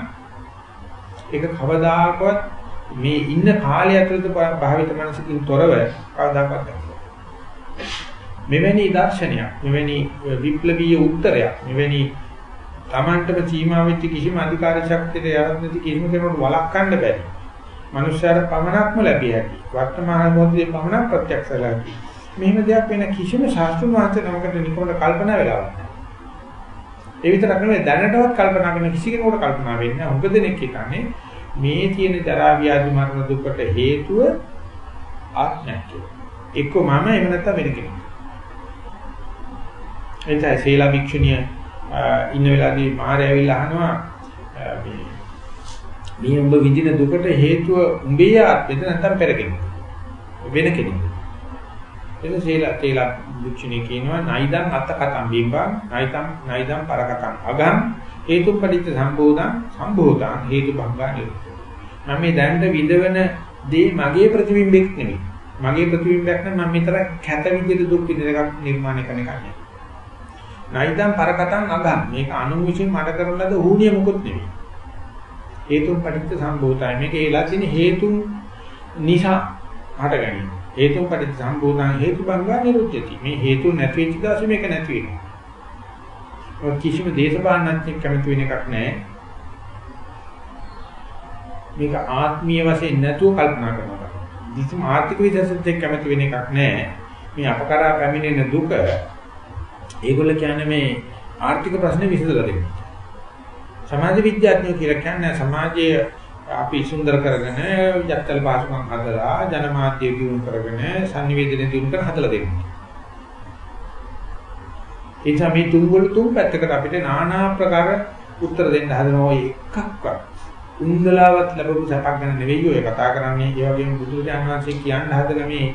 ඒක කවදාකවත් මේ ඉන්න කාලය ඇතුළත භාවිත මනසකින් තොරව කවදාකවත් මෙවැනි දර්ශනයක් මෙවැනි විප්ලවීය උත්තරයක් මෙවැනි Tamanටම සීමා වෙච්ච කිසිම අධිකාර ශක්තියක යහත් නැති කිසිම කෙනෙකුට වළක්වන්න බැරි මනුෂ්‍යයාට පමණක්ම ලැබිය හැකි. වර්තමාන මොහොතේ පමණක් ප්‍රත්‍යක්ෂ ලැබි. මෙහෙම දෙයක් වෙන කිසිම ශාස්ත්‍රීය වාචන නමකට නිකමල කල්පනා වෙලාවක් නැහැ. ඒ විතරක් නෙවෙයි දැනටවත් කල්පනා කරන කිසි කෙනෙකුට කල්පනා වෙන්නේ නැහැ. උග දෙනෙක් හිතන්නේ මේ තියෙන ජරා ව්‍යාධි මරණ දුකට හේතුව ආත්මයක්. එක්ක මම එහෙම නැත්නම් වෙන කෙනෙක්. එතැයි සීලා භික්ෂුණිය ඉන්න වෙලාවේදී මාරය ඇවිල්ලා අහනවා මේ මේ උඹ විඳින දුකට හේතුව උඹේ ආත්මෙද නැත්නම් පෙර කෙනෙක් වෙන කෙනෙක් එද සීලා තේලා දුක්ෂණේ කියනවා නයිදං අත්ත කතම් බිම්බං නයිතම් නයිදං පරකතම් අගං හේතු පටිච්ච සම්බෝධං සම්බෝධං හේතු භංගා නිරුද්ධ මම මේ දැනට විඳවන දේ මගේ ප්‍රතිබිම්බෙක් නෙමෙයි මගේ ප්‍රතිබිම්බයක් නම් මම විතර කැත විදිහට දුක් විඳ එකක් නිර්මාණය කරන එකක් නෙමෙයි නයිදං පරකතම් අගං මේක අනු විසින් මට කරන ලද ඌණිය මොකුත් නෙමෙයි හේතුන් පටිච්ච සම්භූතයි. මේක ඒලා තියෙන හේතුන් නිසා හට ගැනීම. හේතුන් පටිච්ච සම්භූතං හේතුබංගා නිරුද්ධති. මේ හේතු නැති වෙච්ච දාසේ මේක නැති වෙනවා. ඔය කිසිම දේශපාලනඥයෙක් කැමති වෙන එකක් නැහැ. මේක ආත්මීය වශයෙන් නැතුව කල්පනා කරනවා. කිසිම ආර්ථික විද්‍යාවෙත් කැමති වෙන එකක් නැහැ. මේ අපකරා පැමිණෙන දුක ඒගොල්ල කියන්නේ මේ ආර්ථික ප්‍රශ්නේ විසඳලා දෙන්නේ. සමාජ විද්‍යාඥයෝ කියලා කියන්නේ සමාජයේ අපි සුන්දර කරගෙන යත්තල් පාසුකම් හදලා ජනමාධ්‍ය දියුණු කරගෙන sannivedana දියුණු කර හදලා දෙන්නේ. ඒ නිසා මේ තුන් වල තුන් පැත්තකට අපිට নানা ආකාර උත්තර දෙන්න හදන ඔය එකක්වත් උන්දලාවත් ලැබපු සපක් ගැන නෙවෙයි ඔය කතා කරන්නේ. ඒ වගේම බුදුරජාණන් වහන්සේ කියන්න හදන මේ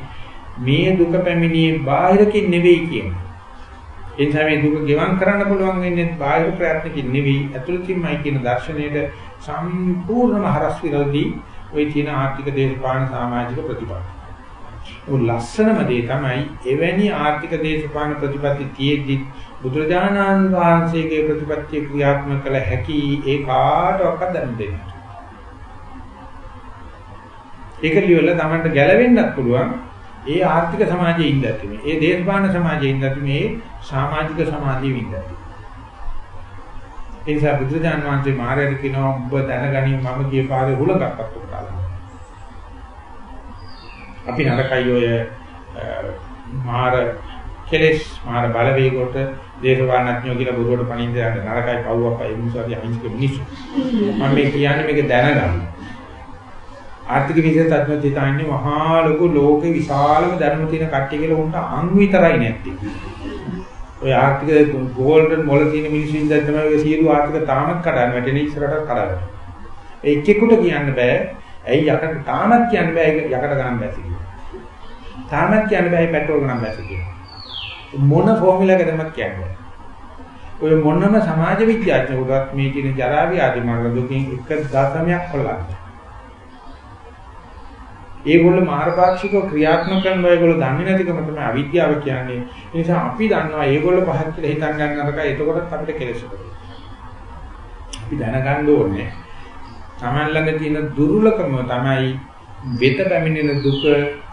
මේ දුක පැමිණියේ බාහිරකින් නෙවෙයි කියන්නේ. ඒ නිසා මේ දුක ගෙවම් කරන්න පුළුවන් වෙන්නේ බාහිර ප්‍රයත්නකින් නෙවෙයි ඇතුළතින්මයි කියන දර්ශනයට සම්පූර්ණම හරස් විරෝධී ওই තියෙන ආර්ථික දේශපාලන සමාජික ප්‍රතිපත්ති. ਉਹ ලස්සනම දේ තමයි එවැනි ආර්ථික දේශපාලන ප්‍රතිපත්ති තියෙද්දි බුදුරජාණන් වහන්සේගේ ප්‍රතිපත්ති ක්‍රියාත්මක කළ හැකි ඒ කාටවත් දැන දෙන්න. ඒක ලියවලා Tamanට ගැලවෙන්නත් පුළුවන්. ඒ ආර්ථික සමාජයේ ඉඳද්දි මේ. ඒ දේශපාලන සමාජයේ ඉඳද්දි මේ සමාජික සමාජයේ ඉඳද්දි ඒ නිසා බුදුරජාන් වහන්සේ මාරයට කියනවා ඔබ දැනගනින් මම ගිය පාරේ හුලඟක් අත්කොට අපි නරකයි ඔය මාර කෙලෙස් මාර බලවේගොට දේශපාලනඥයෝ කියලා බුදුරට පණින්න යන නරකයි පව්වප්පයි මිනිස්සුගේ අහිංසක මිනිස්සු. මම මේ කියන්නේ මේක දැනගන්න. ආර්ථික විද්‍යාව තත්ත්වය මහා ලොකු ලෝකේ විශාලම ධර්ම තියෙන කට්ටිය කියලා උන්ට අං විතරයි නැත්තේ ඔය ආර්ථික ගෝල්ඩන් මොළ තියෙන මිනිස්සු ඉඳන් තමයි ඔය සියලු ආර්ථික තාමත් කඩන්න වැටෙන ඉස්සරහට කඩන්න. ඒ එක්කෙකුට කියන්න බෑ. ඇයි යකට තාමත් කියන්න බෑ යකට ගණන් බැසි කියලා. තාමත් කියන්න බෑ පෙට්‍රෝල් ගණන් බැසි කියලා. මොන ෆෝමියුලා එකදමත් කියන්නේ. ඔය මොනම සමාජ විද්‍යාඥයෙකුට මේ කියන ජරා ව්‍යාධි මරණ දුකින් එක දශමයක් කොල්ලන්නේ. ඒගොල්ලෝ මාර්ගපාක්ෂිකව ක්‍රියාත්මක කරනවා ඒගොල්ලෝ දන්නේ නැතිකම තමයි අවිද්‍යාව කියන්නේ. ඒ නිසා අපි දන්නවා ඒගොල්ලෝ පහත් කියලා හිතන් ගන්න නරකයි. එතකොටත් අපිට කෙලෙස් අපි දැනගන්න ඕනේ. Taman ළඟ තියෙන දුර්ලභම තමයි වෙත පැමිණෙන දුක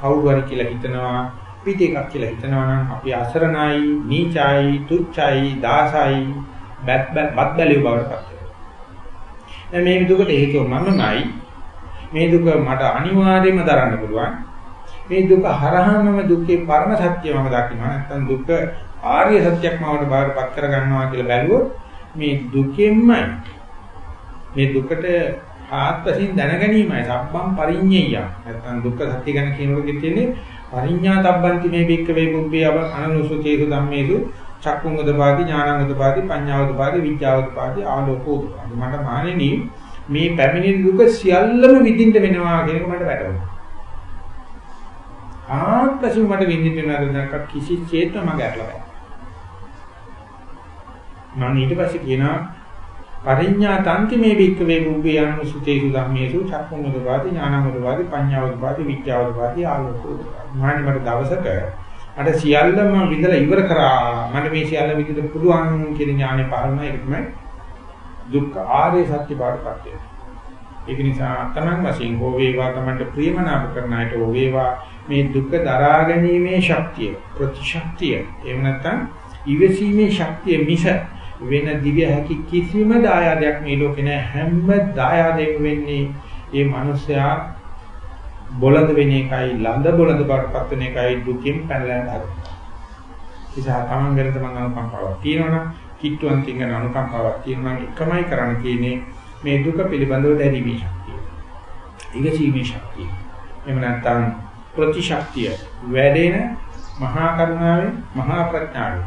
කවුරු හරි කියලා හිතනවා පිට එකක් කියලා හිතනවා නම් අපි අසරණයි, නීචයි, තුච්චයි, දාසයි, බත් බත් බැලිය බවට පත් වෙනවා. මේ දුකට හේතුව මමමයි මේ දුක මට අනිවාර්යයෙන්ම දරන්න පුළුවන්. මේ දුක හරහාමම දුකේ පරම සත්‍ය මම දකිනවා. නැත්නම් දුක ආර්ය සත්‍යයක් මවට බාරපත් කර ගන්නවා කියලා බැලුවොත් මේ දුකෙන්මයි මේ දුකට ආත්පසින් දැනගැනීමයි සබ්බම් පරිඤ්ඤය. නැත්නම් දුක්ඛ සත්‍ය ගැන කියනකොට තියෙන්නේ පරිඤ්ඤා තබ්බන්ති මේ බික්ක වේ බුබ්බේ අව අනනුසුතේසු ධම්මේසු චක්කුංගදපාති ඥානංගදපාති පඤ්ඤාවදපාති විඥාවදපාති ආලෝකෝදපාති මට මානෙනි මේ පැමිණෙන දුක සියල්ලම විඳින්න වෙනවා කියන එක මට වැටහුණා. ආත්පසු මට විඳින්න වෙනවද දැක්ක කිසිසේත්ම මම ගැටලා බෑ. මම ඊට පස්සේ කියනවා පරිඥා තන්ති මේ වික්ක වේ රූපේ අනුසුතේසු ධම්මේසු චක්කුමුදපාති ඥානමුදපාති පඤ්ඤාවදපාති විඥාවදපාති ආලෝකෝදපාති. මානි මට දවසක අර සියල්ලම විඳලා ඉවර කරා මට මේ සියල්ල විඳින්න පුළුවන් කියන ඥානෙ පහළම ඒක තමයි දුක්ඛ ආර්ය සත්‍ය බාටපත් වෙනවා. ඒක නිසා තමන් වශයෙන් හෝ වේවා තමන්ට ප්‍රියමනාප කරන අයට හෝ වේවා මේ දුක දරා ගැනීමේ ශක්තිය ප්‍රතිශක්තිය එහෙම නැත්නම් ඉවසීමේ ශක්තිය මිස වෙන දිව්‍ය හැකි කිසිම දායාදයක් මේ ලෝකේ නැහැ හැම දායාදයක් වෙන්නේ මේ මිනිසයා බොළඳ වෙන එකයි ලඳ බොළඳ බවටපත් වෙන එකයි දුකින් පැනලා යනවා. නිසා තමන් ගැන තමන් අනුකම්පාවක් තියෙනවනම් කිට්ටුවන්තින් කරන අනුකම්පාවක් තියෙනවා එකමයි කරන්න තියෙන්නේ මේ දුක පිළිබඳව දැරීමේ ශක්තිය. ඊගසීමේ ශක්තිය. එහෙම නැත්නම් ප්‍රතිශක්තිය වැඩෙන මහා කරුණාවෙන් මහා ප්‍රඥාවෙන්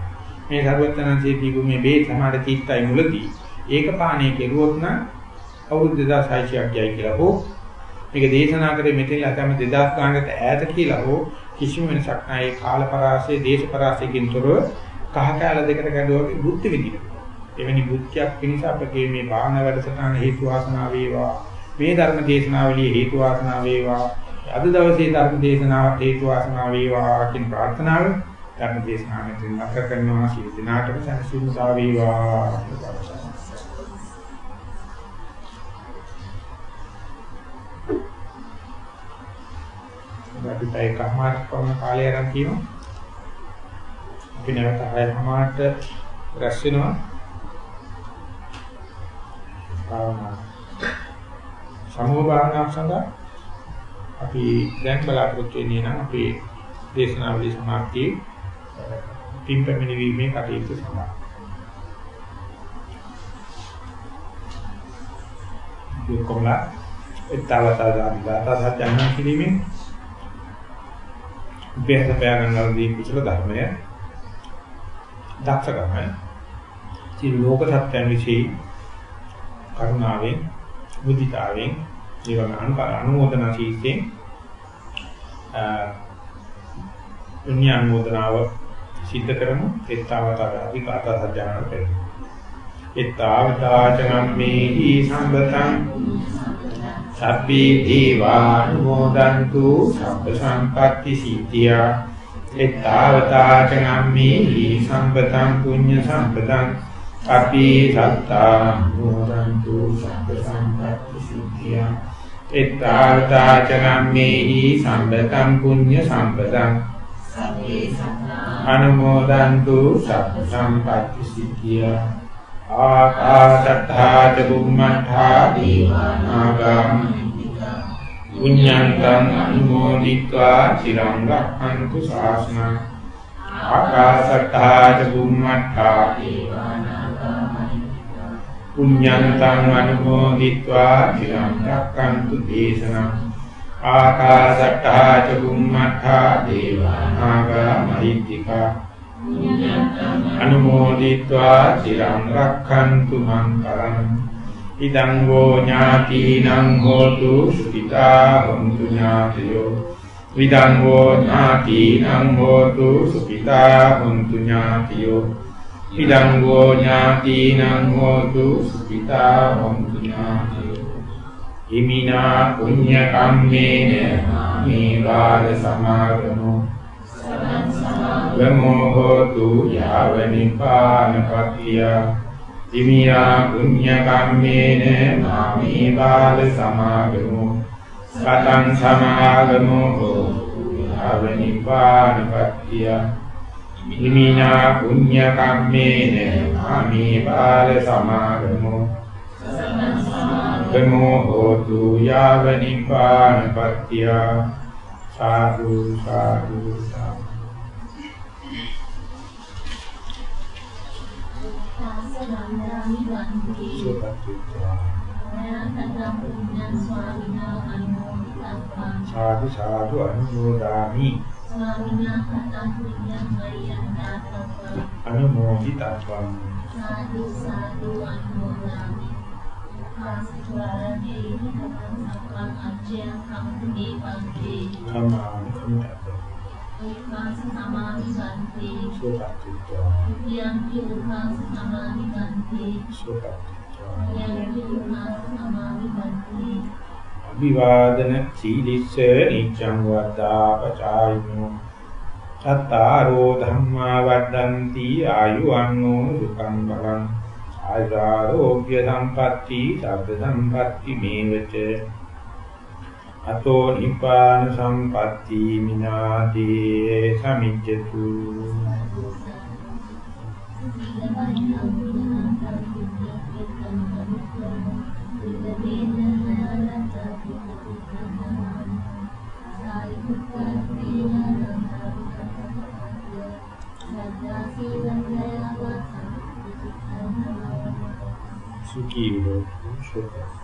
මේ සර්වඥාන්සේ දීපු මේ බේ සමාඩ තීත්තයි මුලදී ඒක පාණේ කෙරුවොත් නම් අවුරුදු 2600ක් යයි කියලා හෝ මේක දේශනා කරේ මෙතන ලතම 2000 ගානකට ඈත කියලා හෝ කිසිම වෙනසක් නැහැ ඒ කාල පරාසයේ දේශ පරාසයකින් තොරව කහ කැල දෙකට ගැඩුවා බුද්ධ විදින. එවැනි බුද්ධියක් පිණිස අපගේ මේ භාවනා වැඩසටහන හේතු වාසනා වේවා. මේ ධර්ම දේශනාවලිය හේතු වාසනා වේවා. අද දවසේ ධර්ම දේශනාව හේතු වාසනා වේවා කියන ප්‍රාර්ථනාව ධර්ම දේශනාවෙන් නැත කරනවා සිය දිනාටම සැනසීම සා වේවා. අපිට එකමාරක් වුණ කාලය ආරම්භ කියනවා. අපි නැවත ආයතමාට රැස් වෙනවා. භාවනා. සමූහ භාවනාවක් සඳහා අපි දැන් බලාපොරොත්තු වෙන්නේ නම් අපේ දේශනාවලිය සමාප්තියේ පින්පැමිණි වීමේ කටයුතු සඳහා. දුකෝලා එතවතා දාතා සත්‍යයන් කිරීමෙන් උපේක්ෂ පෑ ගන්නවා දී කුසල ධර්මය දක්ෂකම සියලු ලෝක සත්‍යයන් વિશે කරුණාවෙන් මුදිතාවෙන් ජීවන අනුමෝදන ශීතේ අ අනුමෝදනාව සිද්ධ කරමු. එත්තාවතාව අධිකාතා සත්‍යයන් කරමු එත්තාවතාචනම්මේහි සම්බතං සබ්බේ දේවානුමෝදන්තු සබ්බ සම්පත්‍ති සිද්ධියා එත්තාවතාච නම්මේ සම්පතං පුඤ්ඤ සම්පතං අපි සත්තා නෝරන්තු සබ්බ සම්පත්ති සිද්ධිය. එත්තාවතාච නම්මේ සම්පතං පුඤ්ඤ සම්පතං අනුමෝදන්තු සබ්බ සම්පත්ති සිද්ධිය. ආකාශත්තා ච බුම්මත්තා දීවානාගම් පුඤ්ඤන්තං අනුමෝදිत्वा চিරං රක්ඛන්තු ශාසනං ආකාශට්ටා ච බුම්මට්ටා පුඤ්ඤන්තං අනුමෝදිत्वा চিරං රක්ඛන්තු දේශනං. ආකාශට්ටා ච බුම්මට්ටා දේවානාගා මහිත්‍තිකා අනුමෝදිत्वा চিරං රක්ඛන්තු මං කරණං ඉදං වූ ඥාතිනං හෝතු සුඛිතා හොන්තු ඥාතයෝ. ඉදං වූ ඥාතිනං හෝතු සුඛිතා හොන්තු ඥාතයෝ. ඉදං වූ ඥාතිනං හෝතු සුඛිතා හොන්තු ඥාතයෝ. ඉමිනා පුඤ්ඤ කම්මේන මේ බාල සමාගමෝ. ගමෝ හෝතු යාව නිපානපතිය ඉමියා පුඤ්ඤ කම්මේන මාමේ බාල සමාගමෝ සතං සමාගමෝ හෝතු යාව නිපානපතිය ඉමිනා පුඤ්ඤ කම්මේන මාමේ බාල සමාගමෝ ගමෝ හෝතු යාව නිපානපතිය සාදු සාදු සාදු සාසනන්දාමි වන්ති නයතං පුඤ්ඤං ස්වාමිනා අනුමෝදිතං සාදු සාදු අනුමෝදාමි ස්වාමිනා කතං පුඤ්ඤං මරියන්තාතං අනුමෝදිතත්වං සාදු සාදු අනුමෝදාමි කාසිතුරාරේ කතං සක්කං අච්චයං කම්පුනේ පන්ති කමාමි කමිතත් උපාස සමාමි වන්ති සෝපත්ත්වා යම්කි උපාස සමාමි වන්ති සෝපත්ත්වා යම්කි උපාස සමාමි වන්ති අභිවාදන සීලිස්ස නිච්ඡං වද්දා පචායිනෝ. චත්තාරෝ ධම්මා වද්දන්ති ආයුවන්නෝ සුඛං බලං. ආයුරෝග්‍ය සම්පatti සබ්බ සම්පatti මේවච. අතෝ නිපාන සම්පatti මිනාදී සමිජ්ජතු සුඛී වූ සුඛ